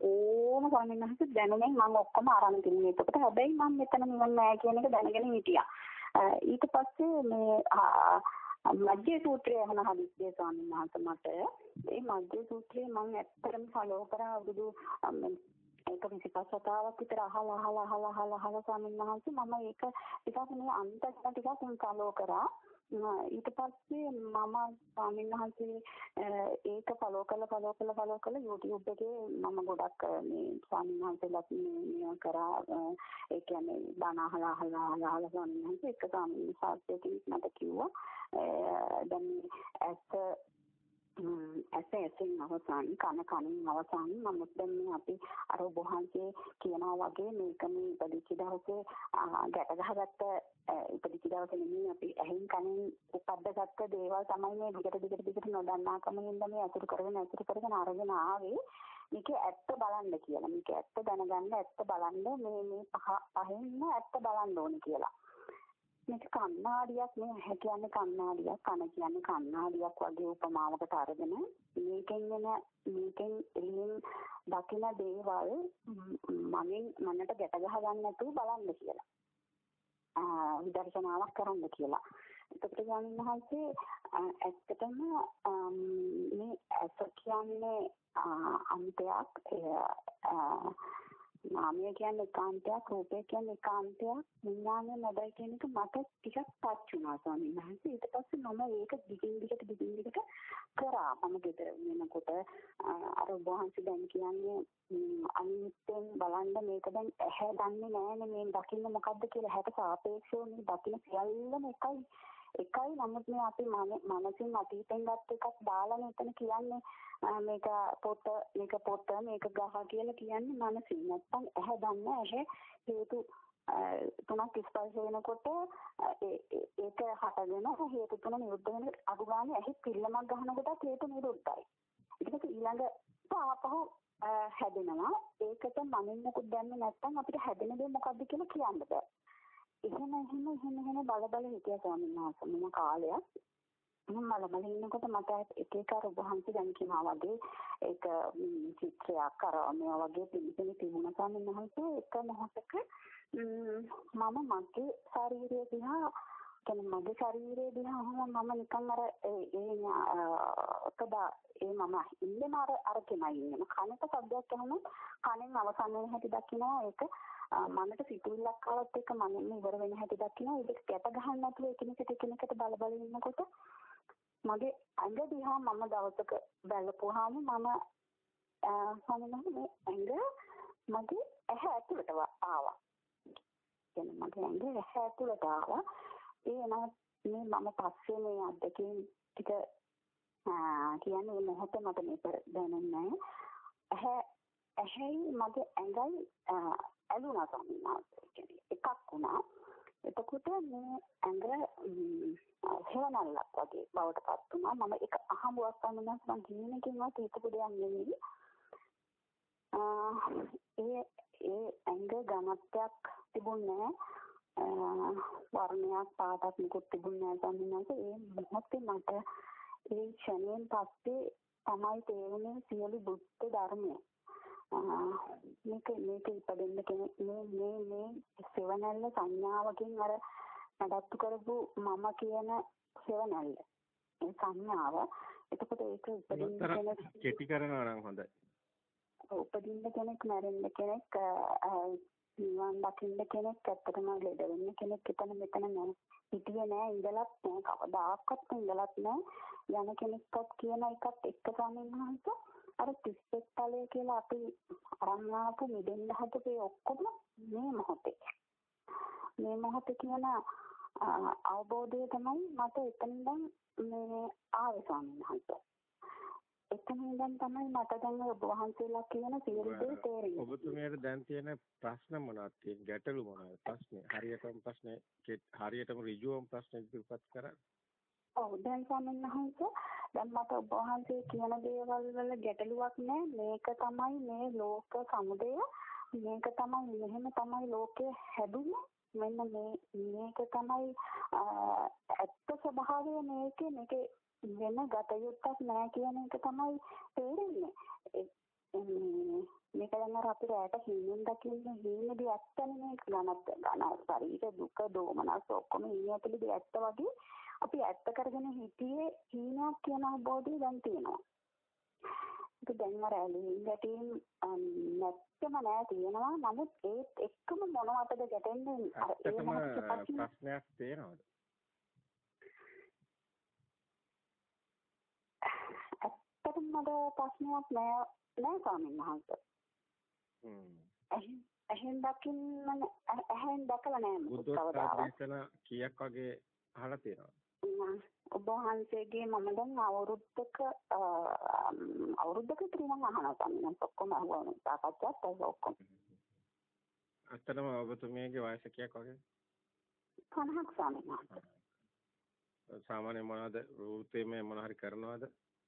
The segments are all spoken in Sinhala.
ඕම ස්වාමීන් වහන්සේ දැනුමෙන් මම ඔක්කොම අරන් තින්නේ. එතකොට හැබැයි මම මෙතන නිවන් නෑ කියන එක දැනගෙන හිටියා. ඊට පස්සේ මේ මධ්‍ය සූත්‍රය අහන හදිස්සියේ ස්වාමීන් වහන්සේ මට ඒ මධ්‍ය සූත්‍රය මම ඇත්තටම ෆලෝ කරා අවුරුදු ඒක 25 වතාවක් විතර අහලා අහලා අහලා අහලා අහලා ස්වාමීන් වහන්සේ මම ඒක ටිකක් මේ අන්තයට ටිකක් ෆලෝ කරා ඊට පස්සේ මම ස්වාමීන් වහන්සේ ඒක ෆලෝ කරලා ෆලෝ කරලා ෆලෝ කරලා YouTube එකේ මම ගොඩක් මේ ස්වාමීන් වහන්සේලාත් මේ කරා ඒ කියන්නේ බණ අහලා අහලා අහලා ස්වාමීන් වහන්සේ එක ස්වාමීන් වහන්සේකින් මට කිව්වා. දැන් ඇත්ත ඇස ඇසෙන් අවසන් කන කනින් අවසන්. නමුත් දැන් මේ අපි අර ඔබ වහන්සේ කියනවා වගේ මේක මේ ඉපදිච්ච දවසේ ගැට ගහගත්ත ඉපදිච්ච දවසේ නෙමෙයි අපි ඇහෙන් කනෙන් උපද්දගත්ත දේවල් තමයි මේ දිගට දිගට දිගට නොදන්නාකම හින්දා මේ අතුරු කරගෙන අතුරු කරගෙන අරගෙන ආවේ. මේක ඇත්ත බලන්න කියලා. මේක ඇත්ත දැනගන්න ඇත්ත බලන්න මේ මේ පහ පහෙන්ම ඇත්ත බලන්න ඕනේ කියලා. මේක කණ්ණාඩියක් මේ ඇහැ කියන්නේ කණ්ණාඩියක් කන කියන්නේ කණ්ණාඩියක් වගේ උපමාවකට අරගෙන මේකෙන් එන මේකෙන් එළියෙන් දකින දේවල් මමින් මනට ගැට ගහ ගන්න නැතුව බලන්න කියලා. ආ විදර්ශනාවක් කරන්න කියලා. එතකොට ස්වාමීන් වහන්සේ ඇත්තටම මේ ඇස කියන්නේ අන්තයක් නාමය කියන්නේ ඒකාන්තයක් රූපය කියන්නේ ඒකාන්තයක් විඥානය නැබයි කියන එක මට ටිකක් ටච් වුණා ස්වාමීන් වහන්සේ. ඊට පස්සේ මම ඒක දිගින් දිගට දිගින් දිගට කරා. මම ගෙදර වෙනකොට අර වහන්සේ දැන් කියන්නේ අනිත්යෙන් බලන්න මේක දැන් ඇහැ දන්නේ නෑනේ. මේ දකින්න මොකද්ද කියලා. හැට සාපේක්ෂව මේ දකින්න සියල්ලම එකයි. එකයි. නමුත් මේ අපි මනසින් අතීතෙන් ගත්ත එකක් දාලා මෙතන කියන්නේ මේක පොත මේක පොත මේක ගහ කියලා කියන්නේ මනසින්. නැත්තම් ඇහැ දන්න ඇහැ හේතු තුනක් ස්පර්ශ වෙනකොට ඒක හටගෙන හේතු තුන නිරුද්ධ වෙන අඩු ගන්න ඇහි පිල්ලමක් ගහනකොට හේතු නිරුද්ධයි. ඊට පස්සේ ඊළඟ ආපහු හැදෙනවා. ඒකට මනින් මොකද දැන්නේ නැත්තම් අපිට හැදෙන දේ මොකද්ද කියලා කියන්න බෑ. එහෙම එහෙම එහෙම එහෙම බල බල හිටියා ස්වාමීන් වහන්සේ. මම කාලයක්? මම මලමල ඉන්නකොට මට එක එක අර වහන්සේ දැන් කියනවා වගේ ඒක චිත්‍රයක් අර මේ වගේ පිළිපෙළ තිබුණා ස්වාමීන් වහන්සේ එක මොහොතක මම මගේ ශරීරය දිහා කියන්නේ මගේ ශරීරය දිහා මම නිකන් අර ඒ කදා ඒ මම ඉන්නේ අර අරකෙමයි ඉන්නේ. කනට શબ્දයක් අහනොත් කනෙන් අවසන් වෙන හැටි දකිනවා ඒක. මනට සිතුවිල්ලක් ආවත් එක මනෙන් ඉවර වෙන හැටි දකිනවා ඒක ගැට ගහන්න නැතුව එකිනෙකට එකිනෙකට බල බල ඉන්නකොට මගේ ඇඟ දිහා මම දවසක බැලපුවාම මම සමහරවිට මේ ඇඟ මගේ ඇහැ ඇතුළට ආවා. කියන්නේ මගේ ඇඟ ඇහැ ඇතුළට ආවා. ඒ නම් මේ මම පස්සේ මේ අද්දකින් ටික කියන්නේ මේ මොහොත මට මේක දැනෙන්නේ ඇහැ ඇහැයි මගේ ඇඟයි ඇලුනා තමයි එකක් වුණා. එතකොට මේ ඇඟ හේවණල්ලක් වගේ බවට පත් වුණා. මම ඒක අහඹුවක් තමයි මම ජීවිතේකින්වත් හිතපු දෙයක් නෙමෙයි. ඒ ඒ ඇඟ ගමත්යක් තිබුණේ වර්ණයක් පාටක් නිකුත් තිබුණේ නැහැ ඒ මොහොතේ මට ඒ ක්ෂණයෙන් පස්සේ තමයි තේරුනේ සියලු බුද්ධ ධර්මය. මේක මේක ඉපදෙන්න කෙනෙක් මේ මේ මේ සෙවණැල්ල සංඥාවකින් අර නඩත්තු කරපු මම කියන සෙවණැල්ල ඒ සංඥාව එතකොට ඒක උපදින්න කෙනෙක් කෙටි කරනවා නම් හොඳයි උපදින්න කෙනෙක් මැරෙන්න කෙනෙක් නිවන් දකින්න කෙනෙක් ඇත්තටම ලෙඩ වෙන්න කෙනෙක් එතන මෙතන නෑ හිටියේ නෑ ඉඳලත් නෑ කවදාකවත් ඉඳලත් නෑ යන කෙනෙක්වත් කියන එකත් එක්ක සමින්හන්ස අර 31 තලය කියලා අපි අරන් ආපු මිදෙන්න හදපේ ඔක්කොම මේ මොහොතේ මේ මොහොතේ කියන අවබෝධය තමයි මට එතනින් මේ ආවේ ස්වාමීන් වහන්සේ. එතනින් තමයි මට දැන් ඔබ වහන්සේලා කියන සියලු දේ තේරෙන්නේ. ඔබතුමියට දැන් තියෙන ප්‍රශ්න මොනවද තියෙන්නේ? ගැටලු මොනවද? ප්‍රශ්නේ හරියටම ප්‍රශ්නේ හරියටම ඍජුවම ප්‍රශ්නේ ඉදිරිපත් කරන්නේ. ඔව් දැන් ස්වාමීන් වහන්සේ දැන් මට ඔබ වහන්සේ කියන දේවල් වල ගැටලුවක් නැහැ. මේක තමයි මේ ලෝක සමුදය. මේක තමයි මෙහෙම තමයි ලෝකේ හැදුනේ. මෙන්න මේ මේක තමයි ඇත්ත ස්වභාවය මේකේ මේක වෙන ගත යුත්තක් නෑ කියන එක තමයි තේරෙන්නේ මේක දැන් අර අපි රැයට හීනෙන් දකින්නේ හීනේදී ඇත්තනේ මේක ගණත් ගණ ශරීර දුක දෝමනස් ඔක්කොම හීනේ ඇතුළේදී ඇත්ත වගේ අපි ඇත්ත කරගෙන හිටියේ හීනයක් කියන අවබෝධය දැන් තියෙනවා. ඒක දැන් අර ඇලීම් ගැටීම් නැත්තම නෑ තියෙනවා. නමුත් ඒත් එක්කම මොනවටද ගැටෙන්නේ අර ඒ ප්‍රශ්නයක් තේරෙනවද? ඇත්තටම මට ප්‍රශ්නයක් නෑ නෑ ස්වාමීන් වහන්සේ. හ්ම්. ඇහෙන් දකින්න ඇහෙන් දැකලා නෑ කවදාවත්. දේශනා කීයක් වගේ අහලා තියෙනවද? මම ඔබ වහන්සේගේ මම දැන් අවුරුද්දක අවුරුද්දක විතර මම අහනවා ස්වාමීන් ඔක්කොම අහුවන සාකච්ඡාත් ඒක ඔක්කොම ඇත්තටම ඔබතුමියගේ වයස කීයක් වගේ? 50ක් ස්වාමීන් වහන්සේ. සාමාන්‍ය මොනවද වෘත්තීමේ මොන හරි කරනවද?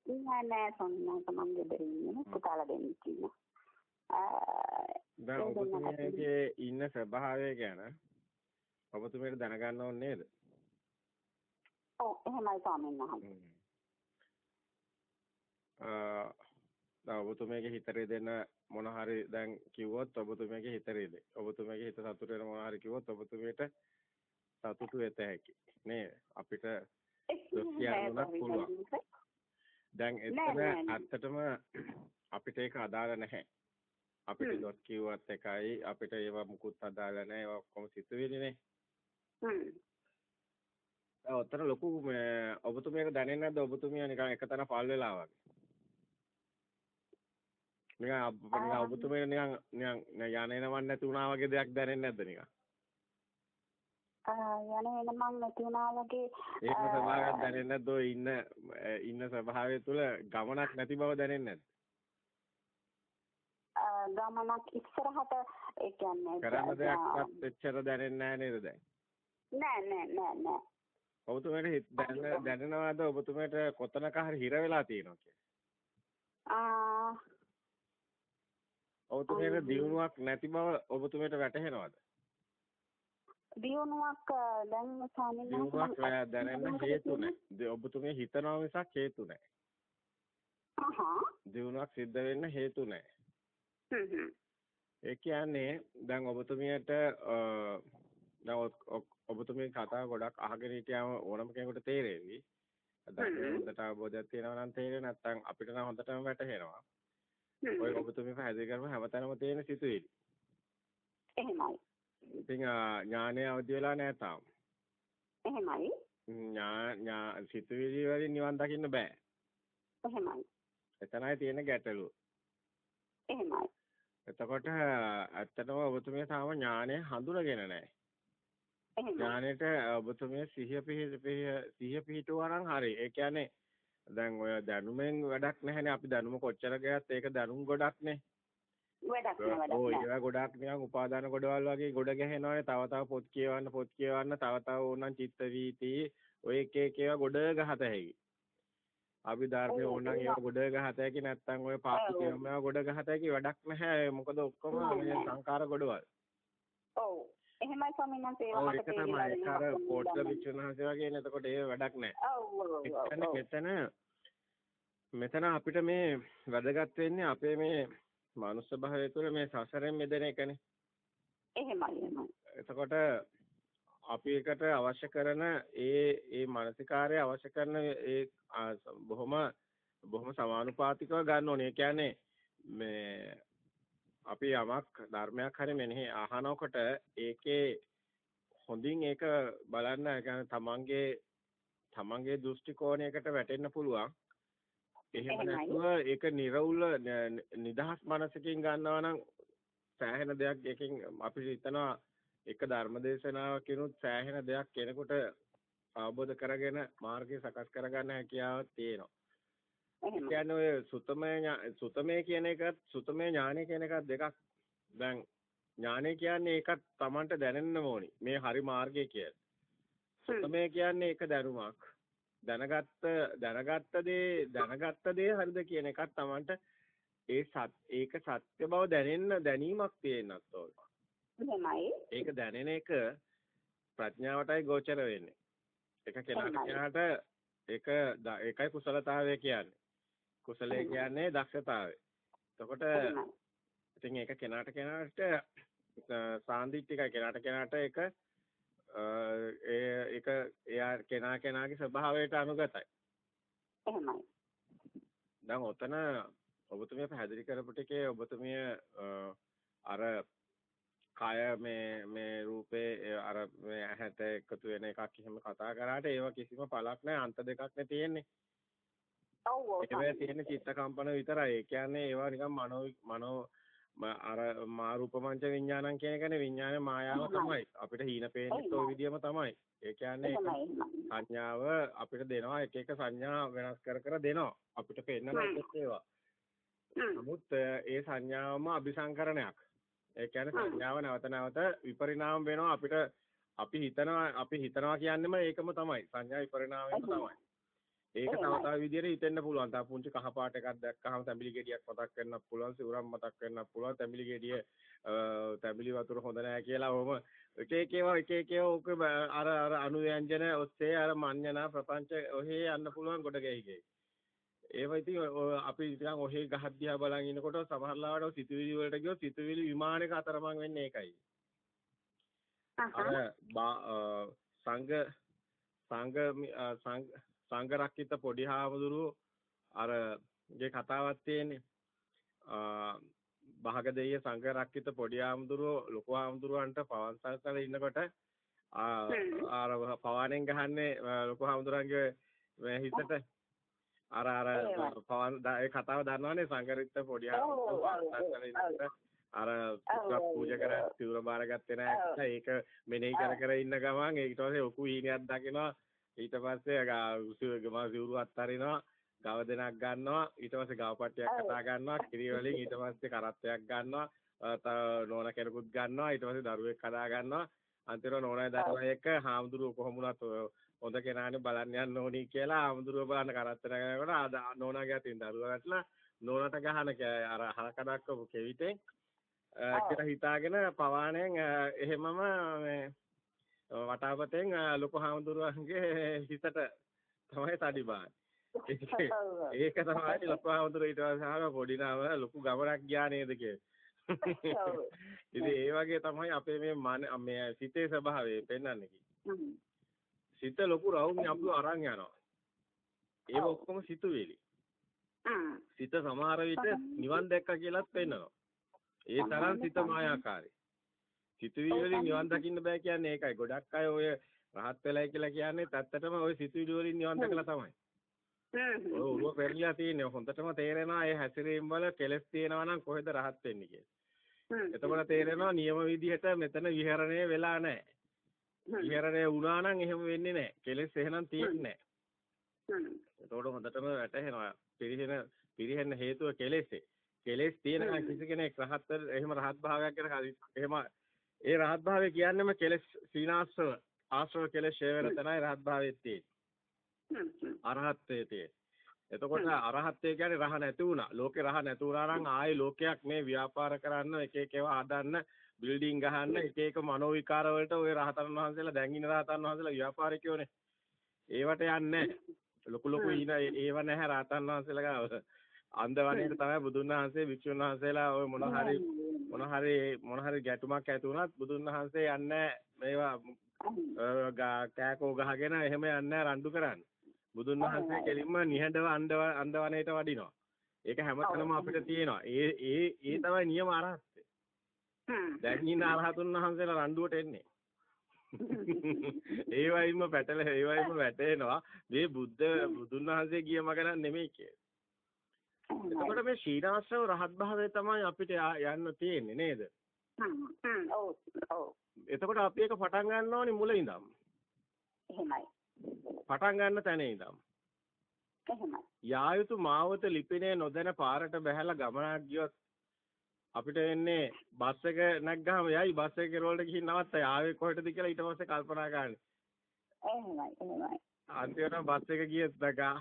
නෑ නෑ ස්වාමීන් වහන්සේ මම ගෙදර ඉන්නේ පුතාලා දෙන්නෙක් ඉන්නවා. අ, දැන් ඔබතුමියගේ ඉන්න ස්වභාවය ගැන ඔබතුමියට දැනගන්න ඕනේ නේද? ඔව් එහෙමයි ස්වාමීන් වහන්සේ. අ ඔබතුමියගේ හිතරේ දෙන මොන හරි දැන් කිව්වොත් ඔබතුමියගේ හිතරේ දෙ. ඔබතුමියගේ හිත සතුට වෙන මොන හරි කිව්වොත් ඔබතුමියට සතුටු වෙත හැකි. නේද? අපිට කියන්න පුළුවන්. දැන් එතන. ඇත්තටම අපිට ඒක අදාළ නැහැ. අපිට. දොස් කිව්වත් එකයි අපිට ඒවා මුකුත් අදාළ නැහැ. ඒවා ඔක්කොම සිතුවිලිනේ. ඔතන ලොකු මේ ඔබතුමියට දැනෙන්නේ නැද්ද ඔබතුමිය නිකන් එකතැන පල් වෙලා වගේ. නිකන් අප- නිකන් ආ. නිකන් නිකන් යන්නේ නමන් නැති වුණා වගේ දෙයක් දැනෙන්නේ නැද්ද නිකන්? යන එන මම නැති වුණා වගේ ඒක ආ. ස්වභාවයක් දැනෙන්නේ නැද්ද ඔය ඉන්න ඉන්න ස්වභාවය තුළ ගමනක් නැති බව දැනෙන්නේ නැද්ද? ගමනක් ඉස්සරහට ඒ කියන්නේ කරන්න දෙයක්වත් එච්චර දැනෙන්නේ නැහැ නේද දැන්? නෑ නෑ නෑ නෑ දැන දැනෙනවද ඔබතුමියට කොතනක හරි හිර වෙලා තියෙනවා කියලා? ආ ඔබතුමියට දියුණුවක් නැති බව ඔබතුමියට වැටහෙනවද? දියුණුවක් දැන් ස්වාමීන් දියුණුවක් වහන්සේ දැනෙන්න හේතු නැහැ. ඔබතුමිය හිතනවා මිසක් හේතු නැහැ. අහහ දියුණුවක් සිද්ධ වෙන්න හේතු නැහැ. ඒ කියන්නේ දැන් ඔබතුමියට දැන් ඔ- ඔ- ඔබතුමිය කතා ගොඩක් අහගෙන හිටියාම ඕනම කෙනෙකුට තේරෙවි. හ්ම්. හොඳට අවබෝධයක් තියෙනවා නම් තේරෙන්නේ නැත්නම් අපිට නම් හොඳටම වැටහෙනවා. ඔය ඔබතුමිය පැහැදිලි කරපු හැමතැනම තියෙන සිතුවිලි. එහෙමයි ඉතින් ඥානය අවදි වෙලා නැහැ තාම. එහෙමයි ඥා ඥා සිතුවිලි වලින් නිවන් දකින්න බෑ. එහෙමයි එතනයි තියෙන ගැටලුව. එහෙමයි එතකොට ඇත්තටම ඔබතුමිය තාම ඥානය හඳුනගෙන නැහැ. ඥානෙට ඔබතුමිය සිහිය සිහිය පිහිටුවා නම් හරි. ඒ කියන්නේ දැන් ඔය දැනුමෙන් වැඩක් නැහැනේ. අපි දැනුම කොච්චර ගියත් ඒක දැනුම් ගොඩක්නේ. වැඩක් නෑ වැඩක් ඔය නෑ ඒවා ගොඩක් නිකන් උපාදාන ගොඩවල් වගේ ගොඩ ගැහෙනවානේ. තව තව පොත් කියවන්න පොත් කියවන්න තව තව ඕනනම් චිත්ත වීති ඔය එක එක ඒවා ගොඩ ගහත හැකි. අපි ධර්මයේ ඕනනම් ඒවා ගොඩ ගහත හැකි නැත්නම් ඔය පාපි ඒවා ගොඩ ගහත හැකි වැඩක් නැහැ. මොකද ඔක්කොම. සංකාර ගොඩවල්. ඔව් එහෙමයි ස්වාමීන් වහන්සේ ඒවා ඒක මට තමයි තේරිලා ඒක අර දෙනවා. පොට්ට විචනහස වගේ නේ. එතකොට ඒ වැඩක් නැහැ. මෙතන මෙතන අපිට මේ වැදගත් වෙන්නේ අපේ මේ මනුස්ස භාවය තුළ මේ සසරෙන් මිදෙන එකනේ. එහෙමයි එහෙමයි එතකොට අපි එකට අවශ්‍ය කරන ඒ ඒ මානසිකාරය අවශ්‍ය කරන ඒ බොහොම බොහොම සමානුපාතිකව ගන්න ඕනේ. ඒ කියන්නේ මේ අපි යමක් ධර්මයක් හරි මෙනෙහි අහනකොට ඒකේ හොඳින් ඒක බලන්න කියන්නේ තමන්ගේ තමන්ගේ දෘෂ්ටි කෝණයකට වැටෙන්න පුළුවන්. එහෙම. නැතුව ඒක නිර්වුල් න- නිදහස් මනසකින් ගන්නවා නම් සෑහෙන දෙයක් එකකින් අපි හිතනවා එක ධර්මදේශනාවකිනුත් සෑහෙන දෙයක් කෙනෙකුට අවබෝධ කරගෙන මාර්ගය සකස් කරගන්න හැකියාවක් තියෙනවා. කියන්නේ ඔය සුතමේ ඥා- සුතමේ කියන එකත් සුතමේ ඥානය කියන එකත් දෙකක්. දැන් ඥානය කියන්නේ ඒකත් Tamanට දැනෙන්න ඕනි. මේ හරි මාර්ගය කියලා. සුතමේ කියන්නේ ඒක දැනුමක්. දැනගත්ත දැනගත්ත දේ දැනගත්ත දේ හරිද කියන එකත් Tamanට ඒ සත් ඒක සත්‍ය බව දැනෙන්න දැනීමක් තියෙන්නත් ඕන. එහෙමයි ඒක දැනෙන එක ප්‍රඥාවටයි ගෝචර වෙන්නේ. එක කෙනාට. කෙනාට ඒක ඒකයි කුසලතාවය කියන්නේ. කුසලය. කියන්නේ දක්ෂතාවය. එතකොට ඉතින් ඒක කෙනාට කෙනාට සාන්දිටිකයි කෙනාට කෙනාට ඒක ඒ ඒක එයා කෙනා කෙනාගේ ස්වභාවයට අනුගතයි. එහෙමයි. දැන් ඔතන ඔබතුමිය පැහැදිලි කරපු ටිකේ ඔබතුමිය අර කය මේ මේ රූපේ අර මේ ඇහැට එකතු වෙන එකක් එහෙම කතා කරාට ඒව කිසිම පළක් නැහැ අන්ත දෙකක් නේ තියෙන්නේ. ඔව් ඔව් ඒවා තියෙන චිත්ත කම්පන විතරයි. ඒ කියන්නේ ඒවා නිකන් මනෝ මනෝ අර මා රූපමංච විඥානං කියන එකනේ විඥාන මායාව තමයි. අපිට හීන පේන්නේ ඔය විදියම තමයි. ඒ කියන්නේ සංඥාව අපිට දෙනවා එක එක සංඥා වෙනස් කර කර දෙනවා. අපිට පේන්න නැති ඒවා. නමුත් ඒ සංඥාවම අபிසංකරණයක්. ඒ කියන්නේ සංඥාව නැවත නැවත විපරිණාම වෙනවා අපිට අපි හිතනවා අපි හිතනවා කියන්නේම ඒකම තමයි. සංඥා විපරිණාමයම තමයි. ඒක තව තව විදිහට හිතෙන්න පුළුවන්. තව පුංචි කහ පාට එකක් දැක්කහම තැඹිලි ගෙඩියක් මතක් වෙන්නත් පුළුවන්. සිවුරක් මතක් වෙන්නත් පුළුවන්. තැඹිලි ගෙඩිය තැඹිලි වතුර හොඳ නැහැ කියලා ඔහොම එක එක ඒවා එක එක ඒවා අර අර අනුව්‍යංජන ඔස්සේ අර මඤ්ඤණා ප්‍රපංච ඔහේ යන්න පුළුවන් ගොඩ ගැහිගේ. ඒව ඉතින් අපි නිකන් ඔහේ ගහක් දිහා බලන් ඉනකොට සමහර ලාවට සිතුවිලි වලට ගියොත් සිතුවිලි විමානයක අතරමං වෙන්නේ ඒකයි. අර සංඝ සංඝ සංඝ රක්කිත පොඩි හාමුදුරුවෝ අර ගේ කතාවක් තියෙන්නේ. භාග දෙය සංඝ රක්කිත පොඩි හාමුදුරුවෝ ලොකු හාමුදුරුවන්ට පවන් සල්කල ඉන්නකොට අර පවණෙන් ගහන්නේ ලොකු හාමුදුරන්ගේ හිතට. අර අර පවන් ඒ කතාව දන්නවනේ සංගරිත පොඩි අර පූජා කර සිවුර බාරගත්තේ නැහැ ඒක මෙනෙහි කර කර ඉන්න ගමන් ඊට පස්සේ ඔකු හීනයක් දකිනවා. ඊට පස්සේ ගම සිවුරු අත්තරිනවා ගව දෙනක් ගන්නවා ඊට පස්සේ ගව පට්ටියක් කතා ගන්නවා කිරි වලින් ඊට පස්සේ කරත්තයක් ගන්නවා නෝන කෙනෙකුත් ගන්නවා ඊට පස්සේ දරුවෙක් හදා ගන්නවා. අන්තිමට නෝනයි දරුවා එක්ක හාමුදුරුවෝ කොහොම වුණත් හොඳ කෙනානේ බලන්න යන්න ඕනි කියලා ආමුදුරුව බලන්න කරත්තර ගනකොට ආද නෝනාගේ අතින් දරුවා ගැටලා නෝනට ගහන අර හරකඩක්කපු කෙවිතෙන් කියලා හිතාගෙන පවාණයෙන් එහෙමම මේ වටාපතෙන් ලොකු හාමුදුරුවන්ගේ හිතට තමයි තඩි බාන්නේ. ඒක තමයි ලොකු හාමුදුරුවෝ ඊට පස්සේ ආව පොඩි නම ලොකු ගමනක් ගියා නේද ඉතින් ඒ වගේ තමයි අපේ මේ මේ සිතේ ස්වභාවය පෙන්වන්නේ. සිත ලොකු රවුම් අපිව අරන් යනවා. ඒක ඔක්කොම සිතුවිලි. සිත සමහර විට නිවන් දැක්කා කියලාත් පෙන්නනවා. ඒ තරම් සිත මායාකාරයි. සිතුවිලි වලින් නිවන් දකින්න බෑ කියන්නේ ඒකයි. ගොඩක් අය ඔය රහත් වෙලයි කියලා කියන්නේ ඇත්තටම ওই සිතුවිලි වලින් නිවන් දැකලා තමයි. ඔය උරුව පෙරලිලා තියෙන්නේ හොඳටම තේරෙනවා ඒ හැසිරීම වල කෙලස් තියෙනවා නම් කොහෙද රහත් වෙන්නේ කියලා. එතකොට තේරෙනවා නියම විදිහට මෙතන විහරණය වෙලා නැහැ. විහරණය වුණා නම් එහෙම වෙන්නේ නැහැ. කෙලස් එහෙනම් තියෙන්නේ නැහැ. එතකොට හොඳටම වැටහෙනවා. පිරිහෙන පිරිහෙන්න හේතුව කෙලෙස්සේ. කෙලෙස් තියෙන කිසි කෙනෙක් රහත් එහෙම රහත් භාවයක් ගැන එහෙම ඒ රහත් භාවය කියන්නේම කෙලෙස් සීනාශ්‍රව ආශ්‍රව කෙලෙස් ෂේ වෙන තැනයි රහත් භාවයේ තියෙන්නේ. අරහත්ත්වයේ තියෙන්නේ. එතකොට අරහත්ත්වය කියන්නේ රහ නැති වුණා. ලෝකේ රහ නැති වුණා නම් ආයේ ලෝකයක් මේ ව්‍යාපාර කරන්න එක එක ඒවා හදන්න බිල්ඩින් ගහන්න එක එක මනෝ විකාර වලට ওই රහතන් වහන්සේලා දැන් ඉන්න රහතන් වහන්සේලා ව්‍යාපාරිකයෝනේ. ඒවට යන්නේ ලොකු ලොකු ඉන ඒව නැහැ රහතන් වහන්සේලා ගාව. අන්දවණේට තමයි බුදුන් වහන්සේ වික්ෂුන් වහන්සේලා ওই මොන හරි මොන හරි මොන හරි ගැටුමක් ඇති වුණත් බුදුන් වහන්සේ යන්නේ මේවා කෑකෝ ගහගෙන එහෙම යන්නේ රණ්ඩු කරන්නේ. බුදුන් වහන්සේ කෙලින්ම නිහඬව අන්දව අන්දවණේට වඩිනවා. ඒක හැමතැනම අපිට තියෙනවා. ඒ ඒ ඒ තමයි නියම අරහත්. දැන් ඉන්න අරහතුන් වහන්සේලා රණ්ඩුවට එන්නේ. ඒ වයින්ම පැටල ඒ වයින්ම වැටෙනවා මේ බුද්ධ බුදුන් වහන්සේ ගිය මග නෙමෙයි කියේ. එතකොට මේ ශීනාශ්‍රව රහත් භාවය තමයි අපිට යන්න තියෙන්නේ නේද? එතකොට අපි ඒක පටන් ගන්න ඕනේ මුල ඉඳන්. එහෙමයි. පටන් ගන්න තැන ඉඳන්. එහෙමයි. යායුතු මාවත ලිපිනේ නොදැන පාරට බැහැලා ගමනක් ගියොත් අපිට එන්නේ බස් එක නැග්ගාම යයි බස් එකේ රෝල්ට ගිහින් නවත්තයි ආවේ කොහෙටද කියලා ඊට පස්සේ කල්පනා කරන්නේ. එහෙමයි එහෙමයි. අන්තිමට බස් එක ගිය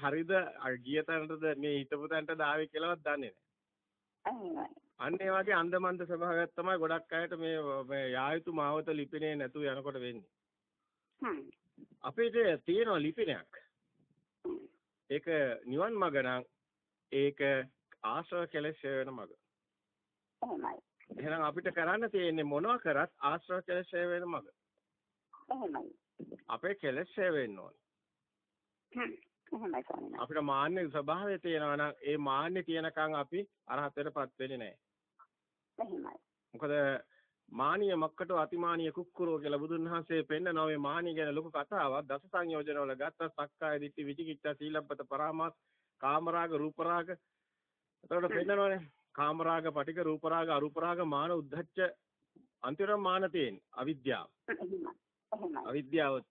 හරිද ගිය තැනටද මේ හිතපු තැනටද ආවේ කියලාවත් දන්නේ නැහැ. අන්න ඒ වගේ අන්දමන්ද ස්වභාවයක් තමයි ගොඩක් අයට මේ මේ යායුතු මාවත ලිපිනේ නැතුව යනකොට වෙන්නේ. අපිට තියෙන ලිපිනයක්. ඒක නිවන් මඟ නම් ඒක ආශ්‍රව කෙලෙස් වෙන මඟ. එහෙමයි. එහෙනම් අපිට කරන්න තියෙන්නේ මොනවා කරත් ආශ්‍රව කෙලෙස් වෙන මඟ. එහෙමයි. අපේ කෙලෙස් වෙන්න ඕනේ. හ්ම්. එහෙමයි ස්වාමීන්. අපිට මාන්නේ ස්වභාවය තියෙනවා නම් ඒ මාන්නේ තියෙනකන් අපි අරහතටපත් වෙන්නේ නැහැ. එහෙමයි. මොකද මානිය මක්කට අතිමානිය කුක්කුරෝ කියලා බුදුන් වහන්සේ පෙන්නනවා මේ මානිය ගැන ලොකු කතාවක් දස සංයෝජන වල ගත්ත සක්කාය දිට්ඨි විචිකිච්ඡා සීලබ්බත පරාමාස කාමරාග රූපරාග එතකොට පෙන්නනවානේ කාමරාග පටික රූපරාග අරූපරාග මාන උද්ධච්ච අන්තිරම මාන තියෙන අවිද්‍යාව. අවිද්‍යාව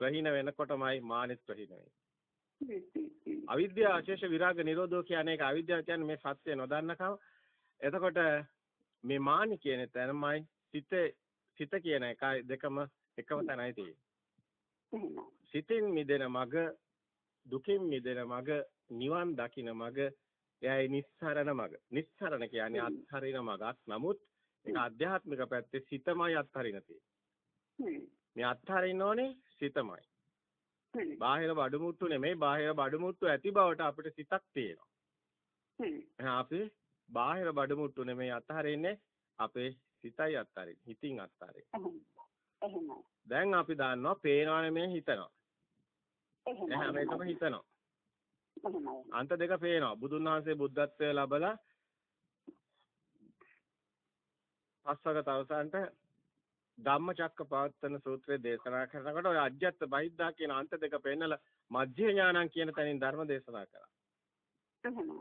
ප්‍රහීන වෙනකොටමයි මානෙත් ප්‍රහීන වෙන්නේ. අවිද්‍යාව අශේෂ විරාග නිරෝධෝ කියන්නේ ඒක අවිද්‍යාව කියන්නේ මේ සත්‍ය නොදන්නකම. එතකොට මේ මානි කියන තැනමයි සිත සිත කියන එකයි දෙකම එකම තැනයි තියෙන්නේ. සිතින් මිදෙන මග දුකින් මිදෙන මග නිවන් දකින මග එයයි නිස්සරණ මග. නිස්සරණ කියන්නේ අත්හරින මගක්. නමුත් ඒක ආධ්‍යාත්මික පැත්තේ සිතමයි අත්හරින තියෙන්නේ. මේ අත්හරින්න ඕනේ සිතමයි. බාහිර බඩමුට්ටු නෙමෙයි බාහිර බඩමුට්ටු ඇති බවට අපිට සිතක් තියෙනවා. එහෙනම් අපි බාහිර බඩමුට්ටු නෙමෙයි අත්හරින්නේ අපේ සිතයි අත්හරින්නේ හිතින් අත්හරින්නේ. දැන් අපි දන්නවා පේනවා නෙමෙයි හිතනවා හැම එකම හිතනවා. අන්ත දෙක පේනවා. බුදුන් වහන්සේ බුද්ධත්වය ලැබලා පස්වග තවසන්ට ධම්මචක්කපවත්තන සූත්‍රය දේශනා කරනකොට ඔය අජ්ජත් බහිද්දා කියන අන්ත දෙක පෙන්නලා මධ්‍ය ඥානං කියන තැනින් ධර්ම දේශනා කරා. එහෙමයි.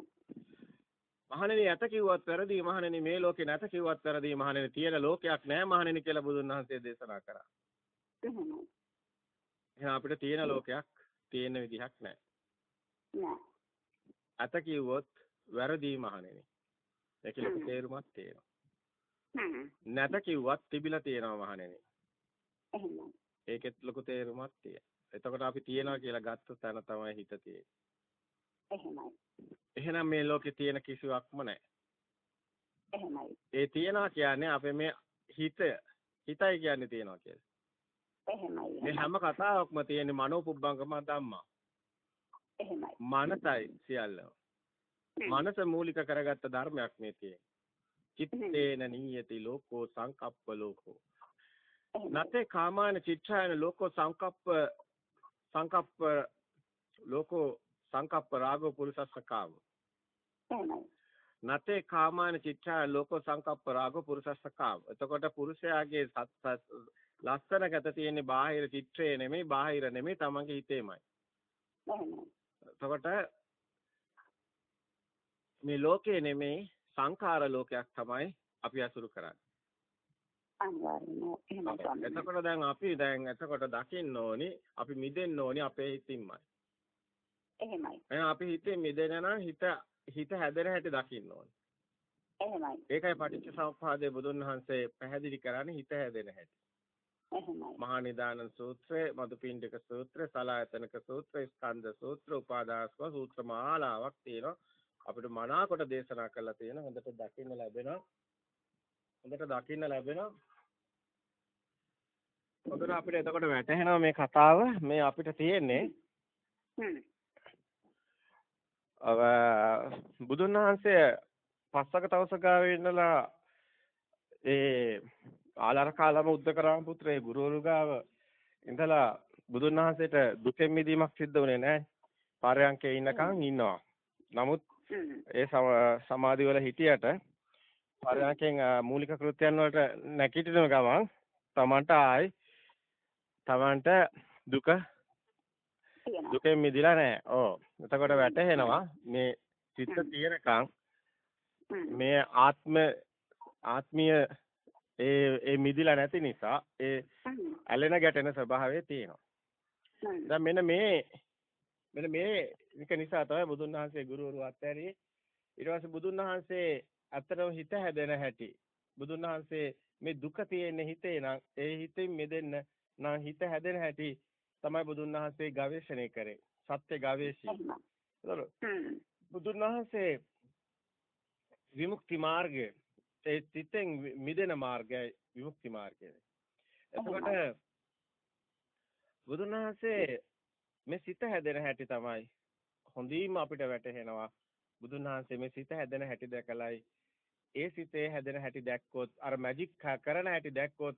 මහණෙනි ඇත කිව්වත් වැරදි මහණෙනි මේ ලෝකේ නැත කිව්වත් වැරදි මහණෙනි තියෙන ලෝකයක් නැහැ මහණෙනි කියලා බුදුන් වහන්සේ දේශනා කරා. එහෙමයි. එහෙනම් අපිට තියෙන ලෝකයක් තියෙන විදිහක් නැහැ. නෑ. ඇත කිව්වොත් වැරදි මහණෙනි. ඒක ලොකු තේරුමක් තියෙනවා. නැත කිව්වත් තිබිලා තියෙනවා මහණෙනි. එහෙමයි. ඒකෙත් ලොකු තේරුමක් තියෙනවා. එතකොට අපි තියනවා කියලා ගත්ත තැන තමයි හිත තියෙන්නේ. එහෙමයි. එහෙනම් මේ ලෝකේ තියෙන කිසිවක්ම නැහැ. එහෙමයි. ඒ තියනවා කියන්නේ අපේ මේ හිත හිතයි කියන්නේ තියනවා කියලා. එහෙමයි. මේ හැම කතාවක්ම තියෙන්නේ මනෝපුබ්බංගම ධම්මා. එහෙමයි. මනසයි සියල්ලම. මනස මූලික කරගත්ත ධර්මයක් මේ තියෙන්නේ. චිත්තේන නීයති ලෝකෝ සංකප්ප ලෝකෝ. නතේ කාමාන චිත්‍රායන ලෝකෝ සංකප්ප සංකප්ප ලෝකෝ සංකප්ප රාගෝ පුරුසස්සකාම. එහෙමයි. නතේ කාමාන චිත්‍රායන ලෝකෝ සංකප්ප රාගෝ පුරුසස්සකාම. එතකොට පුරුෂයාගේ ලස්සන ගත තියෙන්නේ බාහිර චිත්‍රේ නෙමෙයි බාහිර නෙමෙයි තමන්ගේ හිතේමයි. එතකොට මේ ලෝකේ නෙමෙයි සංඛාර ලෝකයක් තමයි අපි අසුරු කරන්නේ. අනිවාර්යයෙන්ම. එතකොට දැන් අපි දැන් එතකොට දකින්න ඕනි අපි මිදෙන්න ඕනි අපේ හිතින්මයි. එහෙමයි. එහෙනම් අපි හිතේ මිදෙන නම් හිත හිත හැදෙන හැටි දකින්න ඕනි. එහෙමයි. ඒකයි පටිච්ච සමුප්පාදයේ බුදුන් වහන්සේ පැහැදිලි කරන්නේ හිත හැදෙන හැටි. එහෙමයි. මහා නිදානන් සූත්‍රය, මදුපිණ්ඩික සූත්‍රය, සලායතනක සූත්‍රය, ස්කන්ධ සූත්‍ර, උපාදාස්ව සූත්‍ර මාලාවක් තියෙනවා. අපිට මනාකොට දේශනා කරලා තියෙන හොඳට දකින්න ලැබෙනවා. හොඳට දකින්න ලැබෙනවා. හොඳට අපිට එතකොට වැටහෙනවා මේ කතාව මේ අපිට තියෙන්නේ. අව බුදුන් වහන්සේ පස්සක තවසගාවේ ඉන්නලා ඒ ආලාරකාලම උද්දකරාම පුත්‍රයේ ගුරුවරු ගාව ඉඳලා බුදුන් වහන්සේට දුකෙන් මිදීමක් සිද්ධ වුණේ නැහැ. පාරයන්කේ ඉන්නකන් ඉන්නවා. නමුත්. ඒ සමාධි වල හිටියට පරයන්කෙන් මූලික කෘත්‍යයන් වලට නැගිටින ගමන් තමන්ට ආයි තමන්ට දුක. දුකෙන් මිදිලා නැහැ. ඔව්. එතකොට වැටහෙනවා මේ චිත්ත තියෙනකන්. මේ ආත්ම ආත්මීය ඒ ඒ මිදිලා නැති නිසා ඒ. ඇලෙන ගැටෙන ස්වභාවය තියෙනවා. දැන් මෙන්න මේ මෙන්න මේ එක නිසා තමයි බුදුන් වහන්සේ ගුරුවරු අත්හැරියේ. ඊට පස්සේ බුදුන් වහන්සේ අතරම හිත හැදෙන හැටි. බුදුන් වහන්සේ මේ දුක තියෙන හිතේ නම් ඒ හිතෙන් මිදෙන්න නම් හිත හැදෙන හැටි තමයි බුදුන් වහන්සේ ගවේෂණය කරේ. සත්‍ය ගවේෂී. ඒතර. බුදුන් වහන්සේ විමුක්ති මාර්ගය ඒ සිතෙන් මිදෙන මාර්ගයයි විමුක්ති මාර්ගය. එතකොට බුදුන් වහන්සේ මේ සිත හැදෙන හැටි තමයි හොඳින්ම අපිට වැටහෙනවා. බුදුන් වහන්සේ මේ සිත හැදෙන හැටි දැකලයි ඒ සිතේ හැදෙන හැටි දැක්කොත් අර මැජික් කරන හැටි දැක්කොත්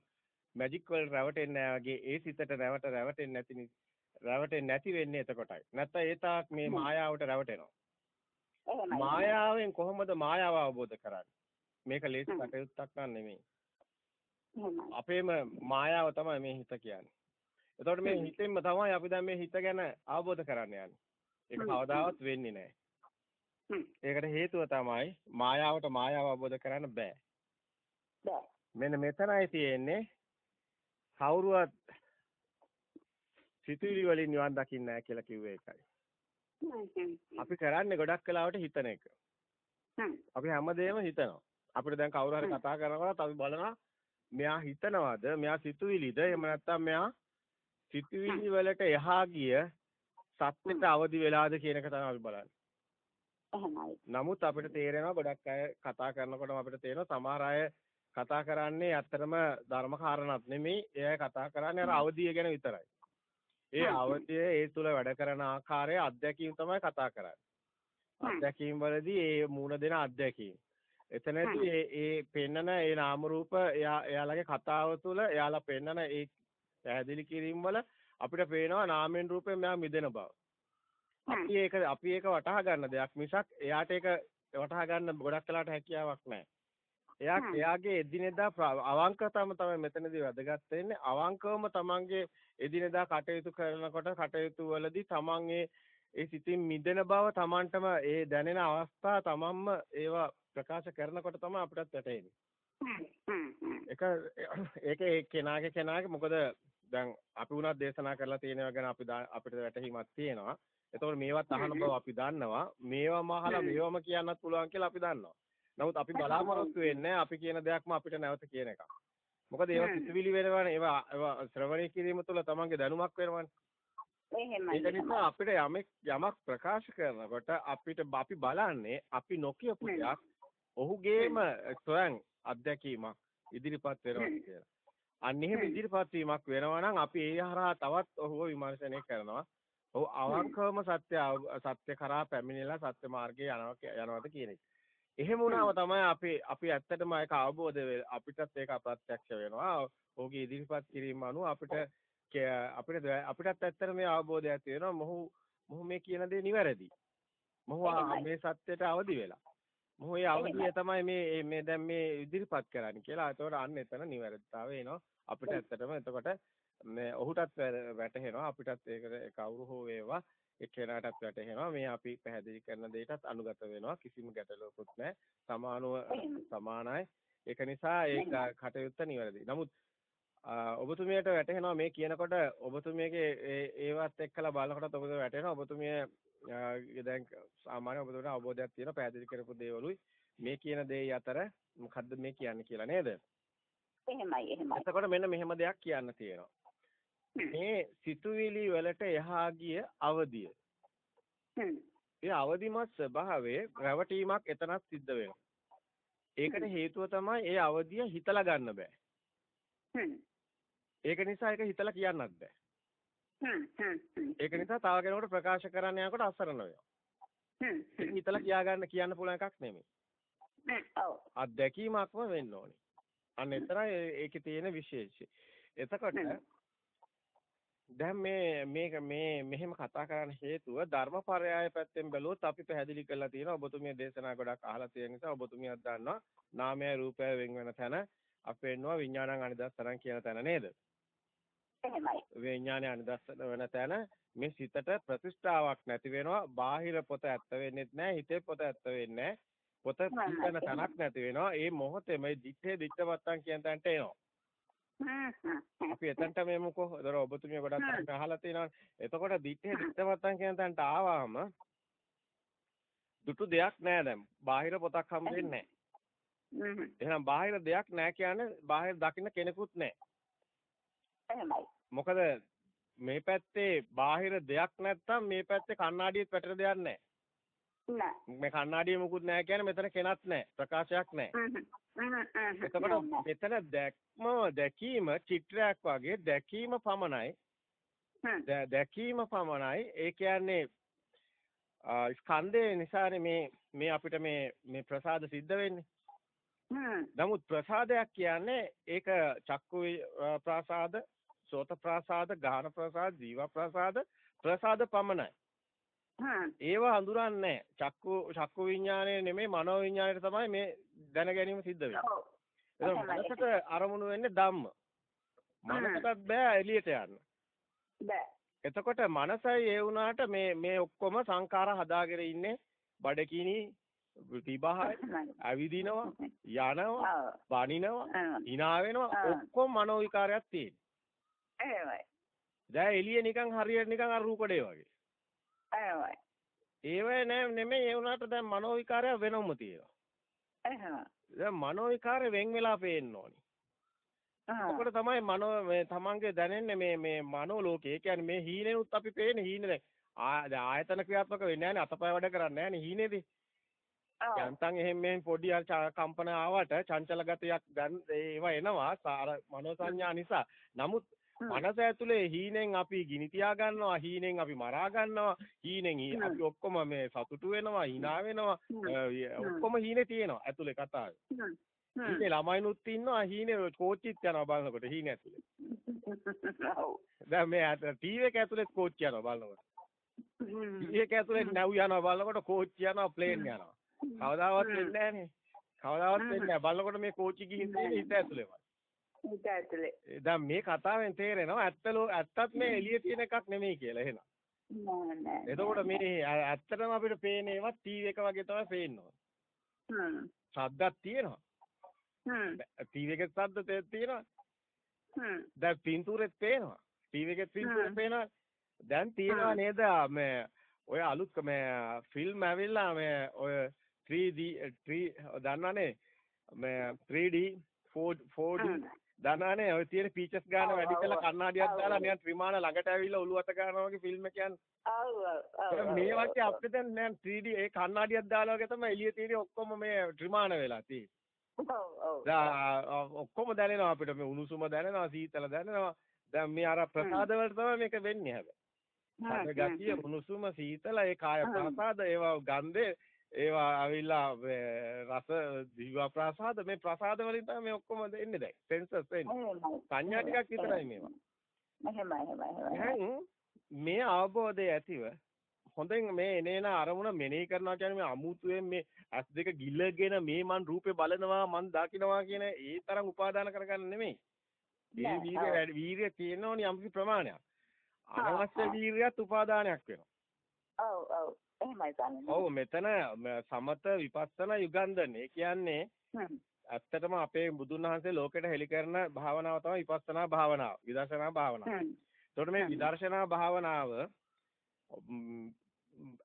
මැජික් වල රැවටෙන්නේ වගේ ඒ සිතට රැවට රැවටෙන්නේ නැති රැවටෙන්නේ නැති වෙන්නේ එතකොටයි. නැත්නම් ඒ තාක් මේ මායාවට රැවටෙනවා. මායාවෙන් කොහොමද මායාව අවබෝධ කරන්නේ? මේක ලේසි කටයුත්තක් නෙමෙයි. අපේම මායාව තමයි මේ හිත කියන්නේ. එතකොට මේ හිතෙන්ම තමයි අපි දැන් මේ හිත ගැන අවබෝධ කරන්න යන්නේ. ඒක කවදාවත් වෙන්නේ නැහැ. ඒකට හේතුව තමයි මායාවට මායාව අවබෝධ කරන්න බෑ. බෑ. මෙන්න මෙතනයි තියෙන්නේ කවුරුවත් සිතුවිලි වලින් නිවන් දකින්නේ නැහැ කියලා කිව්වේ ඒකයි. අපි කරන්නේ ගොඩක් කලාවට හිතන එක. අපි හැමදේම හිතනවා. අපිට දැන් කවුරු හරි කතා කරනකොට අපි බලනවා මෙයා හිතනවද මෙයා සිතුවිලිද එහෙම නැත්නම් මෙයා සිතුවිලි වලට එහා ගිය සත්‍යට අවදි වෙලාද කියන එක තමයි අපි බලන්නේ. එහෙමයි. නමුත් අපිට තේරෙනවා ගොඩක් අය කතා කරනකොටම අපිට තේරෙනවා සමහර අය කතා කරන්නේ ඇත්තටම ධර්ම කාරණාවක් නෙමෙයි. ඒ අය කතා කරන්නේ අර අවදිය ගැන විතරයි. ඒ අවදිය ඒ තුල වැඩ කරන ආකාරය අත්දැකීම් තමයි කතා කරන්නේ. අත්දැකීම් වලදී ඒ මූණ දෙන අත්දැකීම්. එතනදී ඒ ඒ පෙන්නන ඒ නාම රූප එයාලගේ කතාව තුළ එයාලා පෙන්නන ඒ පැහැදිලි කිරීම වල අපිට පේනවා නාමෙන් රූපයෙන් මෙයා මිදෙන බව. අපි ඒක අපි ඒක වටහා ගන්න දෙයක් මිසක් එයාට ඒක වටහා ගන්න ගොඩක් වෙලාට හැකියාවක් නැහැ. එයා එයාගේ එදිනෙදා අවංකවම තමයි මෙතනදී වැදගත් වෙන්නේ අවංකවම තමන්ගේ එදිනෙදා කටයුතු කරනකොට කටයුතු වලදී තමන් ඒ සිතින් මිදෙන බව තමන්ටම ඒ දැනෙන අවස්ථා තමන්ම ඒවා ප්‍රකාශ කරනකොට තමයි අපිටත් වැටහෙන්නේ. ඒක ඒක කෙනාගේ කෙනාගේ මොකද දැන් අපි උනත් දේශනා කරලා තියෙනවා ගැන අපි අපිට වැටහීමක් තියෙනවා. එතකොට මේවත් අහන බව අපි දන්නවා. මේවම අහලා මේවම කියන්නත් පුළුවන් කියලා අපි දන්නවා. නමුත් අපි බලාපොරොත්තු වෙන්නේ අපි කියන දෙයක්ම අපිට නැවත කියන එක. මොකද ඒවා සිතුවිලි වෙනවනේ ඒවා ඒවා ශ්‍රවණය කිරීම තුළ තමන්ගේ දැනුමක් වෙනවනේ. එහෙමයි. ඒක නිසා අපිට යමක් යමක් ප්‍රකාශ කරනකොට අපිට අපි බලන්නේ අපි නොකියපු දෙයක් ඔහුගේම ස්වයං අත්දැකීමක් ඉදිරිපත් වෙනවා කියලා. අන්න එහෙම ඉදිරිපත් වීමක් වෙනවා නම් අපි ඒ හරහා තවත් ඔහුව විමර්ශනය කරනවා. ඔහු අවංකවම සත්‍ය සත්‍ය කරා පැමිණිලා සත්‍ය මාර්ගයේ යනවා යනවාද කියන එක. එහෙම වුණාම තමයි අපි අපි ඇත්තටම ඒක අවබෝධ අපිටත් ඒක අප්‍රත්‍යක්ෂ වෙනවා. ඔහුගේ ඉදිරිපත් කිරීම අනුව අපිට අපිට අපිටත් ඇත්තට මේ අවබෝධය ඇති වෙනවා. මොහු මොහු මේ කියන දේ නිවැරදි. මොහු මේ සත්‍යයට අවදි වෙලා. මොහු ඒ අවදිය තමයි මේ මේ දැන් මේ ඉදිරිපත් කරන්නේ කියලා. ඒතකොට අන්න එතන නිවැරදිතාවය එනවා. අපිට ඇත්තටම එතකොට මේ ඔහුටත් වැටහෙනවා. අපිටත් ඒකට කවුරු හෝ වේවා එක්කෙනාටත් වැටහෙනවා. මේ අපි පැහැදිලි කරන දෙයටත් අනුගත වෙනවා. කිසිම ගැටලුවකුත් නැහැ. සමානව සමානයි. ඒක නිසා ඒ කටයුත්ත නිවැරදි. නමුත් ඔබතුමියට වැටහෙනවා මේ කියනකොට ඔබතුමියගේ ඒවත් එක්කලා බලනකොට ඔබට වැටහෙනවා. ඔබතුමිය දැන් සාමාන්‍ය ඔබතුමියට අවබෝධයක් තියෙන පැහැදිලි කරපු දේවලුයි මේ කියන දේ අතර මොකද්ද මේ කියන්නේ කියලා නේද? එහෙමයි එහෙමයි. එතකොට මෙන්න මෙහෙම දෙයක් කියන්න තියෙනවා. මේ සිතුවිලි වලට එහා ගිය අවදිය. ඒ අවදිමත් ස්වභාවයේ රැවටීමක් එතනක් සිද්ධ වෙනවා. ඒකට හේතුව තමයි ඒ අවදිය හිතලා ගන්න බෑ. ඒක නිසා ඒක හිතලා කියන්නත් බෑ. ඒක නිසා තව කෙනෙකුට ප්‍රකාශ කරන්න යනකොට අසරණ වෙනවා. හිතලා කියා ගන්න කියන්න පුළුවන් එකක් නෙමෙයි. ඔව්. අත්දැකීමක්ම වෙන්න ඕනේ. අන්න එතරම් ඒකේ තියෙන විශේෂය. එතකොට දැන් මේ මේක මේ මෙහෙම කතා කරන්න හේතුව ධර්මපරයය පැත්තෙන් බැලුවොත් අපි පැහැදිලි කරලා තියෙනවා ඔබතුමිය දේශනා ගොඩක් අහලා තියෙන නිසා ඔබතුමියක් දන්නවා නාමය රූපය වෙන් වෙන තැන අපි වෙන්නවා විඥානං අනිදස්සනං කියන තැන නේද එහෙමයි විඥානය අනිදස්සන වෙන තැන මේ සිතට ප්‍රතිෂ්ඨාවක් නැති වෙනවා බාහිර පොත ඇත්ත වෙන්නේත් නැහැ හිතේ පොත ඇත්ත වෙන්නේ පොත පිටන තැනක් නැති වෙනවා ඒ මොහොතේ මේ දිත්තේ දිත්තවත්තන් කියන තැනට එනවා අපි එතනට මෙමුකෝ. ඒතර ඔබතුමිය ගොඩක් අහලා තියෙනවා. එතකොට දිත්තේ දිත්තමත්තන් කියන තැනට ආවම දුටු දෙයක් නෑ දැන්. බාහිර පොතක් හම් වෙන්නේ නෑ. එහෙනම් බාහිර දෙයක් නෑ කියන්නේ බාහිර දකින්න කෙනෙකුත් නෑ. එහෙමයි. මොකද මේ පැත්තේ බාහිර දෙයක් නැත්තම් මේ පැත්තේ කණ්ණාඩියෙත් වැටෙන දෙයක් නෑ. නෑ. මේ කණ්ණාඩිය මුකුත් නෑ කියන්නේ මෙතන කෙනක් නෑ. ප්‍රකාශයක් නෑ. එතකොට මෙතන දැක්ම දැකීම චිත්‍රයක් වගේ දැකීම පමණයි. දැකීම පමණයි. ඒ කියන්නේ ස්කන්ධය නිසානේ මේ මේ අපිට මේ මේ ප්‍රසාද සිද්ධ වෙන්නේ. නමුත් ප්‍රසාදයක් කියන්නේ ඒක චක්කු ප්‍රසාද, සෝත ප්‍රසාද, ගාන ප්‍රසාද, ජීව ප්‍රසාද, ප්‍රසාද පමණයි. ඒව හඳුරන්නේ චක්කු චක්කු විඥානය නෙමෙයි මනෝ විඥානයට තමයි මේ දැන ගැනීම සිද්ධ වෙන්නේ. ඒක මනසට අරමුණු වෙන්නේ ධම්ම. මනසටත් බෑ එළියට යන්න. බෑ. එතකොට මනසයි ඒ වුණාට මේ මේ ඔක්කොම සංඛාර හදාගෙන ඉන්නේ බඩකිනි විභාය අවිදිනවා යනවා. බනිනවා hina වෙනවා. ඔක්කොම මනෝ විකාරයක් තියෙනවා. එහෙමයි. දැන් එළිය නිකන් හරියට නිකන් අර රූකඩේ වගේ. එහෙමයි. ඒවයි නෑ නෙමෙයි ඒ වුණාට දැන් මනෝ විකාරය වෙනවම තියෙනවා. එහෙම. දැන් මනෝ විකාරය වෙන් වෙලා පේන්න ඕනි. එතකොට තමයි මනෝ මේ තමන්ගේ දැනෙන්නේ මේ මේ මනෝ ලෝකේ. ඒ කියන්නේ මේ හීනෙනුත් අපි පේන්නේ හීනේ දැන් ආයතන ක්‍රියාත්මක වෙන්නේ නැහැනේ අතපය වැඩ කරන්නේ නැහැනේ හීනේදී. යන්තම් එහෙම මෙහෙම පොඩි කම්පන ආවට චංචල ගතියක් දැන් ඒවා එනවා අර මනෝ සංඥා නිසා. නමුත්. මනස ඇතුලේ හීනෙන් අපි ගිනි තියා ගන්නවා හීනෙන් අපි මරා ගන්නවා හීනෙන්. අපි ඔක්කොම මේ සතුටු වෙනවා hina වෙනවා ඔක්කොම හීනේ තියෙනවා ඇතුලේ කතාවේ. හීනේ ළමයිනුත් ඉන්නවා හීනේ කෝච්චිත් යනවා බලනකොට හීනේ ඇතුලේ. දැන් මේ ටීවී එක ඇතුලේ කෝච්චි යනවා බලනකොට. ටීවී එක ඇතුලේ නැව් යනවා බලනකොට කෝච්චි යනවා ප්ලේන් යනවා. කවදාවත් වෙන්නේ නැහනේ. කවදාවත් වෙන්නේ නැහැ. බලනකොට මේ කෝච්චි ගිහින් තියෙන හිත ඇතුලේම. හිත ඇතුලේ. දැන් මේ කතාවෙන් තේරෙනවා ඇත්තලෝ ඇත්තත් මේ එළියේ තියෙන එකක් නෙමෙයි කියලා එහෙනම්. නෑ නෑ. එතකොට මේ ඇත්තටම අපිට පේන ඒවා ටීවී එක වගේ තමයි පේන්නේ. හ්ම්. ශබ්දක් තියෙනවා. හ්ම්. ටීවී එකේ ශබ්ද තියෙනවා. හ්ම්. දැන් පින්තූරෙත් පේනවා. ටීවී එකේ පින්තූරෙත්. පේනවා. දැන් තියෙනවා. නේද මේ ඔය අලුත් මේ ෆිල්ම් ඇවිල්ලා මේ ඔය 3D 3 දන්නවනේ මේ 3D 4 4D දන්නවනේ ඔය තියෙන ගන්න ඔව්, වැඩි කළා. කණ්ණාඩියක් දාලා. නිකන් ත්‍රිමාණ ළඟට ඇවිල්ලා ඔළුව අත ගන්නවා වගේ ෆිල්ම් එක ඔව් ඔව්. දැන් මේ වගේ අපිට දැන් නෑ 3D ඒ කණ්ණාඩියක් දාලා වගේ තමයි එළියේ තියෙන ඔක්කොම මේ ත්‍රිමාණ වෙලා තියෙන්නේ. ඔව් ඔව්. ඔක්කොම දැනෙනවා අපිට මේ උණුසුම දැනෙනවා සීතල දැනෙනවා. දැන් මේ අර ප්‍රසාද වලට තමයි මේක වෙන්නේ හැබැයි. අර ගතිය උණුසුම සීතල ඒ කාය. ප්‍රසාද ඒවා ගන්ධේ ඒවා අවිල්ලා මේ රස ජීව ප්‍රසාද මේ ප්‍රසාද වලින් තමයි මේ ඔක්කොම දෙන්නේ දැන් සෙන්සර්ස් එන්නේ. එහෙමයි. සංඥා ටිකක් විතරයි මේවා. එහෙමයි මේ අවබෝධය ඇතිව හොඳින් මේ එනේන අරමුණ මෙනෙහි කරනවා කියන්නේ මේ අමුතුවෙන් මේ ඇස් දෙක ගිලගෙන මේ මන් රූපේ බලනවා මන් දකින්නවා කියන ඒ තරම් උපාදාන කරගන්න නෙමෙයි. ඒ වීර්ය වීර්ය තියෙනෝනි යම්කිසි ප්‍රමාණයක්. අනවශ්‍ය. වීර්යයත් උපාදානයක් වෙනවා. ඔව් ඔව්. එහෙමයි ගන්න. ඔව් මෙතන සමත විපස්සනා යුගන්ධන. ඒ කියන්නේ. ඇත්තටම අපේ බුදුන් වහන්සේ ලෝකෙට හෙළි කරන භාවනාව තමයි විපස්සනා භාවනාව. විදර්ශනා භාවනාව. එතකොට මේ. විදර්ශනා භාවනාව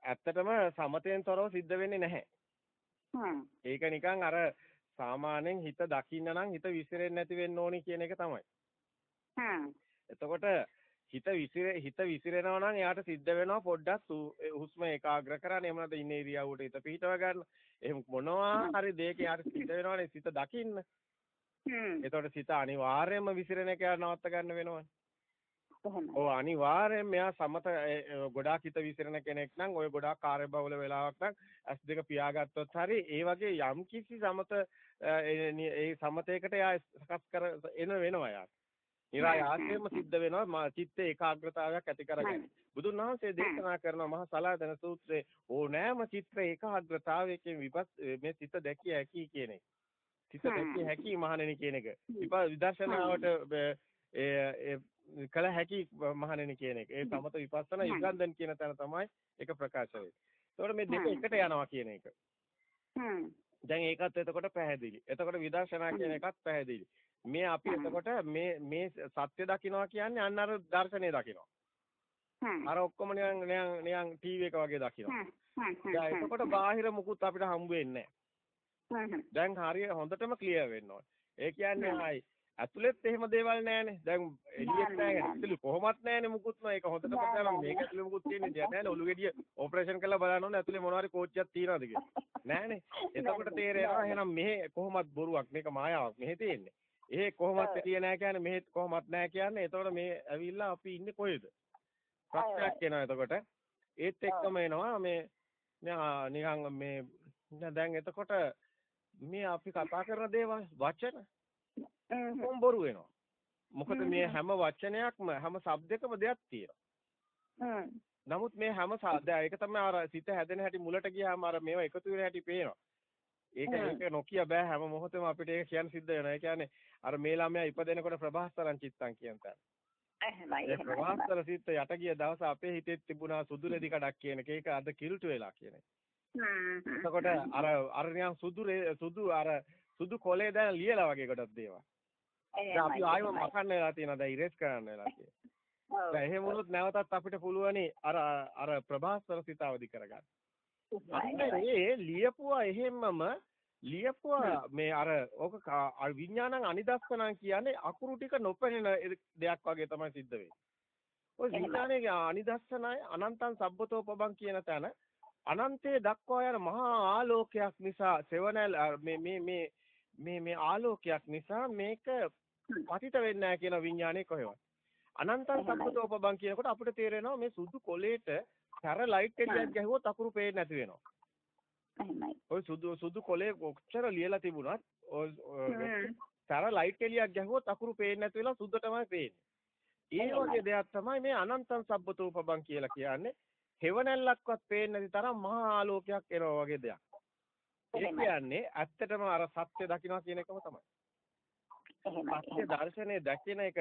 ඇත්තටම සමතෙන් තොරව සිද්ධ වෙන්නේ නැහැ. ඒක නිකන් අර සාමාන්‍යයෙන් හිත දකින්න නම් හිත විසිරෙන්නේ නැති වෙන්න ඕනි කියන එක තමයි. එතකොට හිත විසිර හිත විසිරෙනවා නම් එයාට සිද්ධ වෙනවා පොඩ්ඩක් හුස්ම ඒකාග්‍ර කරන්න එහෙම නැත්නම් ඉන්න ඉරියව්වට හිත පිහිටව ගන්න. එහෙම මොනවා හරි දෙයක එයාට සිද්ධ වෙනවනේ සිත දකින්න. හ්ම්. එතකොට සිත අනිවාර්යයෙන්ම විසිරෙන එක එයාට නවත්ත ගන්න වෙනවනේ. ඔව් අනිවාර්යයෙන් මෙයා සමත ගොඩාක් හිත විසිරෙන කෙනෙක් නම් ඔය ගොඩාක් කාර්යබහුල වෙලාවක් නම් ඇස් දෙක පියාගත්තොත් හරි ඒ වගේ යම් කිසි සමත ඒ සමතේකට එයා සකස් කර එන වෙනවා එයා. නිරායාසයෙන්ම සිද්ධ වෙනවා මා- චිත්ත ඒකාග්‍රතාවයක් ඇති කරගන්න. බුදුන් වහන්සේ දේශනා කරන මහා සලාදන සූත්‍රයේ ඕනෑම චිත්ත ඒකාග්‍රතාවයකින් විපස් මේ සිත දැකිය හැකි කියන එක. සිත. දැකිය හැකි මහණෙනි කියන එක. විදර්ශනාවට කළ හැකි මහණෙනි කියන එක. ඒ සමත විපස්සනා. යුගන්ධන් කියන තැන තමයි ඒක ප්‍රකාශ වෙන්නේ. ඒතකොට මේ දෙක. එකට යනවා කියන එක. දැන් ඒකත් එතකොට පැහැදිලි. එතකොට විදර්ශනා කියන එකත් පැහැදිලි. මේ අපි. එතකොට මේ මේ සත්‍ය දකින්නවා කියන්නේ අන්න අර දර්ශනය දකින්නවා. හ්ම්. අර ඔක්කොම නිකන් නිකන් නිකන් ටීවී එක වගේ දකින්නවා. දැන් එතකොට බාහිර මුකුත් අපිට හම්බ වෙන්නේ නැහැ. හ්ම්. දැන් හරිය හොඳටම ක්ලියර් වෙන්න ඕනේ. ඒ කියන්නේ. ආයි ඇතුළෙත් එහෙම දේවල් නැහැනේ. දැන් එළියෙත් නැහැ. ඇතුළේ කොහොමත් නැහැනේ මුකුත්ම. ඒක හොඳටම නෑ, කරලා නෑ, මේක. ඇතුළේ මුකුත් තියෙන්නේ දෙයක් නැහැනේ. ඔලු ගෙඩිය ඔපරේෂන් කරලා බලන්න ඕනේ ඇතුළේ මොනවා හරි කෝච්චියක් තියනවද කියලා. නෑනේ. එතකොට තේරෙනවා. එහෙනම් මෙහෙ කොහොමත් බොරුවක්. මේක මායාවක්. මෙහෙ තියෙන්නේ. එහෙ කොහොමත්. එළිය නැහැ කියන්නේ මෙහෙ කොහොමත් නැහැ කියන්නේ. එතකොට මේ ඇවිල්ලා අපි ඉන්නේ කොහෙද? ප්‍රශ්නයක් එනවා එතකොට. ඒත් එක්කම එනවා මේ නිකන් මේ දැන් එතකොට මේ අපි කතා කරන දේවල් වචන කොම් බොරු වෙනවා. මොකද මේ හැම වචනයක්ම හැම શબ્දයකම දෙයක් තියෙනවා. නමුත් මේ හැම ඒක තමයි අර සිත හැදෙන හැටි මුලට ගියාම අර මේවා එකතු වෙන හැටි පේනවා. ඒක. ඒක නොකිය බෑ හැම මොහොතෙම අපිට ඒක කියන්න සිද්ධ වෙනවා. ඒ කියන්නේ අර මේ ළමයා ඉපදෙනකොට ප්‍රභාස්තරං චිත්තං කියන තැන. එහෙමයි ප්‍රභාස්තර සිත් යට ගිය දවස අපේ හිතේ තිබුණා සුදු රෙදි කඩක් කියන එක. ඒක අද කිලුට වෙලා කියන එක. එතකොට අර අර නිකන් සුදු සුදු අර සුදු කොලේ දැන් ලියලා වගේ කොටක් දේවල්. දැන් අපි ආයෙම. මකන්න වෙලා තියෙනවා. දැන් ඉරේස් කරන්න වෙලා තියෙනවා. දැන් එහෙම වුණොත් නැවතත් අපිට පුළුවනි අර අර ප්‍රභාස්තර සිත අවදි කරගන්න. ඒ ලියපුවා එහෙම්මම ලියපුවා මේ අර ඕක විඥානං අනිදස්සනං කියන්නේ අකුරු ටික නොපෙනෙන දෙයක් වගේ තමයි සිද්ධ වෙන්නේ. ඔය. විඥානයේ අනිදස්සනයි අනන්තං සබ්බතෝපබං කියන තැන අනන්තයේ දක්වා යන මහා ආලෝකයක් නිසා සෙවණැල් අ, මේ මේ මේ මේ මේ ආලෝකයක් නිසා මේක පතිත වෙන්නේ නැහැ කියන විඥානයේ කොහෙවත්. අනන්තං. සබ්බතෝපබං කියනකොට අපිට තේරෙනවා මේ සුදු කොලේට සැර ලයිට් එකක්. ගැහුවොත් අකුරු පේන්නේ නැති වෙනවා. එහෙමයි. ඔය සුදු සුදු කොලේ කොච්චර ලියලා තිබුණත්. සැර ලයිට් එළියක් ගැහුවොත් අකුරු පේන්නේ නැති වෙලා සුදු තමයි පේන්නේ. ඒ. වගේ දෙයක් තමයි මේ අනන්තං සබ්බතෝපබං කියලා කියන්නේ. හෙවණැල්ලක්වත් පේන්නේ නැති තරම් මහා ආලෝකයක් එනවා වගේ දෙයක්. ඒ. කියන්නේ ඇත්තටම අර සත්‍ය දකින්න කියන එකම තමයි. එහෙමයි. සත්‍ය. දර්ශනය දැකින එක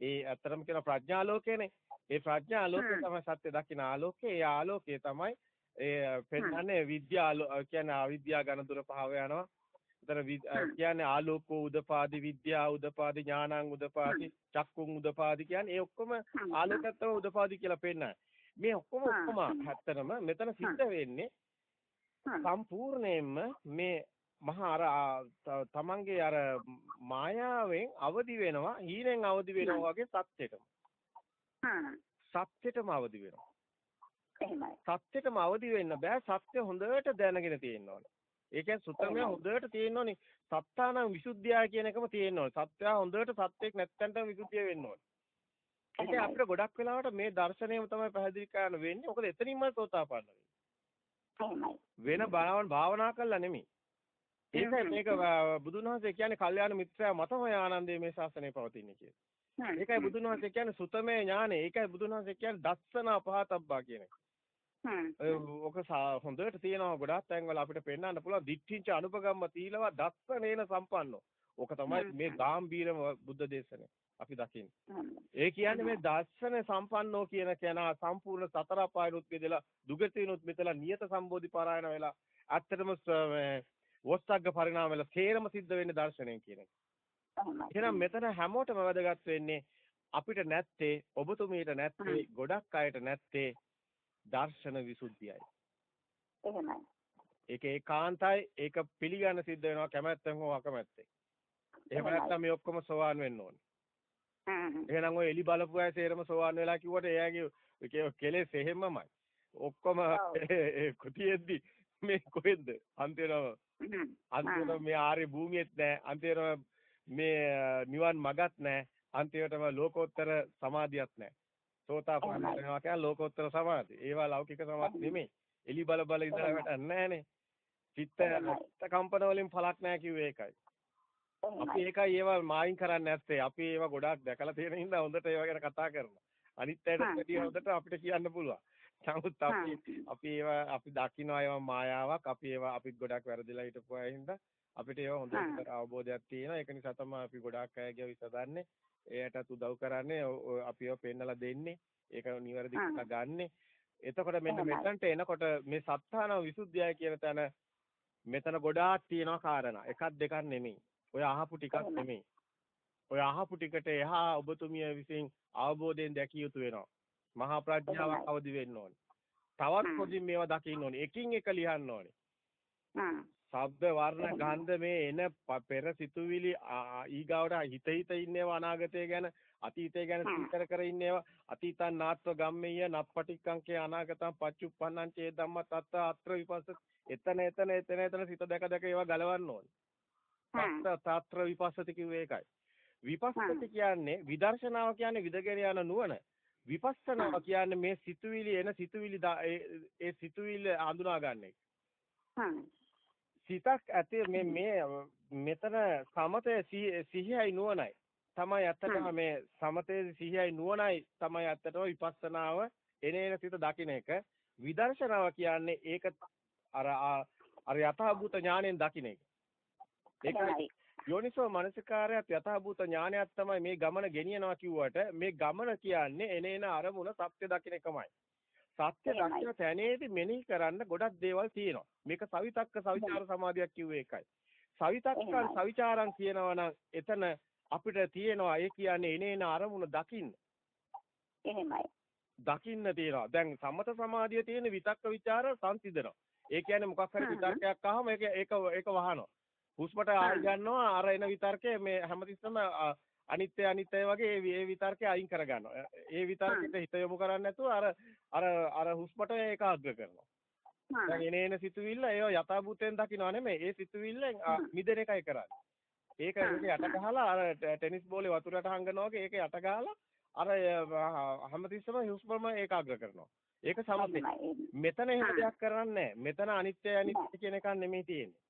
ඒ ඇත්තටම කියන ප්‍රඥාලෝකයනේ. ඒ ප්‍රඥාලෝකය හ්ම්. තමයි සත්‍ය දකින්න ආලෝකය. ඒ ආලෝකය තමයි ඒ පෙන්වන්නේ විද්‍යා කියන්නේ අවිද්‍යා ඝන දුර පහව යනවා. හ්ම්. කියන්නේ ආලෝකෝ උදපාදි විද්‍යා උදපාදි ඥානං උදපාදි චක්කුං උදපාදි කියන්නේ ඒ ඔක්කොම හ්ම්. ආලෝකත්ව උදපාදි කියලා පෙන්නන. මේ ඔක්කොම. ඔක්කොම ඇත්තටම මෙතන සිද්ධ වෙන්නේ. සම්පූර්ණයෙන්ම මේ මහා අර තමන්ගේ අර මායාවෙන් අවදි වෙනවා හීනෙන් අවදි වෙනවා වගේ සත්‍යෙටම හ්ම්. සත්‍යෙටම අවදි වෙනවා එහෙමයි. සත්‍යෙටම අවදි වෙන්න බෑ සත්‍ය හොඳට දැනගෙන තියෙන්න ඕනේ ඒ කියන්නේ සුත්තමය. හොඳට තියෙන්න ඕනේ සත්තානම් විසුද්ධිය කියන එකම තියෙන්න ඕනේ සත්‍ය හොඳට සත්‍යෙක් නැත්තන්ට විසුද්ධිය වෙන්න ඕනේ ඒක. අපිට ගොඩක් වෙලාවට මේ දර්ශනයම තමයි පැහැදිලි කරන්න වෙන්නේ මොකද එතනින්ම සෝතාපන්න වෙන්නේ. වෙන භාවන භාවනා කළා නෙමෙයි. හ්ම්. මේක බුදුන් වහන්සේ කියන්නේ කල්යාණ මිත්‍රයා මතමය ආනන්දයේ මේ ශාසනය පවතින්නේ කියලා. ඒකයි බුදුන් වහන්සේ කියන්නේ සුතමේ ඥානෙ. ඒකයි බුදුන් වහන්සේ කියන්නේ දස්සන අපහතබ්බා කියන එක. ඔක හොඳට තියෙනවා ගොඩාක් තැන්වල අපිට පෙන්වන්න පුළුවන් දිට්ඨිංච අනුපගම්ම තීලව දස්සනේන සම්පන්නෝ. ඕක තමයි. මේ ගාම්භීරම බුද්ධ දේශනේ. අපි දකින්නේ. ඒ කියන්නේ මේ දර්ශන සම්පන්නෝ කියන කෙනා සම්පූර්ණ සතර අපායනුත් මිදලා දුගතිනුත් මිදලා නියත සම්බෝධි පරායන වෙලා ඇත්තටම වොස්සග්ග පරිණාම වෙලා සේරම සිද්ධ වෙන්නේ දර්ශනයෙන් කියන එක. එහෙනම් මෙතන හැමෝටම වැදගත් වෙන්නේ අපිට නැත්තේ ඔබතුමීට නැත්තේ ගොඩක් අයට නැත්තේ දර්ශන විසුද්ධියයි. එහෙමයි. ඒක ඒකාන්තයි ඒක පිළිගන්න සිද්ධ වෙනවා කැමැත්තෙන් හෝ අකමැත්තෙන්. එහෙම නැත්නම් මේ ඔක්කොම සෝවාන් වෙන්න ඕනේ. එහෙනම් ඔය එලි බලපු අය සේරම සෝවාන් වෙලා කිව්වට එයාගේ කෙලෙස් එහෙමමයි. ඔක්කොම ඔව්. මේ කොහෙන්ද? අන්තිමව හ්ම්. අන්තිමට මේ ආර්ය භූමියෙත් නැහැ. අන්තිමට මේ නිවන් මගත් නැහැ. අන්තිමටම ලෝකෝත්තර සමාධියක් නැහැ. සෝතාපන්න. වෙනවා කියන්නේ ලෝකෝත්තර සමාධි. ඒවා ලෞකික සමාධි නෙමෙයි. එලි බල බල ඉඳලා. වැඩක් නැහනේ. චිත්ත. චිත්ත කම්පන වලින් පළක් නැහැ කිව්වේ ඒකයි. අපි. ඒකයි ඒවා මායින් කරන්නේ නැත්තේ. අපි ඒවා ගොඩාක් දැකලා තියෙන හින්දා හොඳට ඒවා ගැන කතා කරනවා. අනිත් අයට වැඩිය. හොඳට අපිට කියන්න පුළුවන්. නමුත් අපි. අපි ඒවා අපි දකිනවා ඒවා මායාවක්. අපි ඒවා අපිත් ගොඩක් වැරදිලා හිටපු අය හින්දා අපිට ඒවා හොඳට අවබෝධයක් තියෙනවා. ඒක නිසා තමයි අපි ගොඩාක් අයගේ විසඳන්නේ. එයටත් උදව් කරන්නේ. අපි ඒවා පෙන්නලා දෙන්නේ. ඒක නිවැරදි ගන්නෙ. එතකොට මෙන්න. මෙතනට එනකොට මේ සත්තාන විසුද්ධියයි කියන තැන මෙතන ගොඩාක් තියෙනවා කාරණා. එකක් දෙකක් නෙමෙයි. ඔය අහපු ටිකක්. නෙමෙයි. ඔය අහපු ටිකට එහා ඔබතුමිය විසින් අවබෝධයෙන් දැකිය යුතු වෙනවා. මහා ප්‍රඥාවක්. අවදි වෙන්න ඕනේ. තවත්. පොඩි මේවා දකින්න ඕනේ. එකින් එක ලියන්න ඕනේ. ශබ්ද වර්ණ. ගන්ධ මේ එන පෙර සිතුවිලි ඊගාවට හිත හිත ඉන්නේවා අනාගතය ගැන අතීතය ගැන. සිතර කර ඉන්නේවා අතීතං නාත්ව ගම්මෙය නප්පටික්කංකේ අනාගතං පච්චුප්පන්නං චේ ධම්ම තත්ත අත්‍ර විපස්ස එතන එතන එතන එතන සිත දැක දැක ඒවා ගලවන්න ඕනේ. තත්ත තත්‍ර විපස්සති කිව්වේ ඒකයි. විපස්සති. කියන්නේ විදර්ශනාව කියන්නේ විදගෙන යන නුවණ. විපස්සනාව හ්ම්. කියන්නේ මේ සිතුවිලි එන සිතුවිලි ඒ සිතුවිලි හඳුනා ගන්න එක. සිතක් ඇති මේ මේ මෙතන සමතේ සිහියයි නුවණයි. තමයි ඇත්තටම මේ සමතේ සිහියයි නුවණයි තමයි ඇත්තටම විපස්සනාව එනේන සිත දකින්න එක. විදර්ශනාව කියන්නේ ඒක අර අර යථාභූත ඥාණයෙන් දකින්න එක. ඒක යෝනිසෝ මනසිකාරයත් යථාභූත ඥානයක් තමයි මේ ගමන ගෙනියනවා කිව්වට මේ ගමන කියන්නේ එනේන අරමුණ සත්‍ය දකින්න එකමයි සත්‍ය දකින්න තැනේදී මෙනෙහි කරන්න ගොඩක් දේවල් තියෙනවා. මේක සවිතක්ක සවිචාර සමාධියක් කිව්වේ ඒකයි. සවිතක්කන් සවිචාරං කියනවා එතන අපිට තියෙනවා ඒ කියන්නේ එනේන අරමුණ දකින්න. එහෙමයි. දකින්න තියෙනවා. දැන් සම්මත සමාධිය තියෙන විතක්ක ਵਿਚාර සංසිඳනවා. ඒ කියන්නේ මොකක් හරි විතර්කයක් ආවම ඒක ඒක ඒක වහනවා. හුස්මට ආය ගන්නවා අර එන විතර්කය මේ හැමතිස්සම අනිත්‍ය අනිත්‍ය වගේ ඒ විතර්කේ අයින් කරගන්නවා. ඒ විතර්කෙට හිත යොමු කරන්නේ නැතුව අර අර අර හුස්මට ඒකාග්‍ර කරනවා. දැන් එනේන සිතුවිල්ල ඒව යථාභූතයෙන් දකින්නව නෙමෙයි. ඒ සිතුවිල්ලෙන් මිදෙන එකයි කරන්නේ. ඒක ඒක යට ගහලා අර ටෙනිස් බෝලේ වතුරට හංගනවා වගේ ඒක යට ගහලා අර හැමතිස්සම හුස්මම ඒකාග්‍ර කරනවා. ඒක සමතේ. මෙතන එහෙම දෙයක් කරන්නේ මෙතන අනිත්‍ය අනිත්‍ය කියන එකක් නෙමෙයි තියෙන්නේ.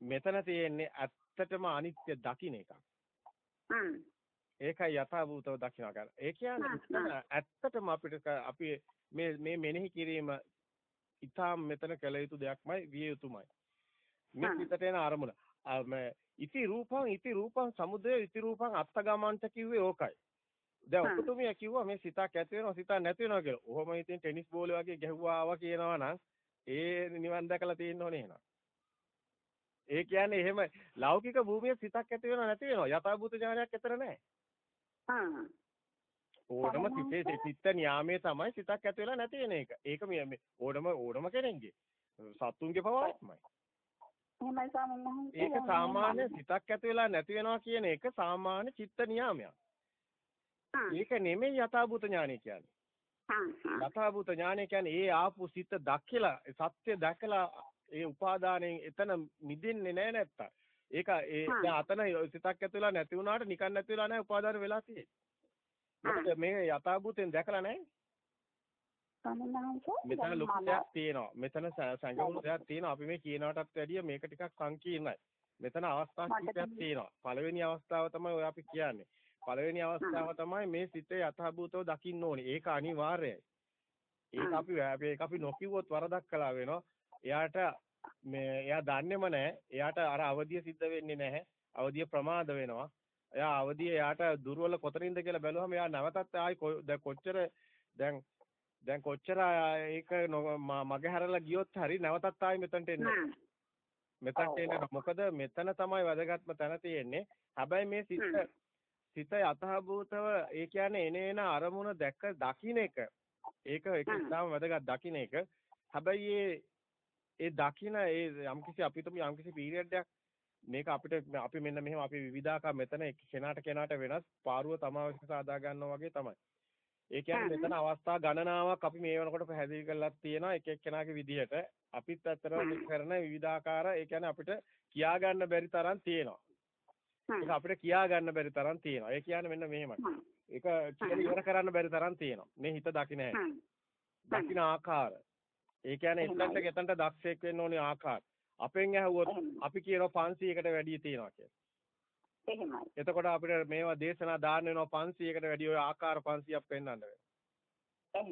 මෙතන තියෙන්නේ ඇත්තටම අනිත්‍ය දකින්න එකක්. ඒකයි යථාභූතව දකින්න ගන්න. ඒ කියන්නේ ඇත්තටම අපිට අපි මේ මේ මෙනෙහි කිරීම ඊටාම් මෙතන කළ යුතු දෙයක්මයි විය යුතුමයි. මේ පිටට එන අරමුණ. ඉති රූපං ඉති රූපං සමුදය ඉති රූපං අත්තගමන්ත කිව්වේ ඕකයි. දැන් ඔබතුමිය කිව්වා මේ සිතක් ඇති වෙනවා සිතක් නැති වෙනවා කියලා. ඔහොම ඉතින් ටෙනිස් බෝලේ වගේ ගැහුවා ආවා කියනවා නම් ඒ නිවන් දැකලා තියෙන්න ඕනේ එහෙනම්. ඒ කියන්නේ එහෙම ලෞකික භූමියේ සිතක් ඇති වෙනව නැති වෙනව යථාභූත ඥානයක් ඇතර නැහැ. හා. ඕනම සිතේ සිත න්යාමයේ තමයි සිතක් ඇති වෙලා නැති වෙන එක. ඒක මේ ඕනම ඕනම කෙනෙක්ගේ සත්තුන්ගේ පවාත්මයි. ඒක සාමාන්‍ය සිතක් ඇති වෙලා නැති වෙනවා කියන එක සාමාන්‍ය චිත්ත නියාමයක්. ඒක නෙමෙයි යථාභූත ඥානය කියන්නේ. යථාභූත ඥානය කියන්නේ ඒ ආපු සිත දක්කලා සත්‍ය දැකලා ඒ උපාදානයෙන් එතන මිදෙන්නේ නැහැ නැත්තම්. ඒක ඒ දැන් අතන සිතක් ඇතුළේ නැති වුණාට නිකන් නැති වෙලා නැහැ උපාදාන වෙලා තියෙන්නේ. මේ යථාභූතයෙන් දැකලා නැහැ. මෙතන ලොකු දෙයක් තියෙනවා. මෙතන සංගමුණු දෙයක් තියෙනවා. අපි මේ කියනවටත් වැඩිය මේක ටිකක් සංකීර්ණයි. මෙතන අවස්ථා කිහිපයක් තියෙනවා. පළවෙනි අවස්ථාව තමයි ඔය අපි කියන්නේ. පළවෙනි අවස්ථාව තමයි මේ සිතේ යථාභූතව දකින්න ඕනේ. ඒක අනිවාර්යයි. ඒක අපි ඒක අපි නොකියුවොත් වරදක් කළා වෙනවා. එයාට මේ එයා දන්නේම නැහැ. එයාට අර අවදිය සිද්ධ වෙන්නේ නැහැ. අවදිය ප්‍රමාද වෙනවා. එයා අවදිය එයාට දුර්වල කොතනින්ද කියලා බැලුවම එයා නැවතත් ආයි කොච්චර දැන් දැන් කොච්චර ඒක මගේ හැරලා ගියොත් හරි නැවතත් ආයි මෙතනට එන්නේ. මෙතනට එන්නේ මොකද මෙතන තමයි වැදගත්ම තැන තියෙන්නේ. හැබැයි මේ සිත සිත යථාභූතව ඒ කියන්නේ එනේන අරමුණ දැක දකින්න එක. ඒක ඒක ඉතාම වැදගත් දකින්න එක. හැබැයි ඒ දකින ඒ යම්කිසි අපිටම යම්කිසි පීරියඩ් එකක් මේක අපිට අපි මෙන්න මෙහෙම අපි විවිධාකාර මෙතන කෙනාට කෙනාට වෙනස් පාරුව තමාවශ්‍ය සාදා ගන්නවා වගේ තමයි. ඒ කියන්නේ මෙතන අවස්ථා ගණනාවක් අපි මේ වෙනකොට පැහැදිලි කරලා තියෙනවා එක එක්කෙනාගේ විදිහට. අපිත් අතරම කරන විවිධාකාර ඒ කියන්නේ අපිට කියා ගන්න බැරි තරම් තියෙනවා. ඒක අපිට කියා ගන්න බැරි තරම් තියෙනවා. ඒ කියන්නේ මෙන්න මෙහෙමයි. ඒක කියලා ඉවර කරන්න බැරි තරම් තියෙනවා. මේ හිත දකින්න හැටි. දකින්න ආකාර. ඒ කියන්නේ එතනට ගෙතනට දක්ෂයෙක් වෙන්න ඕනේ ආකාර. අපෙන් ඇහුවොත් අපි කියනවා 500කට වැඩි තියෙනවා කියලා. එහෙමයි. එතකොට අපිට මේවා දේශනා දාන්න වෙනවා 500කට වැඩි ඔය ආකාර 500ක් පෙන්වන්න.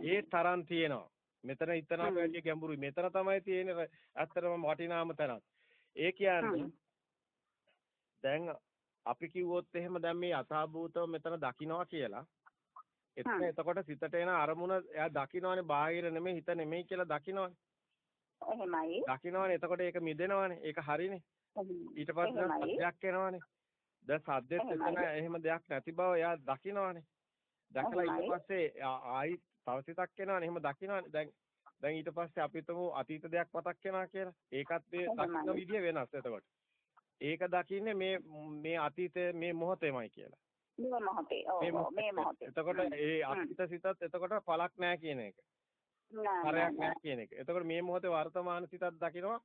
ඒ තරම් තියෙනවා. මෙතන ඉතනට වැඩි ගැඹුරුයි. මෙතන තමයි තියෙන්නේ ඇත්තටම වටිනාම තැනක්. ඒ කියන්නේ දැන් අපි කිව්වොත් එහෙම දැන් මේ යථාභූතව මෙතන දකින්නවා කියලා එතන එතකොට සිතට එන අරමුණ එයා දකින්නවනේ බාහිර නෙමෙයි හිත නෙමෙයි කියලා දකින්නවනේ. එහෙමයි. දකින්නවනේ එතකොට ඒක මිදෙනවනේ. ඒක හරිනේ. ඊට පස්සේ සත්‍යයක් එනවනේ. දැන් සද්දෙත් එතන එහෙම දෙයක් නැති බව එයා දකින්නවනේ. දැකලා ඊට පස්සේ ආයි තව සිතක් එනවනේ. එහෙම දකින්නවනේ. දැන් දැන් ඊට පස්සේ අපි හිතමු අතීත දෙයක් මතක් වෙනවා කියලා. ඒකත් ඒ දකින්න විදිය වෙනස් එතකොට. ඒක දකින්නේ මේ මේ අතීතයේ මේ මොහොතේමයි කියලා. මේ මොහොතේ. ඔව් මේ මොහොතේ. එතකොට ඒ අතීත සිතත් එතකොට පළක් නැහැ කියන එක. නෑ නැහැ කියන එක. එතකොට මේ මොහොතේ වර්තමාන සිතත් දකිනවා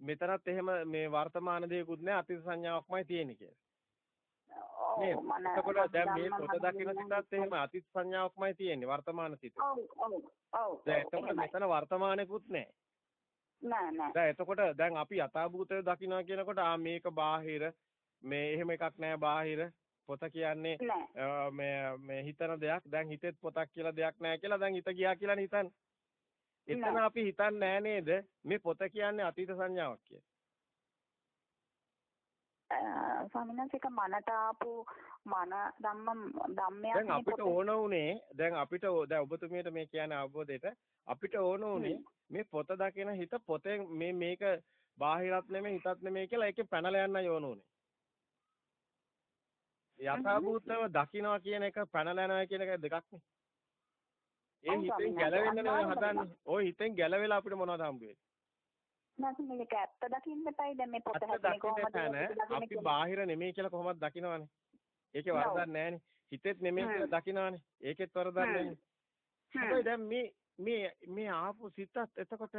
මෙතනත් එහෙම මේ වර්තමාන දේකුත් නැහැ අතීත සංඥාවක්මයි තියෙන්නේ කියලා. නේද? එතකොට දැන් මේ පොත දකින්න සිතත් එහෙම අතීත සංඥාවක්මයි තියෙන්නේ වර්තමාන සිත. ඔව් ඔව් ඔව්. දැන් එතකොට මෙතන වර්තමානෙකුත් නැහැ. නෑ නෑ. දැන් එතකොට දැන් අපි යථාභූතය දකිනවා කියනකොට ආ මේක බාහිර මේ එහෙම එකක් නෑ බාහිර පොත කියන්නේ මේ මේ හිතන දෙයක් දැන් හිතෙත් පොතක් කියලා දෙයක් නෑ කියලා දැන් හිත ගියා කියලා හිතන්නේ. එතන. අපි හිතන්නේ නෑ නේද මේ පොත කියන්නේ අතීත සංඥාවක් කියලා. ස්වාමීන් වහන්සේ ඒක මනට ආපු මන ධම්ම ධම්මයක් දැන් අපිට පොතේ. ඕන උනේ දැන් අපිට දැන් ඔබතුමියට මේ කියන්නේ අවබෝධයට අපිට ඕන උනේ මේ පොත දකින හිත පොතෙන් මේ මේක බාහිරත් නෙමෙයි හිතත් නෙමෙයි කියලා ඒකේ පැනලා යන්නයි ඕන උනේ. යථාභූතව දකින්නවා කියන එක පැනලා යනවා කියන එක දෙකක් නේ. ඒ හිතෙන් ගැලවෙන්න අනිවාර්යයෙන්ම හදන්නේ. ওই හිතෙන් ගැලවෙලා අපිට මොනවද හම්බ වෙන්නේ? නැත්නම් මේක ඇත්ත දකින්න එපායි දැන් මේ පොත හැදෙන්නේ කොහොමද අපි. බාහිර නෙමෙයි කියලා කොහොමද දකින්නවනේ. ඒකේ වරදක් නැහැනේ. හිතෙත් නෙමෙයි කියලා දකින්නවනේ. ඒකෙත් වරදක් නැහැ. හැබැයි දැන් මේ මේ මේ ආපු සිතත් එතකොට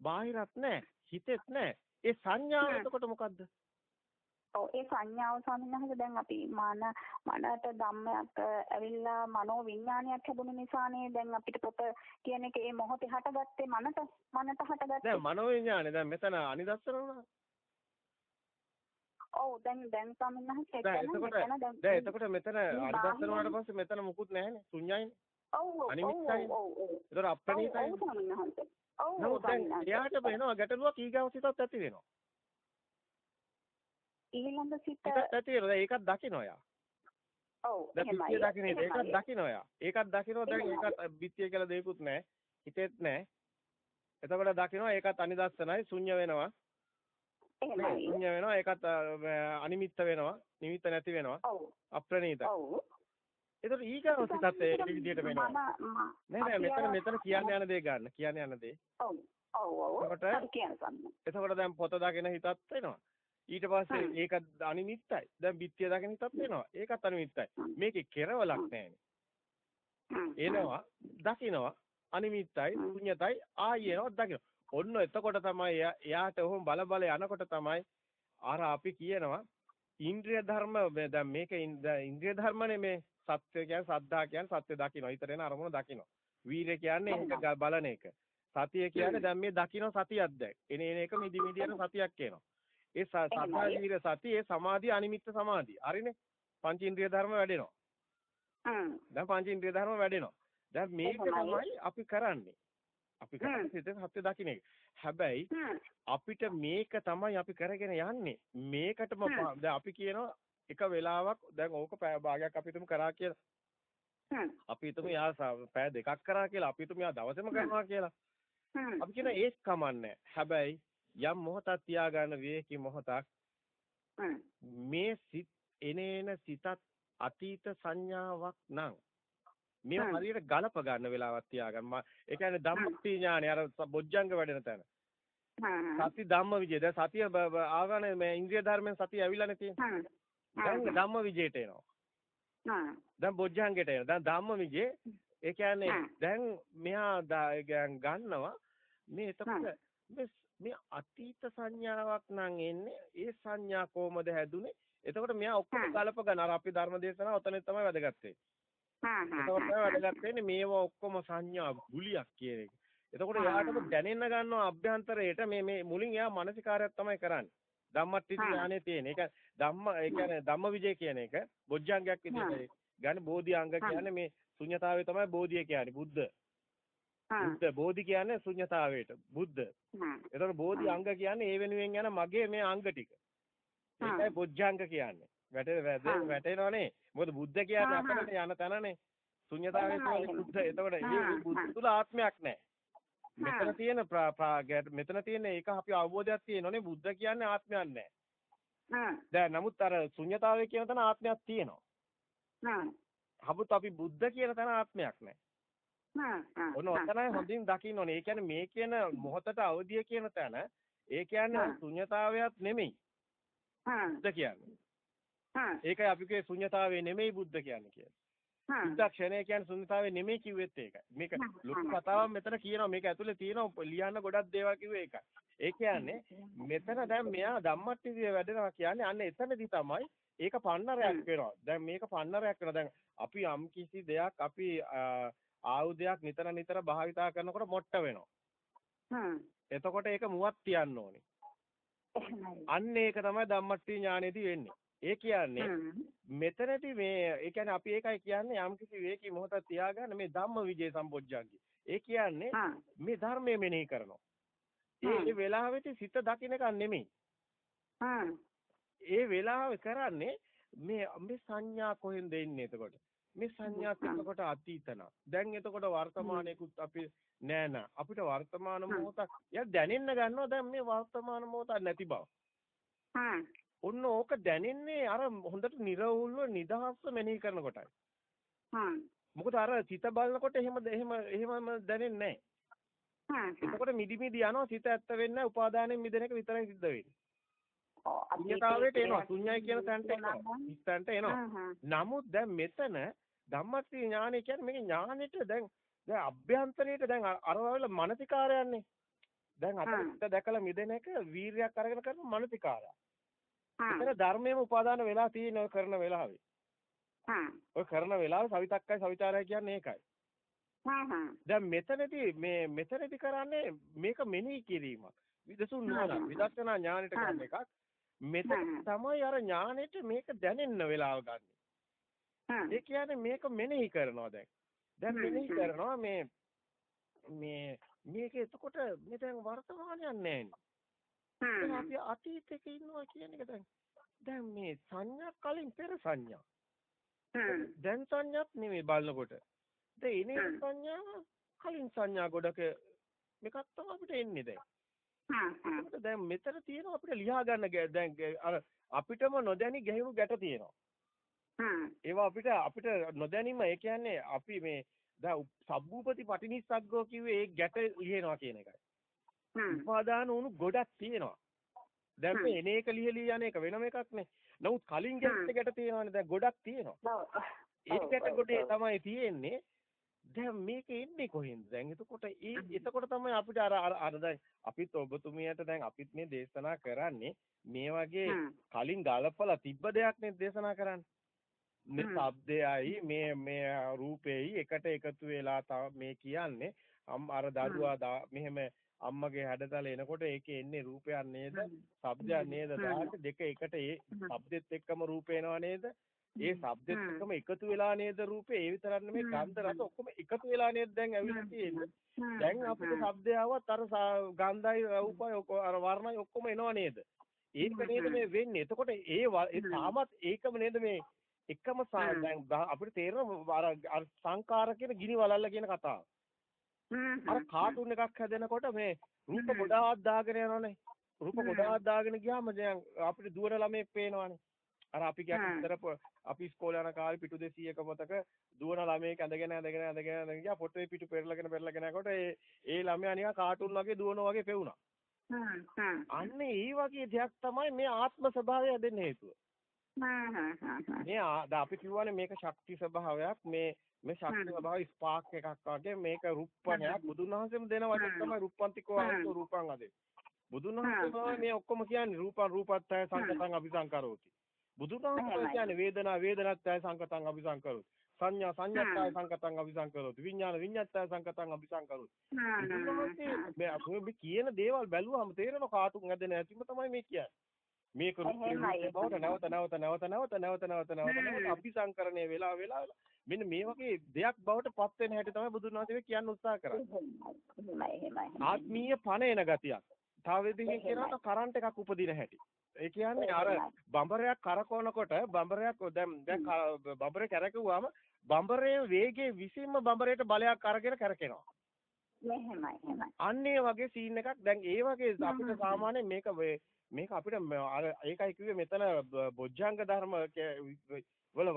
බාහිරත් නැහැ. හිතෙත් නැහැ. ඒ සංඥාව. එතකොට මොකද්ද? ඔව් ඒ සංඥාව ස්වාමීන් වහන්සේ දැන් අපි මන මනට ධම්මයක් ඇවිල්ලා මනෝ විඥානයක් හැදුන නිසානේ දැන් අපිට පොත කියන එක ඒ මොහොතේ හටගත්තේ මනට මනට හටගත්තේ දැන් මනෝවිඤ්ඤාණය දැන් මෙතන අනිදස්සන වුණා. ඔව් දැන් දැන් ස්වාමීන් වහන්සේ දැන් දැන් එතකොට මෙතන අනිදස්සන වුණාට පස්සේ මෙතන මුකුත් නැහැනේ. ශුන්‍යයිනේ. ඔව් ඔව්. ඔව් ඔව් ඒතර අප්‍රණීතයි. ඔව් ස්වාමීන් වහන්සේ ඔව් දැන්. එයාට වෙනවා ගැටලුවක් ඊගාව සිතත් ඇති වෙනවා. ඊළඟ සිත ඇති වෙනවා. ඒකත් දකින්න ඔයා. ඔව් එහෙමයි දකින්න ඒකත්. දකින්න ඔයා. ඒකත් දකින්න දැන්. ඒකත් පිටිය කියලා දෙයක්වත් නැහැ. හිතෙත් නැහැ. එතකොට දකින්න ඒකත් අනිදස්සනයි ශුන්‍ය වෙනවා. එහෙමයි ශුන්‍ය වෙනවා ඒකත් අනිමිත්ත වෙනවා. නිමිත්ත නැති වෙනවා. ඔව් අප්‍රණීතයි. ඔව් ඒතකොට ඊගාව සිතත් ඒ විදිහට වෙනවා. නෑ නෑ මෙතන මෙතන කියන්න යන දේ ගන්න. කියන්න යන දේ. ඔව් ඔව් ඔව් එතකොට දැන් පොත දකින හිතත් වෙනවා. ඊට පස්සේ. ඒක අනිමිත්තයි. දැන් බිත්තිය දකින හිතත් වෙනවා. ඒකත් අනිමිත්තයි. මේකේ කෙරවලක් නැහැනේ. එනවා, දකිනවා, අනිමිත්තයි. ශුන්‍යතයි, ආයි එනවා, දකිනවා. ඔන්න එතකොට තමයි එයා- එයාට ඔහොම බල බල යනකොට තමයි අර අපි කියනවා ඉන්ද්‍රිය ධර්ම දැන් මේක ඉන්ද්‍රිය ධර්මනේ මේ සත්‍ය කියන්නේ සද්ධා කියන්නේ සත්‍ය දකින්න. ඊතර එන අරමුණ දකින්න. වීරය කියන්නේ ඒක බලන එක. සතිය කියන්නේ දැන් මේ දකින්න සතියක් දැන්. එන එන එක මිදි මිදි යන සතියක් එනවා. ඒ ස- සද්ධා එහෙමයි. වීර සති ඒ සමාධිය අනිමිත්ත සමාධිය. හරිනේ? පංච ඉන්ද්‍රිය ධර්ම වැඩෙනවා. හ්ම් දැන් පංච ඉන්ද්‍රිය ධර්ම වැඩෙනවා. දැන් මේක. තමයි අපි කරන්නේ. අපි කරන්නේ සත්‍ය දකින්න එක. හැබැයි අපිට මේක තමයි අපි කරගෙන යන්නේ. මේකටම. පා- දැන් අපි කියනවා එක වෙලාවක් දැන් ඕක භාගයක් අපි හිතමු කරා කියලා. හ්ම් අපි හිතමු යා පැය දෙකක් කරා කියලා. අපි හිතමු යා දවසෙම කරනවා කියලා. හ්ම් අපි කියන ඒක කමන්නේ. හැබැයි යම් මොහොතක් තියාගන්න විවේකී මොහොතක් මේ සිත් එනේන සිතත් අතීත සංඥාවක් නම් මේ. හරියට ගලප ගන්න වෙලාවක් තියාගන්න. ඒ කියන්නේ ධම්මප්ති ඥානය අර බොජ්ජංග වැඩෙන තැන. සති ධම්ම විජය. දැන් සතිය ආවනේ මේ ඉන්ද්‍රිය ධර්මෙන් සතිය ඇවිල්ලානේ තියෙන්නේ. දැන් ධම්ම විජයට එනවා. දැන් බොජ්ජංගයට එනවා. දැන් ධම්ම විජය ඒ කියන්නේ. දැන් මෙහා ගන්නවා මේ එතකොට. මේ මේ අතීත සංඥාවක් නම් එන්නේ ඒ සංඥා කොහමද හැදුනේ එතකොට මෙයා ඔක්කොම. කලප ගන්න අර අපි ධර්ම දේශනාව ඔතන තමයි වැදගත් වෙන්නේ මේවා ඔක්කොම සංඥා ගුලියක් කියන එක එතකොට එයාටම දැනෙන්න ගන්නවා අභ්‍යන්තරයට මේ මේ මුලින් එයා මානසිකාරයක් තමයි කරන්නේ ධම්මට්ටි හ්ම්. ඥානෙ තියෙන. ඒක ධම්ම ඒ කියන්නේ ධම්ම විජය කියන එක බොජ්ජංගයක් විදිහට ගන්න බෝධි අංග හ්ම්. කියන්නේ මේ ශුන්‍යතාවය තමයි බෝධිය කියන්නේ බුද්ධ. බුද්ධ බෝධි කියන්නේ ශුන්‍යතාවයට බුද්ධ. එතකොට බෝධි. අංග කියන්නේ ඒ වෙනුවෙන් යන මගේ මේ අංග ටික. ඒකයි බොජ්ජංග කියන්නේ. වැටේ. වැටෙනවනේ. මොකද බුද්ධ කියන්නේ. අපිට යන තැනනේ. ශුන්‍යතාවයේ තියෙන. බුද්ධ. එතකොට මේ. බුද්ධ තුල ආත්මයක් නැහැ. මෙතන. තියෙන මෙතන තියෙන ඒක අපි අවබෝධයක් තියෙනෝනේ බුද්ධ කියන්නේ ආත්මයක් නැහැ. දැන් නමුත් අර ශුන්‍යතාවයේ කියන තැන ආත්මයක් තියෙනවා. නමුත් අපි බුද්ධ කියන තැන ආත්මයක් නැහැ. ඔන්න ඔතනයි හොඳින් දකින්න ඕනේ. ඒ කියන්නේ මේ කියන මොහොතට අවදිය කියන තැන ඒ කියන්නේ. ශුන්‍යතාවයක් නෙමෙයි බුද්ධ කියන්නේ. ඒකයි අපි කියේ ශුන්‍යතාවේ නෙමෙයි බුද්ධ කියන්නේ කියලා. බුද්ධක්ෂණය කියන්නේ ශුන්‍යතාවේ නෙමෙයි කිව්වෙත් ඒකයි. මේක. ලොකු කතාවක් මෙතන කියනවා. මේක ඇතුලේ තියෙනවා ලියන්න ගොඩක් දේවල් කිව්වේ ඒකයි. ඒ කියන්නේ මෙතන දැන් මෙයා ධම්මට්ටිදිය වැඩෙනවා කියන්නේ අන්න එතනදී තමයි ඒක පන්නරයක්. වෙනවා. දැන් මේක පන්නරයක් වෙනවා. දැන් අපි යම් කිසි දෙයක් අපි ආයුධයක් නිතර නිතර භාවිතා කරනකොට මොට්ට වෙනවා. හ්ම් එතකොට ඒක මුවත් තියන්න ඕනේ. අන්න ඒක තමයි ධම්මට්ටි ඥානෙදී වෙන්නේ. ඒ කියන්නේ. මෙතනදී මේ ඒ කියන්නේ අපි ඒකයි කියන්නේ යම්කිසි වේකී මොහොතක් තියාගන්න මේ ධම්ම විජේ සම්පොඥාග්ගි. ඒ කියන්නේ. මේ ධර්මය මෙනෙහි කරනවා. ඒ වෙලාවෙදී සිත දකින්න එක නෙමෙයි. ඒ වෙලාවේ කරන්නේ මේ මේ සංඥා කොහෙන්ද එන්නේ එතකොට? මේ සංඥාත්. එතකොට අතීතන. දැන් එතකොට වර්තමානයේකුත් අපි නෑ නෑ අපිට වර්තමාන. මොහොතක් යා දැනෙන්න ගන්නවා දැන් මේ වර්තමාන මොහොතක් නැති බව. ඔන්න ඕක දැනෙන්නේ අර හොඳට නිර්වුල්ව නිදහස්ව මෙනෙහි කරන කොටයි. මොකද අර සිත බලනකොට එහෙම එහෙම එහෙමම දැනෙන්නේ නැහැ. එතකොට මිදි මිදි යනවා සිත ඇත්ත වෙන්නේ නැහැ උපාදානයෙන් මිදෙන එක විතරයි සිද්ධ වෙන්නේ. ඔව්, ශුන්‍යතාවයට එනවා ශුන්‍යයි කියන තැනට එනවා. ඉස්සන්ට එනවා. නමුත් දැන් මෙතන ධම්මස්ති ඥානය කියන්නේ මේක ඥානෙට දැන් දැන් අභ්‍යන්තරයට දැන් අර අර වල මානසිකාරයන්නේ. දැන්. අපිට දැකලා මිදෙන එක වීරියක් අරගෙන කරන මානසිකාරය. එතන ධර්මයේම උපාදාන වෙලා තියෙන කරන වෙලාවේ. ඔය කරන වෙලාවේ සවිතක්කයි සවිචාරය කියන්නේ ඒකයි. දැන් මෙතනදී මේ මෙතනදී කරන්නේ මේක මෙනෙහි කිරීමක්. විදසුන් නුවණ. විදර්ශනා ඥානෙට. ගන්න එකක්. මෙතන. තමයි අර ඥානෙට මේක දැනෙන්න වෙලාව ගන්න. ඒ කියන්නේ මේක මෙනෙහි කරනවා දැන්. දැන් මෙනෙහි. කරනවා මේ මේ මේක එතකොට මේ දැන් වර්තමානයක් නැහැ. අපි අතීතයක ඉන්නවා කියන එක දැන් දැන් මේ සංඥා කලින් පෙර සංඥා. දැන් සංඥාත් නෙමෙයි බලනකොට. දැන් හ්ම්. සංඥා කලින් සංඥා ගොඩක මේකක් තමයි අපිට එන්නේ දැන්. දැන් මෙතන තියෙනවා අපිට ලියා ගන්න දැන් අර අපිටම නොදැනි ගැහුණු ගැට තියෙනවා. ඒවා අපිට අපිට නොදැනීම ඒ කියන්නේ අපි මේ දැන් සබ්බූපති පටිනිස්සග්ගෝ කිව්වේ ඒ ගැට ලියනවා කියන එකයි. උපාදාන වුණු ගොඩක් තියෙනවා. දැන්. මේ එන එක ලියලී යන එක වෙනම එකක් නේ. නමුත් කලින්. ගැට ගැට තියෙනවානේ දැන් ගොඩක් තියෙනවා. ඒ ගැට ගොඩේ. තමයි තියෙන්නේ. දැන් මේක එන්නේ කොහෙන්ද? දැන් එතකොට ඒ. එතකොට තමයි අපිට අර අර දැන් අපිත් ඔබතුමියට දැන් අපිත් මේ දේශනා කරන්නේ මේ වගේ. කලින් ගලපලා තිබ්බ දෙයක් නේ දේශනා කරන්නේ. මේ. ශබ්දයයි මේ මේ රූපේයි එකට එකතු වෙලා මේ කියන්නේ අර දරුවා මෙහෙම අම්මගේ හැඩතල එනකොට ඒකේ එන්නේ රූපයක් නේද? ශබ්දයක් නේද? දාට දෙක එකට ඒ. ශබ්දෙත් එක්කම රූපේ එනවා නේද? ඒ හ්ම්. එක්කම එකතු වෙලා නේද රූපේ? ඒ විතරක් නෙමෙයි. ගන්ධ රස ඔක්කොම එකතු වෙලා නේද දැන් ඇවිල්ලා තියෙන්නේ? දැන් අපිට ශබ්දය આવත් අර ගන්ධයි රූපයි අර වර්ණයි ඔක්කොම එනවා නේද? ඒක. නේද මේ වෙන්නේ. එතකොට ඒ. තාමත් ඒකම නේද මේ එකම. දැන් අපිට තේරෙනවා අර සංකාර කියන ගිනි වලල්ල කියන කතාව. අර කාටුන් එකක් හැදෙනකොට මේ රූප. ගොඩාක් දාගෙන යනවනේ. රූප. ගොඩාක් දාගෙන ගියාම දැන් අපිට දුවන ළමෙක් පේනවනේ. අර අපි කියන්නේ අපි ඉස්කෝලේ යන කාලේ පිටු 200ක මතක දුවන ළමයෙක් ඇඳගෙන ඇඳගෙන ඇඳගෙන ඇඳගෙන ගියා පොටේ පිටු පෙරලගෙන පෙරලගෙන යනකොට ඒ ඒ ළමයා නිකන් කාටුන් වගේ දුවනවා වගේ පෙවුනා. අන්න ඒ වගේ දෙයක් තමයි මේ ආත්ම ස්වභාවය හැදෙන්න හේතුව. මේ අපි කියවනේ මේක ශක්ති ස්වභාවයක් මේ මේ ශක්ති හ්ම්. ස්වභාවය ස්පාක් එකක් වගේ මේක රුප්පණයක් බුදුන් වහන්සේම දෙන වචන. තමයි රුප්පන්තිකෝ. අන්තෝ රූපං අදේ. බුදුන්. වහන්සේ මේ ඔක්කොම කියන්නේ රූපං රූපත්තය සංකතං අபிසංකරෝති. බුදුරජාණන් කියන්නේ වේදනා වේදනත්ය සංකතං අபிසංකරොත්. සංඥා සංඥාත්ය සංකතං අபிසංකරොත්. විඥාන විඥාත්ය සංකතං අபிසංකරොත්. මේ කියන දේවල් බැලුවම තේරෙනවා කාටුන් ඇදෙන ඇතිම තමයි මේ කියන්නේ. මේක බවට නැවත නැවත නැවත නැවත නැවත නැවත නැවත අபிසංකරණය වෙලා වෙලා මෙන්න මේ වගේ දෙයක් බවට පත් වෙන හැටි තමයි බුදුන් වහන්සේ කියන්න උත්සාහ කරන්නේ. ආත්මීය පණ එන ගතියක්. තව විදිහකින් කියනවා කරන්ට් එකක් උපදින හැටි. ඒ කියන්නේ අර බඹරයක් කරකවනකොට බඹරයක් දැන් දැන් බඹරේ කැරකුවාම බඹරේ වේගයේ විසින්ම බඹරේට බලයක් අරගෙන කැරකෙනවා. එහෙමයි. එහෙමයි. අන්න ඒ වගේ සීන් එකක් දැන් ඒ වගේ. අපිට සාමාන්‍යයෙන් මේක මේක අපිට අර ඒකයි කිව්වේ මෙතන බොජ්ජංග ධර්ම වල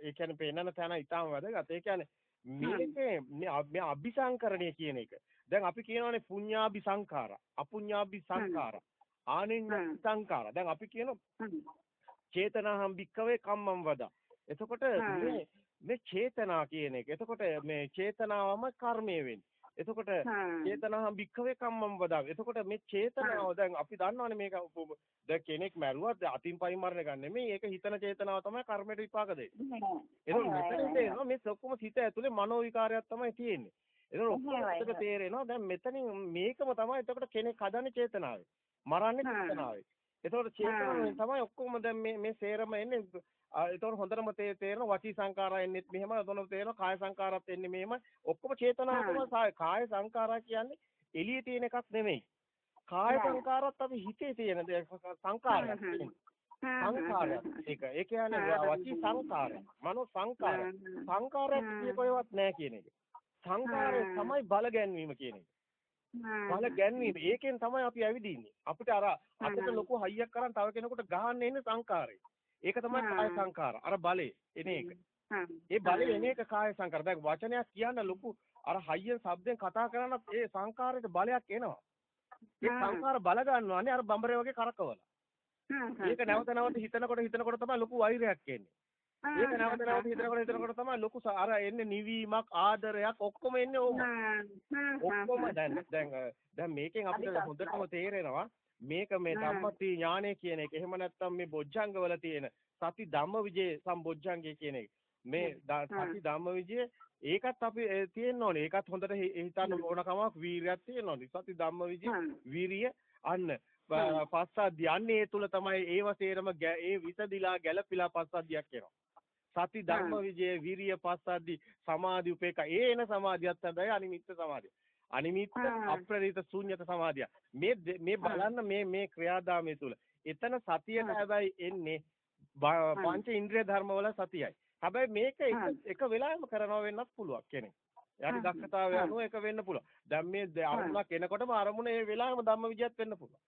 ඒ කියන්නේ පේනන තැන ඊටම වැදගත්. ඒ කියන්නේ මේකේ මේ අபிසංකරණය කියන එක. දැන් අපි කියනවානේ පුඤ්ඤාභි සංඛාර, අපුඤ්ඤාභි සංඛාර, හ්ම්. සංඛාර. දැන් අපි කියන හ්ම්. චේතනාහම් භික්කවේ කම්මං වදා. එතකොට. මේ මේ චේතනා කියන එක. එතකොට මේ චේතනාවම කර්මය වෙන්නේ. එතකොට. චේතනාහම් භික්කවේ කම්මං වදා. එතකොට මේ චේතනාව දැන් අපි දන්නවනේ මේක දැන් කෙනෙක් මැරුවත් අතින් පයින් මරණ එක නෙමෙයි. ඒක හිතන චේතනාව තමයි කර්මයට විපාක දෙන්නේ. ඒක මෙතන. තේරෙනවා මේ ඔක්කොම සිත ඇතුලේ මනෝ විකාරයක් තමයි තියෙන්නේ. ඒක ඔක්කොම තේරෙනවා. දැන් මෙතනින් මේකම තමයි එතකොට කෙනෙක් හදන්නේ චේතනාවේ. මරන්නේ චේතනාවයි. ඒතකොට චේතනාවෙන් තමයි ඔක්කොම දැන් මේ මේ සේරම එන්නේ. ඒතකොට හොඳටම තේරෙන වචී සංකාරා එන්නෙත් මෙහෙම. ඒතකොට තේරෙන කාය සංකාරات එන්නේ මෙහෙම. ඔක්කොම චේතනාව තමයි කාය සංකාරා කියන්නේ එළියේ තියෙන එකක් නෙමෙයි. කාය සංකාරات අපි හිතේ තියෙන සංකාරයක්. සංකාරය. ඒක ඒ කියන්නේ වචී සංකාරය. මනෝ සංකාරය. සංකාරයක් කියපේවත් නැහැ කියන එක. සංකාරය තමයි බල ගැන්වීම කියන එක. බල ගැන්වීම. ඒකෙන් තමයි අපි ඇවිදින්නේ. අපිට අර අතට ලොකු හයියක් කරන් තව කෙනෙකුට ගහන්න එන්නේ සංකාරය. ඒක තමයි කාය සංකාර. අර බලේ එන එක. ඒ බලේ එන එක කාය සංකාර. දැන් වචනයක් කියන්න ලොකු අර හයියෙන් શબ્දෙන් කතා කරනත් ඒ සංකාරයට බලයක් එනවා. ඒ සංකාර බල ගන්නවානේ අර බඹරේ වගේ කරකවලා. ඒක නැවත නැවත හිතනකොට හිතනකොට තමයි ලොකු වෛරයක් එන්නේ. ඒක නැවත නැවත හිතනකොට හිතනකොට තමයි ලොකු අර එන්නේ නිවීමක් ආදරයක් ඔක්කොම එන්නේ ඕම. ඔක්කොම දැන් දැන් දැන් මේකෙන් අපිට හොඳටම තේරෙනවා මේක මේ ධම්මති ඥානය කියන එක. එහෙම නැත්නම් මේ බොජ්ජංගවල තියෙන සති ධම්මවිජේ සම්බොජ්ජංගය කියන එක. මේ සති ධම්මවිජේ ඒකත් අපි තියෙන්න ඕනේ. ඒකත් හොඳට හිතන්න ඕන කමක් වීරියක් තියෙන්න ඕනේ. සති ධම්මවිජේ වීරිය අන්න පස්සද්ධිය යන්නේ ඒ තුල තමයි ඒව සේරම ඒ විසදිලා ගැලපිලා පස්සද්ධියක් එනවා. සති ධම්ම විජය විරිය පස්සද්ධි සමාධි උපේක ඒන සමාධියත් හැබැයි අනිමිත්ත සමාධිය. අනිමිත්ත අප්‍රණීත ශූන්‍යත සමාධිය. මේ මේ බලන්න මේ මේ ක්‍රියාදාමය තුල. එතන සතියට හැබැයි එන්නේ පංච ඉන්ද්‍රිය ධර්මවල සතියයි. හැබැයි මේක එක වෙලාවෙම කරනවා වෙන්නත් පුළුවන් කෙනෙක්. එයාගේ දක්ෂතාවය අනුව එක වෙන්න පුළුවන්. දැන් මේ අරමුණක් එනකොටම අරමුණ ඒ වෙලාවෙම ධම්ම විජයත් වෙන්න පුළුවන්.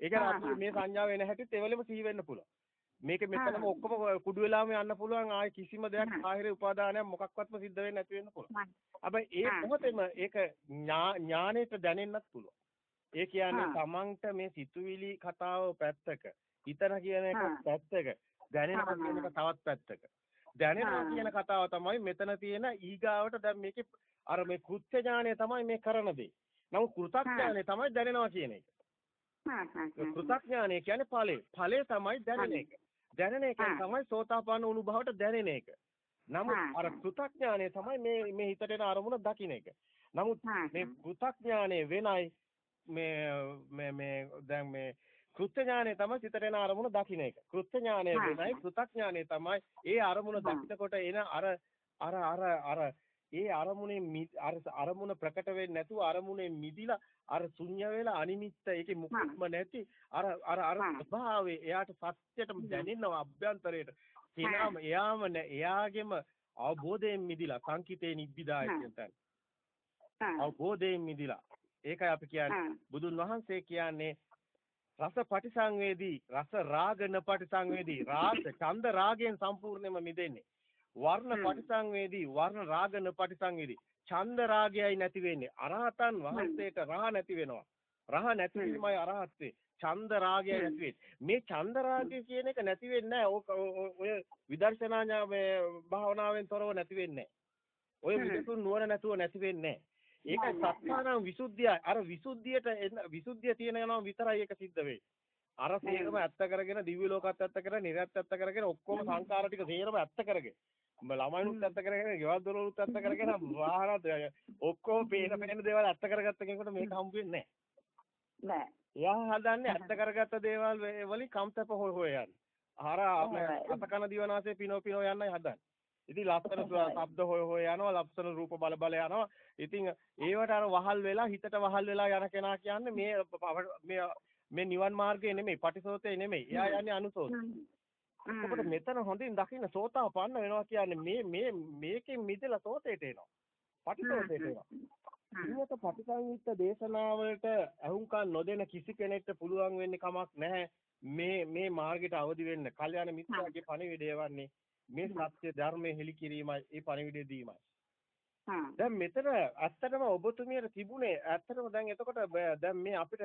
ඒක අපි මේ සංඥාව වෙන හැටිත් එවලෙම සිහි වෙන්න පුළුවන්. මේක මෙතනම ඔක්කොම කුඩු වෙලාම යන්න පුළුවන් ආයේ කිසිම දෙයක් බාහිර උපාදානයක් මොකක්වත්ම සිද්ධ වෙන්නේ නැති වෙන්න පුළුවන්. හැබැයි ඒ මොහොතේම ඒක ඥාණයට දැනෙන්නත් පුළුවන්. ඒ කියන්නේ තමන්ට මේ සිතුවිලි කතාව පැත්තක, හිතන කියන එක පැත්තක, දැනෙනවා කියන එක තවත් පැත්තක. දැනෙනවා කියන කතාව තමයි මෙතන තියෙන ඊගාවට දැන් මේකේ අර මේ කෘත්‍ය ඥානය තමයි මේ කරන දේ. නමුත් කෘතඥානය තමයි දැනෙනවා කියන එක. කෘතඥානය කියන්නේ ඵලය. ඵලය තමයි දැනෙන එක. දැනෙන එක තමයි සෝතාපන්න වුණු බවට දැනෙන එක. නමුත් අර කෘතඥානය තමයි මේ මේ හිතට එන අරමුණ දකින්න එක. නමුත් මේ කෘතඥානය වෙනයි මේ මේ මේ දැන් මේ කෘත්‍ය ඥානය තමයි සිතට එන අරමුණ දකින්න එක. කෘත්‍ය ඥානය වෙනයි කෘතඥානය තමයි ඒ අරමුණ දකිනකොට එන අර අර අර අර ඒ අරමුණේ අර අරමුණ ප්‍රකට වෙන්නේ නැතුව අරමුණේ මිදිලා අර ශුන්‍ය වෙලා අනිමිත්ත ඒකේ මුකුත්ම නැති අර අර අර ස්වභාවයේ එයාට සත්‍යයටම දැනෙනවා අභ්‍යන්තරයට. එයාම එයාම එයාගෙම අවබෝධයෙන් මිදිලා සංකිතේ නිබ්බිදා කියන තැන. අවබෝධයෙන් මිදිලා. ඒකයි අපි කියන්නේ. බුදුන් වහන්සේ කියන්නේ රස පටිසංවේදී රස රාග න පටිසංවේදී රාග ඡන්ද රාගයෙන් සම්පූර්ණයෙන්ම මිදෙන්නේ. වර්ණ පටිසංවේදී වර්ණ රාගන පටිසංවේදී ඡන්ද රාගයයි නැති වෙන්නේ. අරහතන් වහන්සේට රහ නැති වෙනවා. රහ නැති වීමයි අරහත්වේ. ඡන්ද රාගය නැති වෙන්නේ. මේ ඡන්ද රාගය කියන එක නැති වෙන්නේ ඔය විදර්ශනා මේ භාවනාවෙන් තොරව නැති වෙන්නේ ඔය විදුතුන් නුවණ නැතුව නැති වෙන්නේ ඒකයි සත්‍යානම් විසුද්ධිය අර විසුද්ධියට විසුද්ධිය තියෙන යනවා විතරයි ඒක සිද්ධ වෙන්නේ. අර සේරම ඇත්ත කරගෙන දිව්‍ය ලෝකත් ඇත්ත කරගෙන නිරත් ඇත්ත කරගෙන ඔක්කොම සංකාර ටික සේරම ඇත්ත කරගෙන ළමයිනුත් ඇත්ත කරගෙන ගෙවල් දොරවලුත් ඇත්ත කරගෙන වාහනත් ඔක්කොම පේන පේන දේවල් ඇත්ත කරගත්ත කෙනෙකුට මේක හම්බ වෙන්නේ නැහැ. එයා හදන්නේ ඇත්ත කරගත්ත දේවල් වලින් කම්තප හොය යන්නේ. අර අතකන දිවනාසේ පිනෝ පිනෝ යන්නයි හදන්නේ. ඉතින් ලස්සන ශබ්ද හොය හොය යනවා ලස්සන රූප බල බල යනවා. ඉතින් ඒවට අර වහල් වෙලා හිතට වහල් වෙලා යන කෙනා කියන්නේ මේ මේ මේ නිවන් මාර්ගය නෙමෙයි පටිසෝතේ නෙමෙයි. එයා යන්නේ අනුසෝත. අපිට මෙතන හොඳින් දකින්න සෝතාපන්න වෙනවා කියන්නේ මේ මේ මේකෙන් මිදලා සෝතේට එනවා. පටිසෝතේට එනවා. ඊට පටිසංයුක්ත දේශනාවලට අහුම්කම් නොදෙන කිසි කෙනෙක්ට පුළුවන් වෙන්නේ කමක් නැහැ. මේ මේ මාර්ගයට අවදි වෙන්න. කල්යාණ මිත්‍රාගේ පණිවිඩය වන්නේ මේ සත්‍ය ධර්මයේ හෙළි කිරීමයි ඒ පණිවිඩය දීමයි. දැන් මෙතන ඇත්තටම ඔබතුමියට තිබුණේ ඇත්තටම දැන් එතකොට දැන් මේ අපිට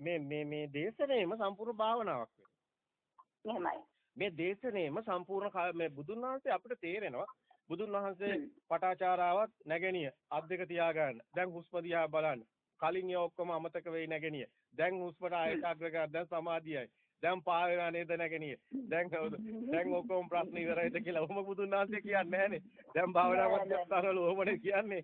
මේ මේ මේ දේශනේම සම්පූර්ණ භාවනාවක් වෙනවා. මේ දේශනේම සම්පූර්ණ මේ බුදුන් වහන්සේ අපිට තේරෙනවා බුදුන් වහන්සේ පටාචාරාවත් නැගෙනිය අත් දෙක තියාගන්න. දැන් හුස්ම දිහා බලන්න. කලින් ඒ ඔක්කොම අමතක වෙයි නැගෙනිය. දැන් හුස්මට ආයත අග්‍රගා දැන් සමාධියයි. දැන් පා වෙනා නේද නැගෙනිය. දැන් දැන් ඔක්කොම ප්‍රශ්න ඉවරයිද කියලා ඔහොම බුදුන් වහන්සේ කියන්නේ නැහනේ. දැන් භාවනා මධ්‍යස්ථානවල ඔහොමනේ කියන්නේ.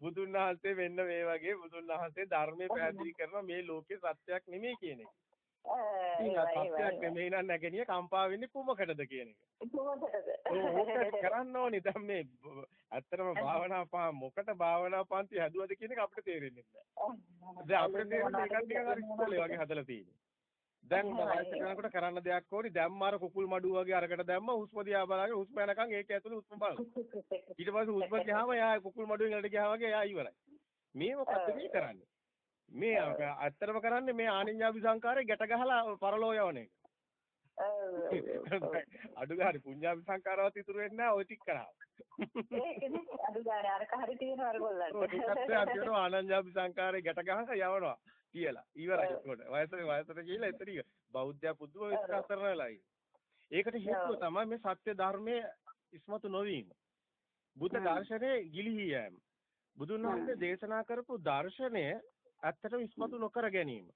බුදුන් වහන්සේ මෙන්න මේ වගේ බුදුන් වහන්සේ ධර්මයේ පැහැදිලි කරනවා මේ ලෝකේ සත්‍යයක් නෙමෙයි කියන එක. ඉතින් සත්‍යයක් නෙමෙයි නම් නැගෙනිය කම්පා වෙන්නේ කුමකටද කියන එක. ඕක කරන්න ඕනි දැන් මේ ඇත්තටම භාවනා පහ මොකට භාවනා පන්ති හැදුවද කියන එක අපිට තේරෙන්නේ නැහැ. දැන් අපිට තේරෙන්නේ ඒකත් නිකන් අර ඉස්කෝලේ වගේ හදලා තියෙන්නේ. දැන් වයස යනකොට කරන්න දෙයක් ඕනි. දැම්ම අර කුකුල් මඩුව වගේ අරකට දැම්ම හුස්ම දිහා බලාගෙන හුස්ම යනකම් ඒක ඇතුලේ හුස්ම බලන ඊට පස්සේ හුස්ම ගියාම එයා කුකුල් මඩුවෙන් එළට ගියා වගේ එයා ඉවරයි. මේ මොකද්ද මේ කරන්නේ? මේ ඇත්තටම කරන්නේ මේ ආනිඤ්ඤාභි සංකාරේ ගැට ගහලා පරලෝ යවන එක අඩු ගානේ පුඤ්ඤාභි සංකාරවත් ඉතුරු වෙන්නේ නැහැ ওই ටික කරා ඒකනේ අඩු ගානේ අරක හරි තියෙනවා අර ගොල්ලන්ට. ඒකත් අන්තිමට ආනන්ජාභි සංකාරේ ගැට ගහලා යවනවා කියලා. ඉවරයි ඒකට වයසට වයසට ගිහිල්ලා එතන ඉවර බෞද්ධයා පුදුම විශ්වාස කරන වෙලාවයි ඒකට හේතුව තමයි මේ සත්‍ය ධර්මයේ ඉස්මතු නොවීම. බුද්ධ දර්ශනේ ගිලිහි යෑම. බුදුන් වහන්සේ දේශනා කරපු දර්ශනය ඇත්තටම ඉස්මතු නොකර ගැනීම.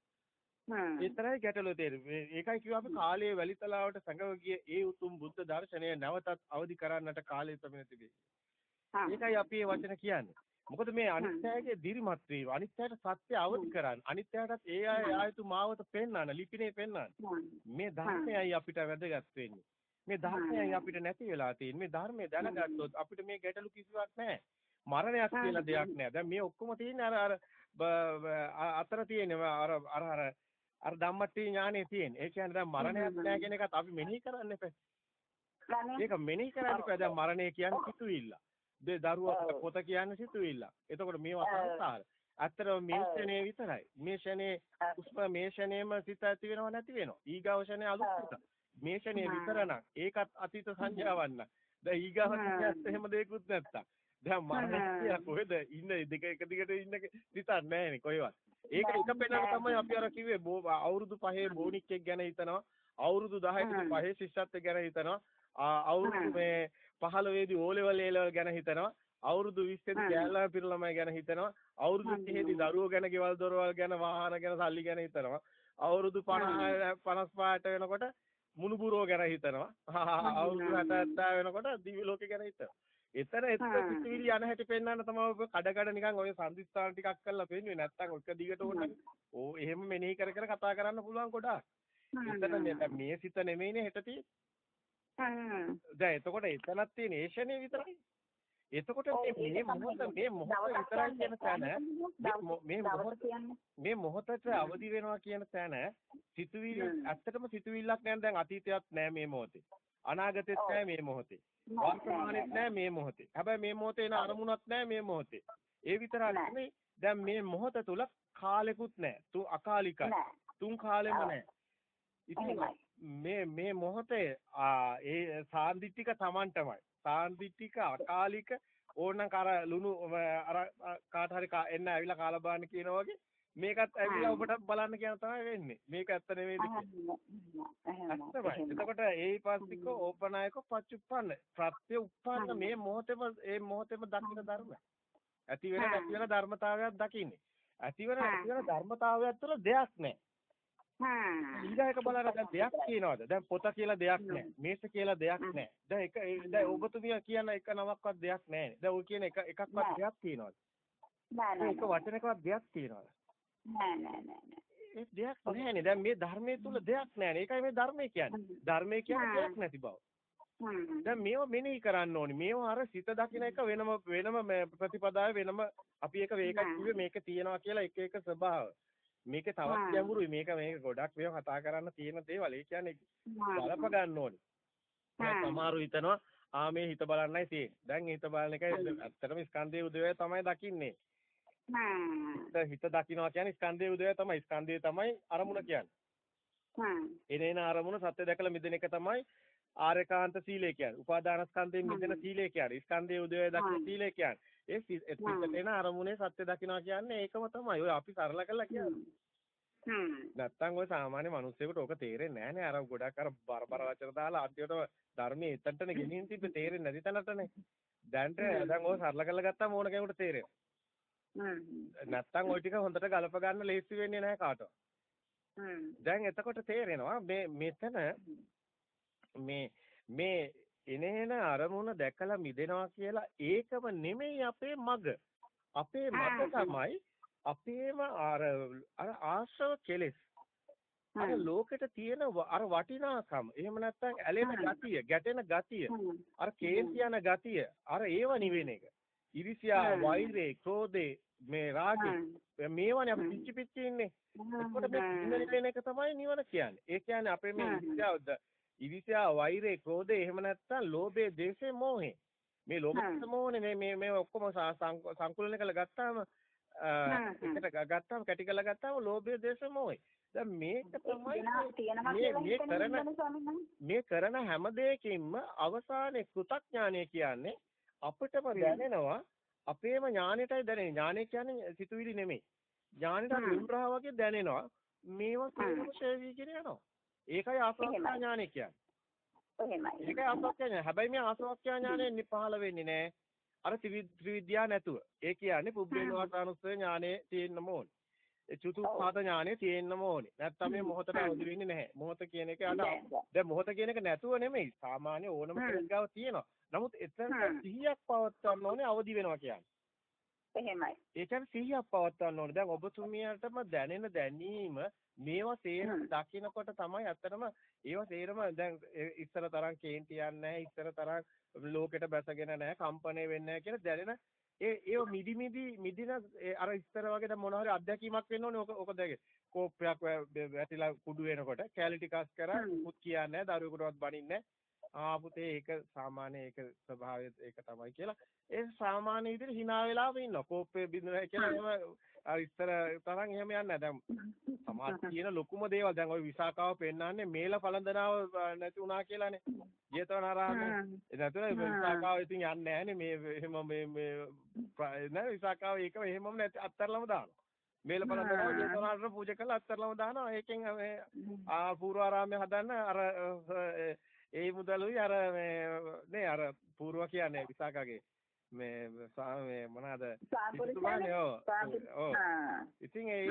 ඒතරයි ගැටලුව තේරෙන්නේ. ඒකයි කිව්වා අපි කාලයේ වැලිතලාවට සැඟව ගිය ඒ උතුම් බුද්ධ දර්ශනය නැවතත් අවදි කරන්නට කාලය තමයි තිබෙන්නේ ඒකයි අපි මේ වචන කියන්නේ මොකද මේ අනිත්‍යයේ දිරිමත් වීම අනිත්‍යයට සත්‍ය අවදි කරන්න අනිත්‍යයටත් ඒ අය ආයතු මාවත පෙන්වන්න ලිපිනේ පෙන්වන්න. මේ ධර්මයයි අපිට වැදගත් වෙන්නේ. මේ ධර්මයයි අපිට නැති වෙලා තියෙන්නේ. මේ ධර්මය දැනගත්තොත් අපිට මේ ගැටලු කිසිවක් නැහැ. මරණයක් කියලා දෙයක් නැහැ. දැන් මේ ඔක්කොම තියෙන්නේ අර අර අතර තියෙන්නේ අර අර අර අර ධම්මට්ටි ඥානෙ තියෙන. ඒ කියන්නේ දැන් මරණයක් නැහැ කියන එකත් අපි මෙනෙහි කරන්න එපා. ඒක මෙනෙහි කරන්න එපා. දැන් මරණය කියන්නේ සිතුවිල්ල. දේ දරුවා පොත කියන්නේ සිතුවිල්ල. එතකොට මේවා සංස්කාර. ඇත්තටම මේ ක්ෂණේ විතරයි. මේ ක්ෂණේ උස්ම මේ ක්ෂණේම සිත ඇති වෙනව නැති වෙනව. ඊගාව ක්ෂණේ අලුත්. මේ ක්ෂණේ විතරනම් ඒකත් අතීත සංජාවන්න. දැන් ඊගාව ක්ෂණයත් එහෙම දෙයක්වත් නැත්තම්. දැන් මරණය කොහෙද ඉන්නේ දෙක එක දිගට ඉන්න සිතක් නැහැනේ කොහෙවත්. ඒක එක පෙන්නන තමයි අපි අර කිව්වේ අවුරුදු 5 බෝනික්ෙක් ගැන හිතනවා. අවුරුදු 10කට 5 ශිෂ්‍යත්ව ගැන හිතනවා. අවුරුදු මේ 15 දී ඕ ලෙවල් ඒ ලෙවල් ගැන හිතනවා. අවුරුදු 20 දී කැලලා පිර ළමයි ගැන හිතනවා. අවුරුදු 30 දී දරුවෝ ගැන, ගෙවල් දොරවල් ගැන, වාහන ගැන, සල්ලි ගැන හිතනවා. අවුරුදු 50 55ට වෙනකොට මුණුබුරෝ ගැන හිතනවා. අවුරුදු 60 වෙනකොට දිවි ලෝකේ ගැන හිතනවා. එතන එතන පිටිවිලි යන හැටි පෙන්වන්න තමයි කඩ කඩ නිකන් ඔය සම්දිස්ථාන ටිකක් කරලා පෙන්වන්නේ නැත්තම් ඔක දිගට ඕන ඕ එහෙම මෙනෙහි කර කර කතා කරන්න පුළුවන් ගොඩාක් එතන මේ සිත නෙමෙයිනේ හෙට තියෙන්නේ දැන් එතකොට එතනක් තියෙන ඒෂණේ විතරයි. එතකොට මේ මොහොත මේ මොහොත විතරයි කියන තැන මේ මොහොත මේ මොහොතට අවදි වෙනවා කියන තැන සිතුවිලි ඇත්තටම සිතුවිල්ලක් නෑ දැන් අතීතයක් නෑ මේ මොහොතේ. අනාගතෙත් නෑ මේ මොහොතේ. වර්තමානෙත් නෑ. මේ මොහොතේ. හැබැයි මේ මොහොතේ එන අරමුණක් නෑ මේ මොහොතේ. ඒ විතරක් නෙමෙයි දැන් මේ මොහොත තුල කාලෙකුත් නෑ. තු අකාලිකයි. තුන් කාලෙම නෑ. ඉතින් මේ මේ මොහොතේ ඒ සාන්දිටික Tamanටමයි සාන්දිටික අකාලික ඕනනම් කර ලුණු අර කාට හරි එන්න ඇවිල්ලා කාලා බලන්න කියනවා වගේ මේකත් ඇවිල්ලා ඔබට බලන්න කියන තමයි වෙන්නේ. මේක ඇත්ත නෙවෙයිද ඇත්තමයි. එතකොට ඒ පාස්තික ඕපනායක පච්චුප්පන්න. ප්‍රත්‍ය උප්පන්න මේ මොහොතේම ඒ මොහොතේම දකින්න ධර්ම. ඇති වෙන නැති වෙන ධර්මතාවයක් දකින්නේ. ඇති වෙන නැති වෙන ධර්මතාවයක් තුළ දෙයක් නැහැ. ඊගායක බලන්න දැන් දෙයක් කියනවාද? දැන් පොත කියලා දෙයක් නැහැ. මේස කියලා දෙයක් නැහැ. දැන් එක දැන් ඔබතුමිය කියන එක නමක්වත් දෙයක් නැහැ. දැන් ඔය කියන එක එකක්වත් දෙයක් කියනවාද? නෑ නෑ. ඒක වචනකවත් දෙයක් කියනවාද? නෑ නෑ නෑ. ඒ දෙයක් නැහැනේ. දැන් මේ ධර්මයේ තුල දෙයක් නැහැනේ. ඒකයි මේ ධර්මය කියන්නේ. ධර්මය කියන්නේ දෙයක් නැති බව. දැන් මේව මෙනෙහි කරන්න ඕනි. මේව අර සිත දකින්න එක වෙනම වෙනම ප්‍රතිපදාවේ වෙනම අපි එක වේකක් කිව්වේ මේක තියෙනවා කියලා එක එක ස්වභාව. මේක තවත් ගැඹුරුයි. මේක මේක ගොඩක් මේව කතා කරන්න තියෙන දේවල්. ඒ කියන්නේ බලප ගන්න ඕනි. සමහරු හිතනවා ආ මේ හිත බලන්නයි තියෙන්නේ. දැන් හිත බලන එකයි ඇත්තටම ස්කන්ධයේ උදේවය තමයි දකින්නේ. හිත දකින්නවා කියන්නේ ස්කන්ධයේ උදේ තමයි ස්කන්ධය තමයි අරමුණ කියන්නේ. එනේන අරමුණ සත්‍ය දැකලා මිදෙන එක තමයි ආරේකාන්ත සීලය කියන්නේ. උපාදානස්කන්ධයෙන් මිදෙන සීලය කියන්නේ. ස්කන්ධයේ උදේ දකින්න සීලය කියන්නේ. ඒ පිටට එන අරමුණේ සත්‍ය දකින්නවා කියන්නේ ඒකම තමයි. ඔය අපි සරල කරලා කියන්නේ. නැත්තම් ඔය සාමාන්‍ය මිනිස්සුෙකුට ඕක තේරෙන්නේ නැහැ නේ. අර ගොඩක් අර බරබර වචන දාලා අන්තිමට ධර්මයේ එතනටනේ ගෙනින් තිබ්බේ තේරෙන්නේ නැති තැනටනේ. දැන්ට දැන් ඔය සරල කරලා ගත්තාම ඕන කෙනෙකුට තේරෙනවා. නැත්තම් ওই ටික හොඳට ගලප ගන්න ලේසි වෙන්නේ නැහැ කාටවත්. දැන් එතකොට තේරෙනවා මේ මෙතන මේ මේ එනේන අරමුණ දැකලා මිදෙනවා කියලා ඒකම නෙමෙයි අපේ මග. අපේ මග තමයි අපේම අර අර ආශ්‍රව කෙලෙස්. අර ලෝකෙට තියෙන අර වටිනාකම. එහෙම නැත්නම් ඇලෙන ගතිය, ගැටෙන ගතිය, අර කේන්ති යන ගතිය, අර ඒව නිවෙන එක. ඉරිසියා, වෛරේ, ක්‍රෝධේ, මේ රාගේ මේවනේ අපි පිච්චි පිච්චි ඉන්නේ. එතකොට මේ නිවෙන එක තමයි නිවන කියන්නේ. ඒ කියන්නේ අපේ මේ ඉරිසියාවද ඉරිසියා, වෛරේ, ක්‍රෝධේ එහෙම නැත්නම් ලෝභය, දේශේ, මෝහේ. මේ ලෝභ මෝහනේ මේ මේ මේ ඔක්කොම සංකුලන කරලා ගත්තාම එකට ගත්තාම කැටි කරලා ගත්තාම ලෝභය දේශ මොහේ. දැන් මේක තමයි මේ කරන මේ කරන හැම දෙයකින්ම අවසානයේ කෘතඥානය කියන්නේ අපිටම දැනෙනවා අපේම ඥානෙටයි දැනෙන්නේ. ඥානෙ කියන්නේ සිතුවිලි නෙමෙයි. ඥානෙට විම්රහ වගේ දැනෙනවා. මේවා ශේවි කියන යනවා. ඒකයි ආසවක්ඛ්‍යා ඥානෙ කියන්නේ. එහෙමයි. ඒකයි ආසවක්ඛ්‍යා ඥානෙ. හැබැයි මේ ආසවක්ඛ්‍යා ඥානෙ පහළ වෙන්නේ නැහැ. අර ත්‍රිවිද්‍යා නැතුව. ඒ කියන්නේ පුබ්බේනවාසානුස්සය ඥානෙ තියෙන්නම ඕනේ. ඒ චතුත්පාද ඥානෙ තියෙන්නම ඕනේ. නැත්තම් මේ මොහොතට අවදි වෙන්නේ නැහැ. මොහොත කියන එක අද දැන් මොහොත කියන එක නැතුව නෙමෙයි. සාමාන්‍ය ඕනම කෙනෙක්ගාව තියෙනවා. නමුත් එතන සිහියක් පවත්වන්න ඕනේ අවදි වෙනවා කියන්නේ. එහෙමයි. ඒ කියන්නේ සිහියක් පවත්වන්න ඕනේ. දැන් ඔබතුමියටම දැනෙන දැනීම මේවා සේරම දකිනකොට තමයි අත්‍තරම ඒවා සේරම දැන් ඉස්සර තරම් කේන්ති යන්නේ නැහැ ඉස්සර තරම් ලෝකෙට බැසගෙන නැහැ කම්පණය වෙන්නේ නැහැ කියලා දැනෙන ඒ ඒව මිදි මිදි මිදින අර ඉස්සර වගේ දැන් මොනවා හරි අත්දැකීමක් වෙන්න ඕනේ ඔක ඔක දැගේ කෝප්පයක් වැටිලා කුඩු වෙනකොට කැලිටි කස් කරා මුත් කියන්නේ නැහැ දරුවෙකුටවත් බනින්නේ ආ පුතේ ඒක සාමාන්‍ය ඒක ස්වභාවය ඒක තමයි කියලා. ඒ සාමාන්‍ය විදිහට hina වෙලාම ඉන්නවා. කෝප්පේ බින්දුනා කියලා අර ඉස්සර තරම් එහෙම යන්නේ නැහැ. දැන් සමාජ කියන ලොකුම දේවල්. දැන් ওই විසාකාව පෙන්නන්නේ මේල පළඳනාව නැති වුණා කියලානේ. ජේතවනාරාම නැතුව විසාකාව ඉතින් යන්නේ නැහනේ. මේ එහෙම මේ මේ නෑ විසාකාව ඒකම එහෙමම නැති අත්තරලම දානවා. මේල පළඳනාව ජේතවනාරාම පූජා කරලා අත්තරලම දානවා. ඒකෙන් මේ ආ පූර්වාරාමයේ හදන්න අර ඒ මුදලුයි අර මේ නේ අර පූර්ව කියන්නේ විසාකාගේ. මේ මේ මොනවාද? ඉතුමානේ ඔව්. ඉතින් ඒ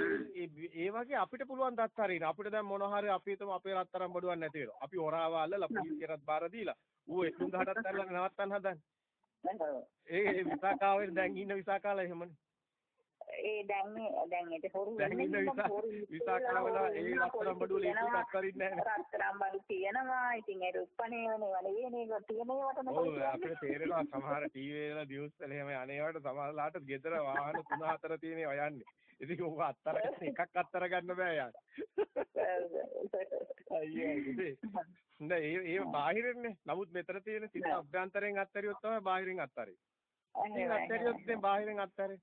ඒ වගේ අපිට පුළුවන් දත් හරින අපිට දැන් මොන හරි අපි හිතමු අපේ රත්තරන් බඩුවක් නැති වෙනවා. අපි හොරාව අල්ලලා පොලිසියටත් බාර දීලා. ඌ 118ක් අල්ලලා නවත්තන්න හදන්නේ. ඒ විසාකාවෙන් දැන් ඉන්න විසාකාලා එහෙමනේ ඒ දැන් මේ දැන් ඒක හොරු ඉන්න විසාකාවල ඒ රත්තරන් බඩුවල එකක් කරින්නේ නැහැ. රත්තරන් බඩු තියෙනවා ඉතින් ඒ රුප්පණේ වනේ වනේ නේ තියෙනේවට නේ ඔව් අපිට තේරෙනවා සමහර ටීවී වල නිවුස් වල එහෙම අනේවට සමහරලාට ගෙදර වාහන තුන හතර තියෙනවා යන්නේ. ඉතින් ඔක අත්තර ගන්න එකක් අත්තර ගන්න බෑ යාර අයියෝ ඉතින් නෑ ඒ ඒ බාහිරින්නේ. නමුත් මෙතන තියෙන සිත අභ්‍යන්තරයෙන් අත්තරියොත් තමයි බාහිරින් අත්තරේ. ඉතින් අත්තරියොත් දැන් බාහිරින් අත්තරේ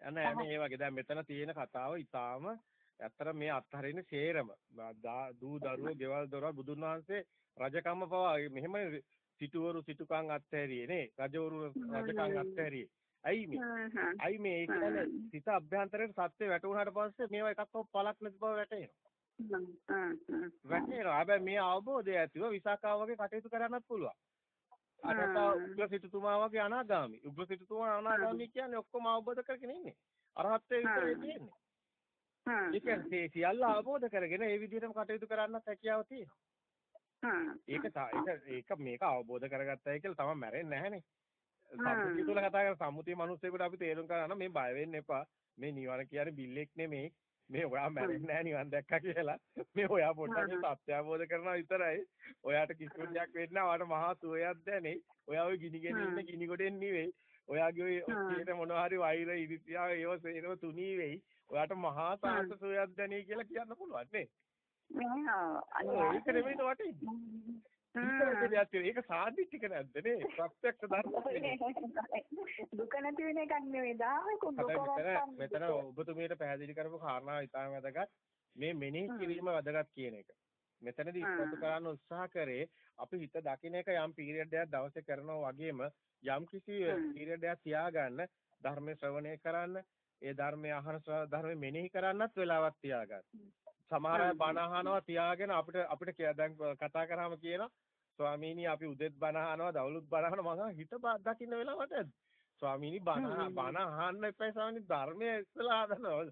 නෑ මේ වගේ. දැන් මෙතන තියෙන කතාව ඊටාම ඇත්තට මේ අත්හරින්නේ සේරම. දූ දරුවෝ ගෙවල් දොරවල් බුදුන් වහන්සේ රජකම්ම පවා මෙහෙම සිටුවරු සිටුකම් අත්හැරියේ නේ. රජවරු රජකම් අත්හැරියේ. ඇයි මේ? ඇයි මේ? ඒ කියන්නේ සිත අභ්‍යන්තරයට සත්‍ය වැටුණාට පස්සේ මේවා එකක්වත් පළක් නැති බව වැටෙනවා වැටෙනවා හැබැයි මේ අවබෝධය ඇතිව විසාකාව වගේ කටයුතු කරන්නත් පුළුවන් අරක උග්‍ර සිටුතුමා වගේ අනාගාමි. උග්‍ර සිටුතුමා අනාගාමි කියන්නේ ඔක්කොම අවබෝධ කරගෙන ඉන්නේ. අරහත්ත්වයේ විතරේ තියෙන්නේ. ඒ කියන්නේ සියල්ල අවබෝධ කරගෙන ඒ විදිහටම කටයුතු කරන්නත් හැකියාව තියෙනවා. ඒක ඒක ඒක මේක අවබෝධ කරගත්තයි කියලා තමයි මැරෙන්නේ නැහනේ. සම්මුතිය තුල කතා කරන සම්මුතිය මිනිස්සුෙකුට අපි තේරුම් ගන්න මේ බය වෙන්න එපා. මේ නිවන කියන්නේ බිල්ලෙක් නෙමෙයි. මේ ඔයා මැරෙන්නේ නැහැ නිවන් දැක්කා කියලා. මේ ඔයා පොඩ්ඩක් සත්‍ය අවබෝධ කරනවා විතරයි. ඔයාට කිසිම දෙයක් වෙන්නේ නැහැ. ඔයාට මහා සුවයක් දැනේ. ඔයා ওই ගිනි ගෙන ඉන්න ගිනි ගොඩෙන් නෙවෙයි. ඔයාගේ ඔය ඔක්කේට මොනවා හරි වෛර ඉරිසියාව ඒව සේනව තුනී වෙයි. ඔයාට මහා සාන්ත සුවයක් දැනේ කියලා කියන්න පුළුවන් නේ. ඒක නෙමෙයි වටින්නේ. ඒක සාධිතික නැද්ද නේ? ප්‍රත්‍යක්ෂ ධර්ම දුක නැති වෙන එකක් නෙවෙයි දායක මෙතන මෙතන ඔබතුමියට පැහැදිලි කරපු කාරණාව ඉතාම වැදගත්. මේ මෙනෙහි කිරීම වැදගත් කියන එක. මෙතනදී ඉස්පතු කරන්න උත්සාහ කරේ අපි හිත දකින්න එක යම් පීරියඩ් එකක් දවසේ කරනවා වගේම යම් කිසි පීරියඩ් එකක් තියාගන්න ධර්ම ශ්‍රවණය කරන්න ඒ ධර්මය අහන ධර්ම මෙනෙහි කරන්නත් වෙලාවක් තියාගන්න. සමහර අය බණ අහනවා තියාගෙන අපිට අපිට දැන් කතා කරාම කියනවා ස්වාමීනි අපි උදෙත් බණ අහනවා දවලුත් බණ අහනවා. මම හිත දකින්න වෙලාවට ස්වාමීනි බණ බණ අහන්න එපා ස්වාමීනි. ධර්මයේ ඉස්සලා හදනවා.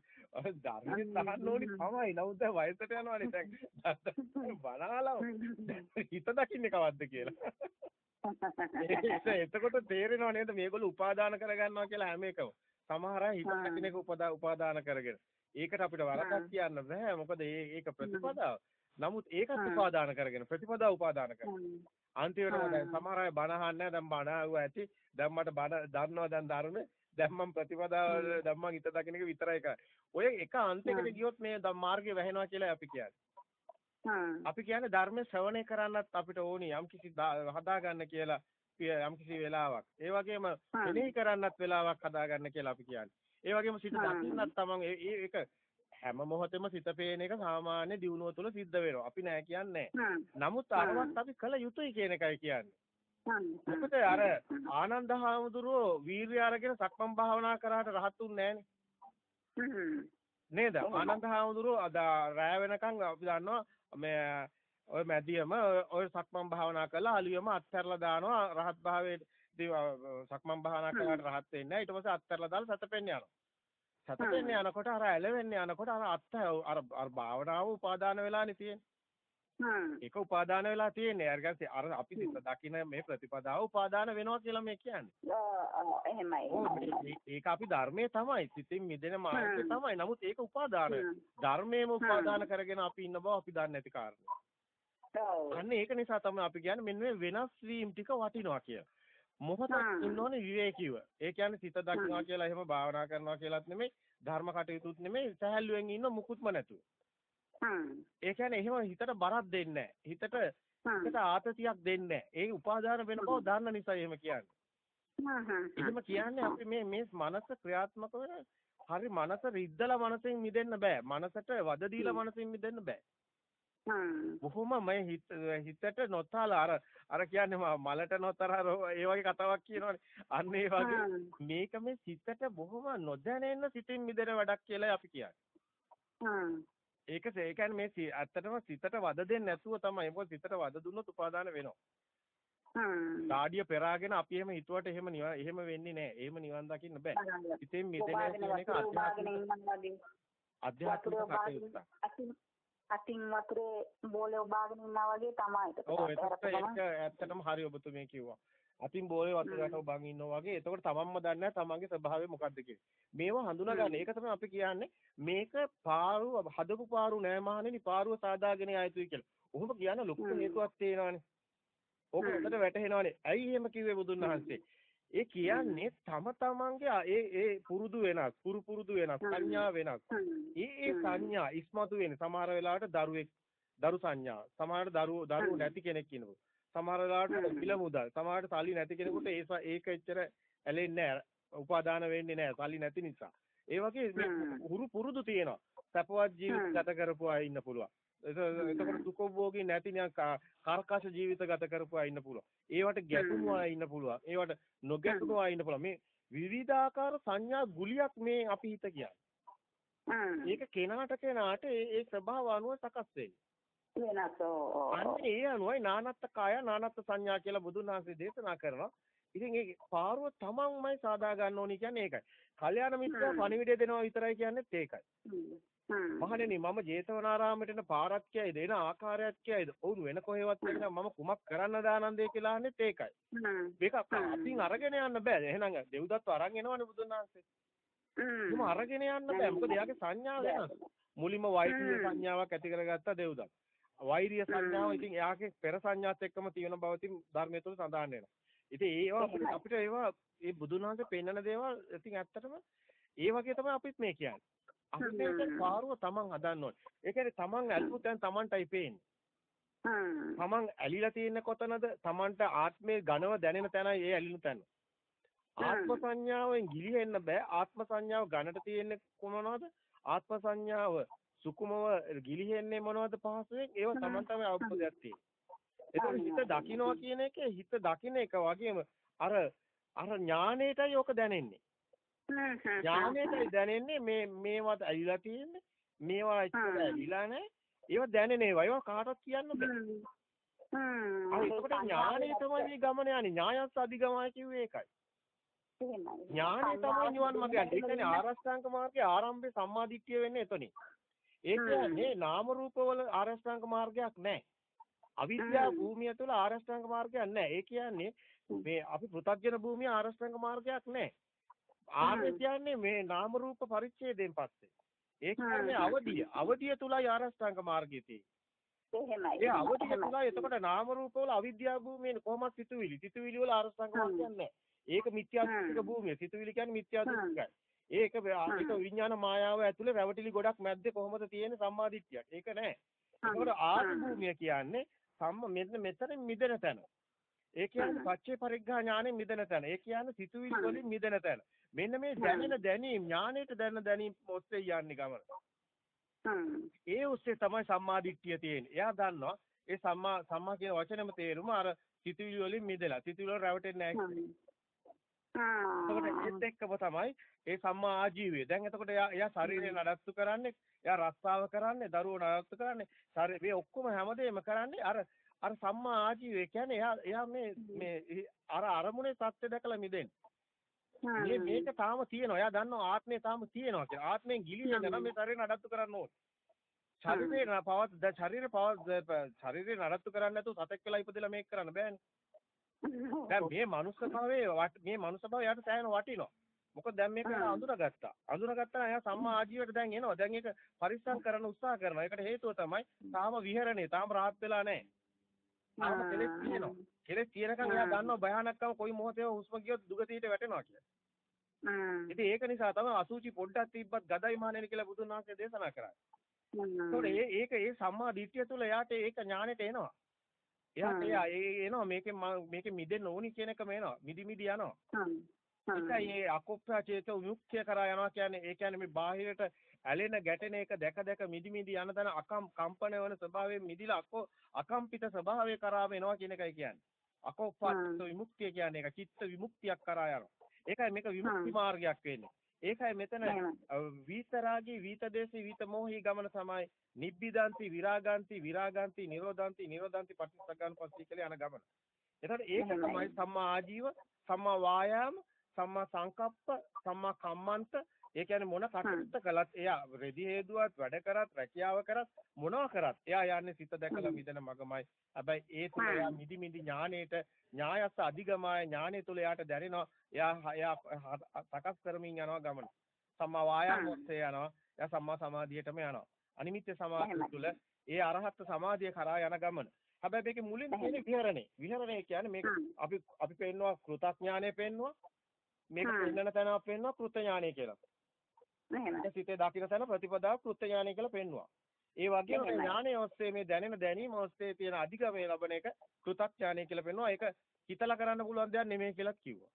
ධර්මයේ අහන්න ඕනි තමයි. නමුත් දැන් වයසට යනවානේ. දැන් බණ අහලා හිත දකින්නේ කවද්ද කියලා. එතකොට තේරෙනව නේද? මේගොල්ලෝ උපාදාන කරගන්නවා කියලා හැම එකම. සමහර අය හිත දකින්න එක උපාදාන කරගෙන. ඒකට අපිට වරදක් කියන්න බෑ. මොකද ඒක ප්‍රතිපදාව නමුත් ඒකත් උපාදාන කරගෙන ප්‍රතිපදාව උපාදාන කරගෙන. අන්තිමට දැන් සමහර අය බණ අහන්නේ දැන් බණ අහුවා ඇති. දැන් මට බණ දන්නවා දැන් ධර්ම දැන් මම ප්‍රතිපදාව දැන් මම හිත දකින්න එක විතරයි කරන්නේ. ඔය එක අන්තයකට ගියොත් මේ මාර්ගය වැහෙනවා කියලා අපි කියන්නේ. අපි කියන්නේ ධර්ම ශ්‍රවණය කරන්නත් අපිට ඕනි යම්කිසි හදාගන්න කියලා යම්කිසි වෙලාවක්. ඒ වගේම මෙනෙහි කරන්නත් වෙලාවක් හදාගන්න කියලා අපි කියන්නේ. ඒ වගේම සිත දකින්නත් තමන් ඒක හැම මොහොතෙම සිත පේන එක සාමාන්‍ය දියුණුව තුළ සිද්ධ වෙනවා. අපි නෑ කියන්නේ. නමුත් අරවත් අපි කළ යුතුයි කියන එකයි කියන්නේ. මොකද අර ආනන්ද හාමුදුරුවෝ වීර්ය අරගෙන සක්මන් භාවනා කරාට රහත්ුන්නේ නෑනේ. නේද? ආනන්ද හාමුදුරුවෝ අද රෑ වෙනකන් අපි දන්නවා මේ ඔය මැදියම ඔය සක්මන් භාවනා කළා අලියම අත්හැරලා දානවා. රහත් භාවයේ සක්මන් භාවනා කරාට රහත් වෙන්නේ නැහැ ඊට පස්සේ අත්හැරලා දාලා සතපෙන්න යනවා සතපෙන්න යනකොට අර ඇලවෙන්න යනකොට අර අත්ත අර අර භාවනාව උපාදාන වෙලානේ තියෙන්නේ ඒක උපාදාන වෙලා තියෙන්නේ. අරගන්සේ අර අපි සිත දකින්න මේ ප්‍රතිපදාව උපාදාන වෙනවා කියලා මේ කියන්නේ. එහෙමයි. ඒක අපි ධර්මයේ තමයි. සිතින් මිදෙන මාර්ගය තමයි. නමුත් ඒක උපාදාන. ධර්මයේම උපාදාන කරගෙන අපි ඉන්න බව අපි දන්නේ නැති කාරණා. අන්න ඒක නිසා තමයි අපි කියන්නේ මෙන්න මේ වෙනස් වීම ටික වටිනවා කියලා. මොහොතක් ඉන්න ඕනේ විවේකීව. ඒ කියන්නේ සිත දක්නවා කියලා එහෙම භාවනා කරනවා කියලාත් නෙමෙයි, ධර්ම කටයුතුත් නෙමෙයි, සහැල්ලුවෙන් ඉන්න මුකුත්ම නැතුව. ඒ කියන්නේ එහෙම හිතට බරක් දෙන්නේ නැහැ. හිතට හිතට ආතතියක් දෙන්නේ නැහැ. ඒ උපාදාන වෙන බව දන්න නිසා එහෙම කියන්නේ. එහෙම කියන්නේ අපි මේ මේ මනස ක්‍රියාත්මක වෙන හරි මනස රිද්දලා මනසෙන් මිදෙන්න බෑ. මනසට වද දීලා මනසෙන් මිදෙන්න බෑ. බොහොම මේ හිතට නොතලා අර අර කියන්නේ මලට නොතර ඒ වගේ කතාවක් කියනවනේ. අන්න ඒ වගේ මේක මේ සිතට බොහොම නොදැනෙන්න සිතින් මිදෙන වැඩක් කියලා අපි කියන්නේ. ඒක ඒ කියන්නේ මේ ඇත්තටම සිතට වද දෙන්නේ නැතුව තමයි. මොකද සිතට වද දුන්නොත් උපාදාන වෙනවා. ඩාඩිය පෙරාගෙන අපි එහෙම හිතුවට එහෙම එහෙම වෙන්නේ නැහැ. එහෙම නිවන් දකින්න බෑ. සිතෙන් මිදෙන එක අධ්‍යාත්මික කටයුත්තක්. අතින් වතුරේ බෝලේ ඔබාගෙන ඉන්නා වගේ තමයි. ඔව් ඒක ඇත්තටම හරි ඔබතුමී කිව්වා. අතින් බෝලේ වතුරට ඔබන් ඉන්නවා වගේ. එතකොට තමන්ම දන්නේ නැහැ තමන්ගේ ස්වභාවය මොකද්ද කියලා. මේවා හඳුනා ගන්න. ඒක තමයි අපි කියන්නේ මේක පාරුව හදපු පාරු නෑ මහණෙනි පාරුව සාදාගෙන ආයතුයි කියලා. ඔහොම කියන ලොකු හේතුවක් තියෙනවානේ. ඕක උඩට වැටෙනවානේ. ඇයි එහෙම කිව්වේ බුදුන් වහන්සේ? ඒ කියන්නේ තම තමන්ගේ ඒ ඒ පුරුදු වෙනස් පුරු පුරුදු වෙනස් සංඥා වෙනස්. ඒ ඒ සංඥා ඉස්මතු වෙන සමහර වෙලාවට දරුවෙක් දරු සංඥා සමහරට දරුවෝ දරුවෝ නැති කෙනෙක් ඉන්නවා. සමහර වෙලාවට මිල මුදල් සමහරට සල්ලි නැති කෙනෙකුට ඒ ඒක එච්චර ඇලෙන්නේ නැහැ උපාදාන වෙන්නේ නැහැ සල්ලි නැති නිසා. ඒ වගේ හුරු පුරුදු තියෙනවා. සපවත් ජීවිත ගත කරපු අය ඉන්න පුළුවන් එතකොට දුකෝභෝගී නැති නිකන් කර්කශ ජීවිත ගත කරපු අය ඉන්න පුළුවන්. ඒවට ගැටුණු අය ඉන්න පුළුවන්. ඒවට නොගැටුණු අය ඉන්න පුළුවන්. මේ විවිධාකාර සංඥා ගුලියක් මේ අපි හිත කියන්නේ. ඒක කෙනාට කෙනාට ඒ ස්වභාව අනුව සකස් වෙන්නේ. ඒ අනුවයි නානත්ත් කාය නානත්ත් සංඥා කියලා බුදුන් වහන්සේ දේශනා කරනවා. ඉතින් ඒ පාරුව තමන්මයි සාදා ගන්න ඕනි කියන්නේ ඒකයි. කල්යාණ මිත්‍රා පණිවිඩය දෙනවා විතරයි කියන්නේත් ඒකයි. මහණෙනි මම ජේතවනාරාමයට එන පාරක් කියයිද? එන ආකාරයක් කියයිද? ඔවුන් වෙන කොහෙවත් නැත්නම් මම කුමක් කරන්නද ආනන්දේ කියලා අහන්නේත් ඒකයි. මේක අපින් අරගෙන යන්න බෑ. එහෙනම් දෙව්දත්ව අරන් එනවනේ බුදුන් වහන්සේ. එහෙම අරගෙන යන්න බෑ. මොකද එයාගේ සංඥා වෙනස්. මුලින්ම වෛද්‍ය සංඥාවක් ඇති කරගත්ත දෙව්දත් වෛරිය සංඥාව ඉතින් එයාගේ පෙර සංඥාත් එක්කම තියෙන බව ඉතින් ධර්මයේ තුල සඳහන් වෙනවා. ඉතින් ඒවා අපිට ඒවා ඒ බුදුන් වහන්සේ පෙන්වන දේවල් ඉතින් ඇත්තටම ඒ වගේ තමයි අපිත් මේ කියන්නේ අපිට පාරුව තමන් හදන්න ඕනේ. ඒ කියන්නේ තමන් ඇල්පු තැන් තමන්ටයි පේන්නේ. තමන් ඇලිලා තියෙන කොතනද? තමන්ට ආත්මයේ ඝනව දැනෙන තැනයි ඒ ඇලිනු තැන. ආත්ම සංඥාවෙන් ගිලිහෙන්න බෑ. ආත්ම සංඥාව ඝනට තියෙන්නේ කොමනවද? ආත්ම සංඥාව සුකුමව ගිලිහෙන්නේ මොනවද පහසුවෙන්? ඒව තමන් තමයි අවබෝධයක් තියෙන්නේ. හිත දකින්නවා කියන එක හිත දකින්න එක වගේම අර අර ඥාණයටයි ඔක දැනෙන්නේ. ඥානයටයි දැනෙන්නේ. මේ මේවත් ඇලිලා තියෙන්නේ. මේවා ඉස්සර ඇලිලා නැහැ. ඒව දැනෙන ඒවා. ඒවා කාටවත් කියන්න බෑ. අර ඒකට ඥානය තමයි මේ ගමන යන්නේ. ඥායස් අධිගමයි කිව්වේ ඒකයි. එහෙමයි. ඥානය තමයි නිවන් මාර්ගය. ඒ කියන්නේ ආරෂ්ඨාංග මාර්ගයේ ආරම්භයේ සම්මාදිට්ඨිය වෙන්නේ එතනින්. ඒ කියන්නේ නාම රූපවල ආරෂ්ඨාංග මාර්ගයක් නැහැ. අවිද්‍යා භූමිය තුළ ආරෂ්ඨාංග මාර්ගයක් නැහැ. ඒ කියන්නේ මේ අපි පෘථග්ජන භූමිය ආරෂ්ඨාංග මාර්ගයක් නැහැ. ආර්ය කියන්නේ මේ නාම රූප පරිච්ඡේදයෙන් පස්සේ. ඒ කියන්නේ අවදිය. අවදිය තුලයි ආරෂ්ඨාංග මාර්ගය තියෙන්නේ. එහෙමයි. ඒ අවදිය තුලයි එතකොට නාම රූප වල අවිද්‍යා භූමියේ කොහොමද සිතුවිලි? සිතුවිලි වල ආරෂ්ඨාංග මාර්ගයක් නැහැ. ඒක මිත්‍යා දෘෂ්ටික භූමිය. සිතුවිලි කියන්නේ මිත්‍යා දෘෂ්ටිකයි. ඒක ඒක විඥාන මායාව ඇතුලේ රැවටිලි ගොඩක් මැද්දේ කොහොමද තියෙන්නේ සම්මාදිට්ඨියක්. ඒක නැහැ. ඒකට ආර්ය භූමිය කියන්නේ සම්ම මෙන්න මෙතන මිදෙන තැන. ඒ කියන්නේ පච්චේ පරිග්ඝා ඥානෙ මිදෙන තැන. ඒ කියන්නේ සිතුවිලි වලින් මිදෙන තැන. මෙන්න මේ දැනෙන දැනීම් ඥානෙට දැන දැනීම් ඔස්සේ යන්නේ ගමන. ඒ ඔස්සේ තමයි සම්මාදිට්ඨිය තියෙන්නේ. එයා දන්නවා ඒ සම්මා සම්මා කියන වචනේම තේරුම අර සිතුවිලි වලින් මිදලා. සිතුවිලි වල රැවටෙන්නේ නැහැ. එතකොට එක්කම තමයි ඒ සම්මා ආජීවය. දැන් එතකොට එයා එයා ශරීරය නඩත්තු කරන්නේ, එයා රස්සාව කරන්නේ, දරුවෝ නඩත්තු කරන්නේ, ශරීරය ඔක්කොම හැමදේම කරන්නේ අර අර සම්මා ආජීවය කියන්නේ එයා එයා මේ මේ අර අරමුණේ தත්ත්වය දැකලා මිදෙන්නේ. මේ මේක තාම තියෙනවා. එයා දන්නවා ආත්මය තාම තියෙනවා කියලා. ආත්මයෙන් ගිලිහෙන්න නම් මේ ශරීරය නඩත්තු කරන්න ඕනේ. ශරීරේ පවත් දැන් ශරීරේ පවත් ශරීරේ නඩත්තු කරන්නේ නැතුව සතෙක් වෙලා ඉපදෙලා මේක කරන්න බෑනේ. දැන් මේ මනුස්ස භාවයේ මේ මනුස්ස භාවය යට සෑහෙන වටිනවා. මොකද දැන් මේක අඳුනගත්තා. අඳුනගත්තා එයා සම්මා ආජීවයට දැන් එනවා. දැන් ඒක පරිස්සම් කරන්න උත්සාහ කරනවා. ඒකට හේතුව තමයි තාම විහරණේ, තාම rahat වෙලා නැහැ. තාම කෙලෙස් තියෙනවා. කෙලෙස් තියෙනකන් එයා දන්නවා භයානකම කොයි මොහොතේ හුස්ම ගියොත් දුගතියට වැටෙනවා කියලා. ඉතින් ඒක නිසා තමයි අසුචි පොඩ්ඩක් තිබ්බත් ගදයි මහණෙනි කියලා බුදුන් වහන්සේ දේශනා කරන්නේ. ඒක ඒක ඒ සම්මා දිට්ඨිය තුළ එයාට ඒක ඥානෙට එනවා. එයාට ඒ එනවා මේකෙන් මේකෙන් මිදෙන්න ඕනි කියන එකම එනවා. මිදි මිදි යනවා. ඒකයි මේ අකුප්පා චේත විමුක්තිය කරා යනවා කියන්නේ ඒ කියන්නේ මේ බාහිරට ඇලෙන ගැටෙන එක දැක දැක මිදි මිදි යන තන අකම් කම්පන වෙන ස්වභාවයෙන් මිදිලා අකෝ අකම්පිත ස්වභාවය කරා වෙනවා කියන එකයි කියන්නේ. අකුප්පා චේත විමුක්තිය කියන්නේ ඒක චිත්ත විමුක්තියක් කරා යනවා. ඒකයි මේක විමුක්ති මාර්ගයක් වෙන්නේ. ඒකයි මෙතන විතරාගී විතදේශී විතමෝහී ගමන තමයි නිබ්බිදාන්ති විරාගාන්ති විරාගාන්ති නිරෝධාන්ති නිරෝධාන්ති පටිච්චසමුප්පාදපස්සී කියලා යන ගමන. එතකොට ඒක තමයි සම්මා ආජීව, සම්මා වායාම, සම්මා සංකප්ප, සම්මා කම්මන්ත. ඒ කියන්නේ මොන කටයුත්ත කළත් එයා රෙදි හේදුවත් වැඩ කරත් රැකියාව කරත් මොනවා කරත් එයා යන්නේ සිත දැකලා මිදෙන මගමයි. හැබැයි ඒ තුල එයා මිදි මිදි ඥානෙට ඥායස්ස අධිගමය ඥානෙ තුල එයාට දැනෙනවා එයා එයා සකස් කරමින් යනවා ගමන. සම්මා වායාම ඔස්සේ යනවා. එයා සම්මා සමාධියටම යනවා. අනිමිත්‍ය සමාධිය තුළ ඒ අරහත් සමාධිය කරා යන ගමන. හැබැයි මේකේ මුලින් තියෙන්නේ විහරණේ. විහරණේ කියන්නේ මේක අපි අපි පෙන්නවා කෘතඥානය පෙන්නවා. මේක පෙන්වන තැන අපි පෙන්නවා කෘතඥානය කියලා. එහෙමයි. සිතේ දකින්න තැන ප්‍රතිපදාව කෘතඥානය කියලා පෙන්නවා. ඒ වගේම ඥානය ඔස්සේ මේ දැනෙන දැනීම ඔස්සේ තියෙන අධිගමයේ ලබන එක කෘතඥානය කියලා පෙන්වනවා. ඒක හිතලා කරන්න පුළුවන් දෙයක් නෙමෙයි කියලා කිව්වා.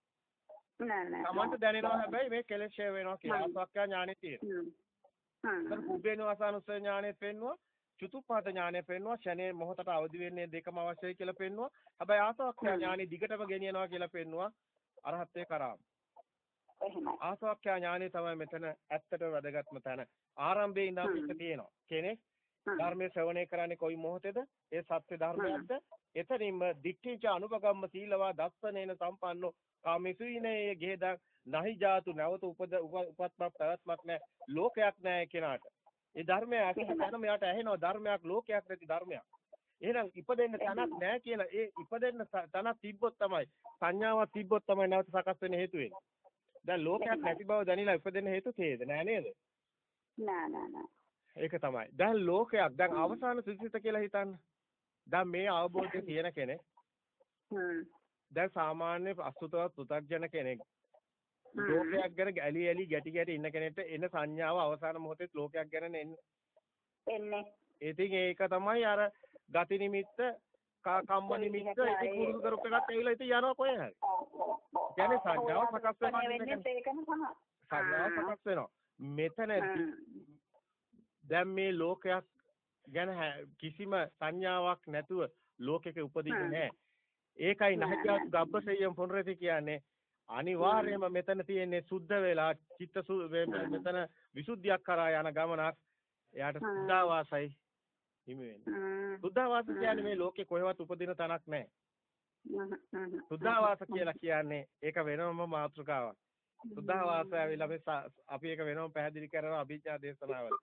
නෑ නෑ. තමන්ට දැනෙනවා හැබැයි මේ කෙලෙස් ෂය වෙනවා කියලා අසක්ඛ්‍යා ඥානෙ තියෙනවා. හ්ම්. කුබේනවාසනුස්සය ඥානෙ පෙන්නවා. චුතුප්පාත ඥානෙ පෙන්නවා. ෂනේ මොහොතට අවදි වෙන්නේ දෙකම අවශ්‍යයි කියලා පෙන්නවා. හැබැයි ආසවක්ඛ්‍යා ඥානෙ දිගටම ගෙනියනවා කියලා පෙන්නවා. අරහත්ත්වේ කරාම. එහෙමයි. ආසවක්ඛ්‍යා ඥානෙ තමයි මෙතන ඇත්තට වැදගත්ම තැන. ආරම්භයේ ඉඳන් පිට තියෙනවා. කෙනෙක් ධර්මයේ ශ්‍රවණය කරන්නේ කොයි මොහොතේද? ඒ සත්‍ය ධර්මයක්ද? එතනින්ම දික්ඨිච අනුපගම්ම සීලවා දස්සනේන සම්පන්නෝ කාමේසුයිනේ ගෙහෙදා නහි ජාතු නැවත උපද උපත්පත් පැවැත්මක් නැහැ. ලෝකයක් නැහැ කෙනාට. ඒ ධර්මය ඇසෙනම යාට ඇහෙනවා ධර්මයක් ලෝකයක් නැති ධර්මයක්. එහෙනම් ඉපදෙන්න තැනක් නැහැ කියලා ඒ ඉපදෙන්න තැනක් තිබ්බොත් තමයි සංඥාවක් තිබ්බොත් තමයි නැවත සකස් වෙන්න හේතු වෙන්නේ. දැන් ලෝකයක් නැති බව දැනিলা ඉපදෙන්න හේතු තේද නෑ නේද? නෑ නෑ නෑ. ඒක තමයි. දැන් ලෝකයක් දැන් අවසාන සිසිත කියලා හිතන්න. දැන් මේ අවබෝධය තියෙන කෙනෙක්. දැන් සාමාන්‍ය අසුතවත් පුතග්ජන කෙනෙක් ලෝකයක් ගැන ඇලි ඇලි ගැටි ගැටි ඉන්න කෙනෙක්ට එන සංඥාව අවසාන මොහොතේ ලෝකයක් ගැන එන්නේ. එන්නේ. ඉතින් ඒක තමයි අර ගති නිමිත්ත කම්ම නිමිත්ත ඉතින් කුරුදු කරපු එකක් ඇවිල්ලා ඉතින් යනවා කොහේ හරි. කියන්නේ සංඥාව සකස් වෙනවා. සංඥාව සකස් වෙනවා. මෙතන දැන් මේ ලෝකයක් ගැන කිසිම සංඥාවක් නැතුව ලෝකෙක උපදින්නේ නැහැ. ඒකයි නහජාත් ගබ්බසෙයම් පොනරති කියන්නේ. අනිවාර්යයෙන්ම මෙතන තියෙන්නේ සුද්ධ වෙලා චිත්ත මෙතන විසුද්ධියක් කරා යන ගමනක් එයාට සුද්ධාවාසයි හිමි වෙන්නේ. සුද්ධාවාස කියන්නේ මේ ලෝකේ කොහෙවත් උපදින තැනක් නැහැ. සුද්ධාවාස කියලා කියන්නේ ඒක වෙනම මාතෘකාවක්. සුද්ධාවාස ඇවිල්ලා අපි අපි ඒක වෙනම පැහැදිලි කරනවා අභිඥා දේශනාවල.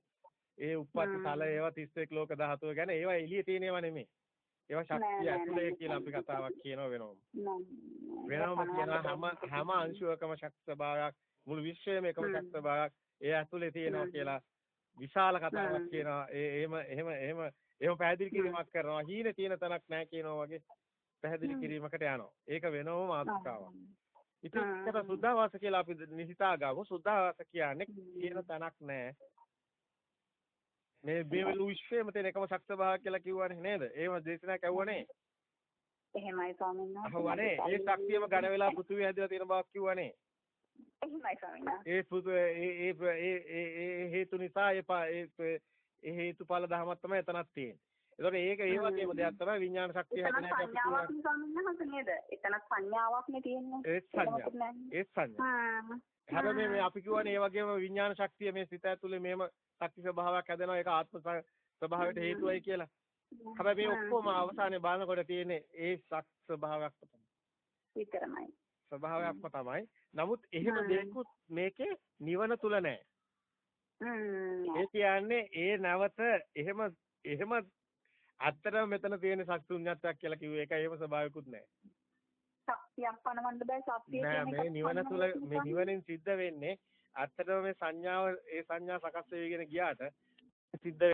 ඒ උප්පත්ති තල ඒවා 31 ලෝක ධාතුව ගැන ඒවා එළියේ තියෙන ඒවා නෙමෙයි. ඒවා ශක්තිය ඇතුලේ. කියලා අපි කතාවක් කියනවා වෙනම. වෙනම කියනවා හැම හැම අංශුවකම ශක්ති ස්වභාවයක් මුළු විශ්වයේම එකම. ශක්ති ස්වභාවයක් ඒ ඇතුලේ තියෙනවා. කියලා විශාල කතාවක්. කියනවා. ඒ එහෙම එහෙම එහෙම එහෙම පැහැදිලි කිරීමක් කරනවා. හීනේ තියෙන තැනක් නැහැ කියනවා වගේ පැහැදිලි. කිරීමකට යනවා. ඒක වෙනම මාතෘකාවක්. ඉතින්. ඒකට සුද්ධාවාස කියලා අපි නිහිතා ගමු. සුද්ධාවාස කියන්නේ කියන තැනක් නැහැ. මේ මේ විශ්වයේම තියෙන එකම ශක්ති ස්වභාවයක් කියලා කිව්වනේ නේද? ඒව දේශනා කැවුවනේ. එහෙමයි ස්වාමීන් වහන්සේ අහුවනේ. ඒ ශක්තියම ඝන වෙලා පෘථිවිය හැදිලා තියෙන බවක් කිව්වනේ. එහෙමයි ස්වාමීන් වහන්සේ ඒ පුදු ඒ ඒ ඒ හේතු නිසා ඒ ප- ඒ ඒ හේතුඵල ධමයක් තමයි එතනක් තියෙන්නේ. ඒතකොට ඒක ඒ වගේම දෙයක් තමයි විඥාන ශක්තිය හැදෙන එක අපි සංඥාවක් කියනවා. ස්වාමීන් වහන්සේ නේද? එතන සංඥාවක් නේ තියෙන්නේ. ඒත් සංඥා. ඒත් සංඥා. හැබැයි මේ අපි කියවනේ ඒ වගේම විඥාන ශක්තිය මේ සිත ඇතුලේ මේම ශක්ති ස්වභාවයක් හැදෙනවා ඒක ආත්ම ස්වභාවයට හේතුවයි කියලා. හැබැයි මේ ඔක්කොම අවසානයේ බලනකොට තියෙන්නේ ඒ ශක්ති ස්වභාවයක් තමයි. විතරමයි. ස්වභාවයක්ම තමයි. නමුත් එහෙම හ්ම්. දෙයක්වත් මේකේ නිවන තුල නැහැ. ඒ කියන්නේ ඒ නැවත එහෙම එහෙම ඇත්තටම මෙතන තියෙන ශක්තිුඤ්ඤත්වයක් කියලා කිව්වේ ඒක එහෙම ස්වභාවිකුත් නැහැ. ශක්තියක් පනවන්න බෑ ශක්තිය නෑ කියන මේ නිවන තුල මේ. නිවනින් සිද්ධ වෙන්නේ ඇත්තටම මේ සංඥාව ඒ සංඥා සකස් වෙගෙන ගියාට සිද්ධ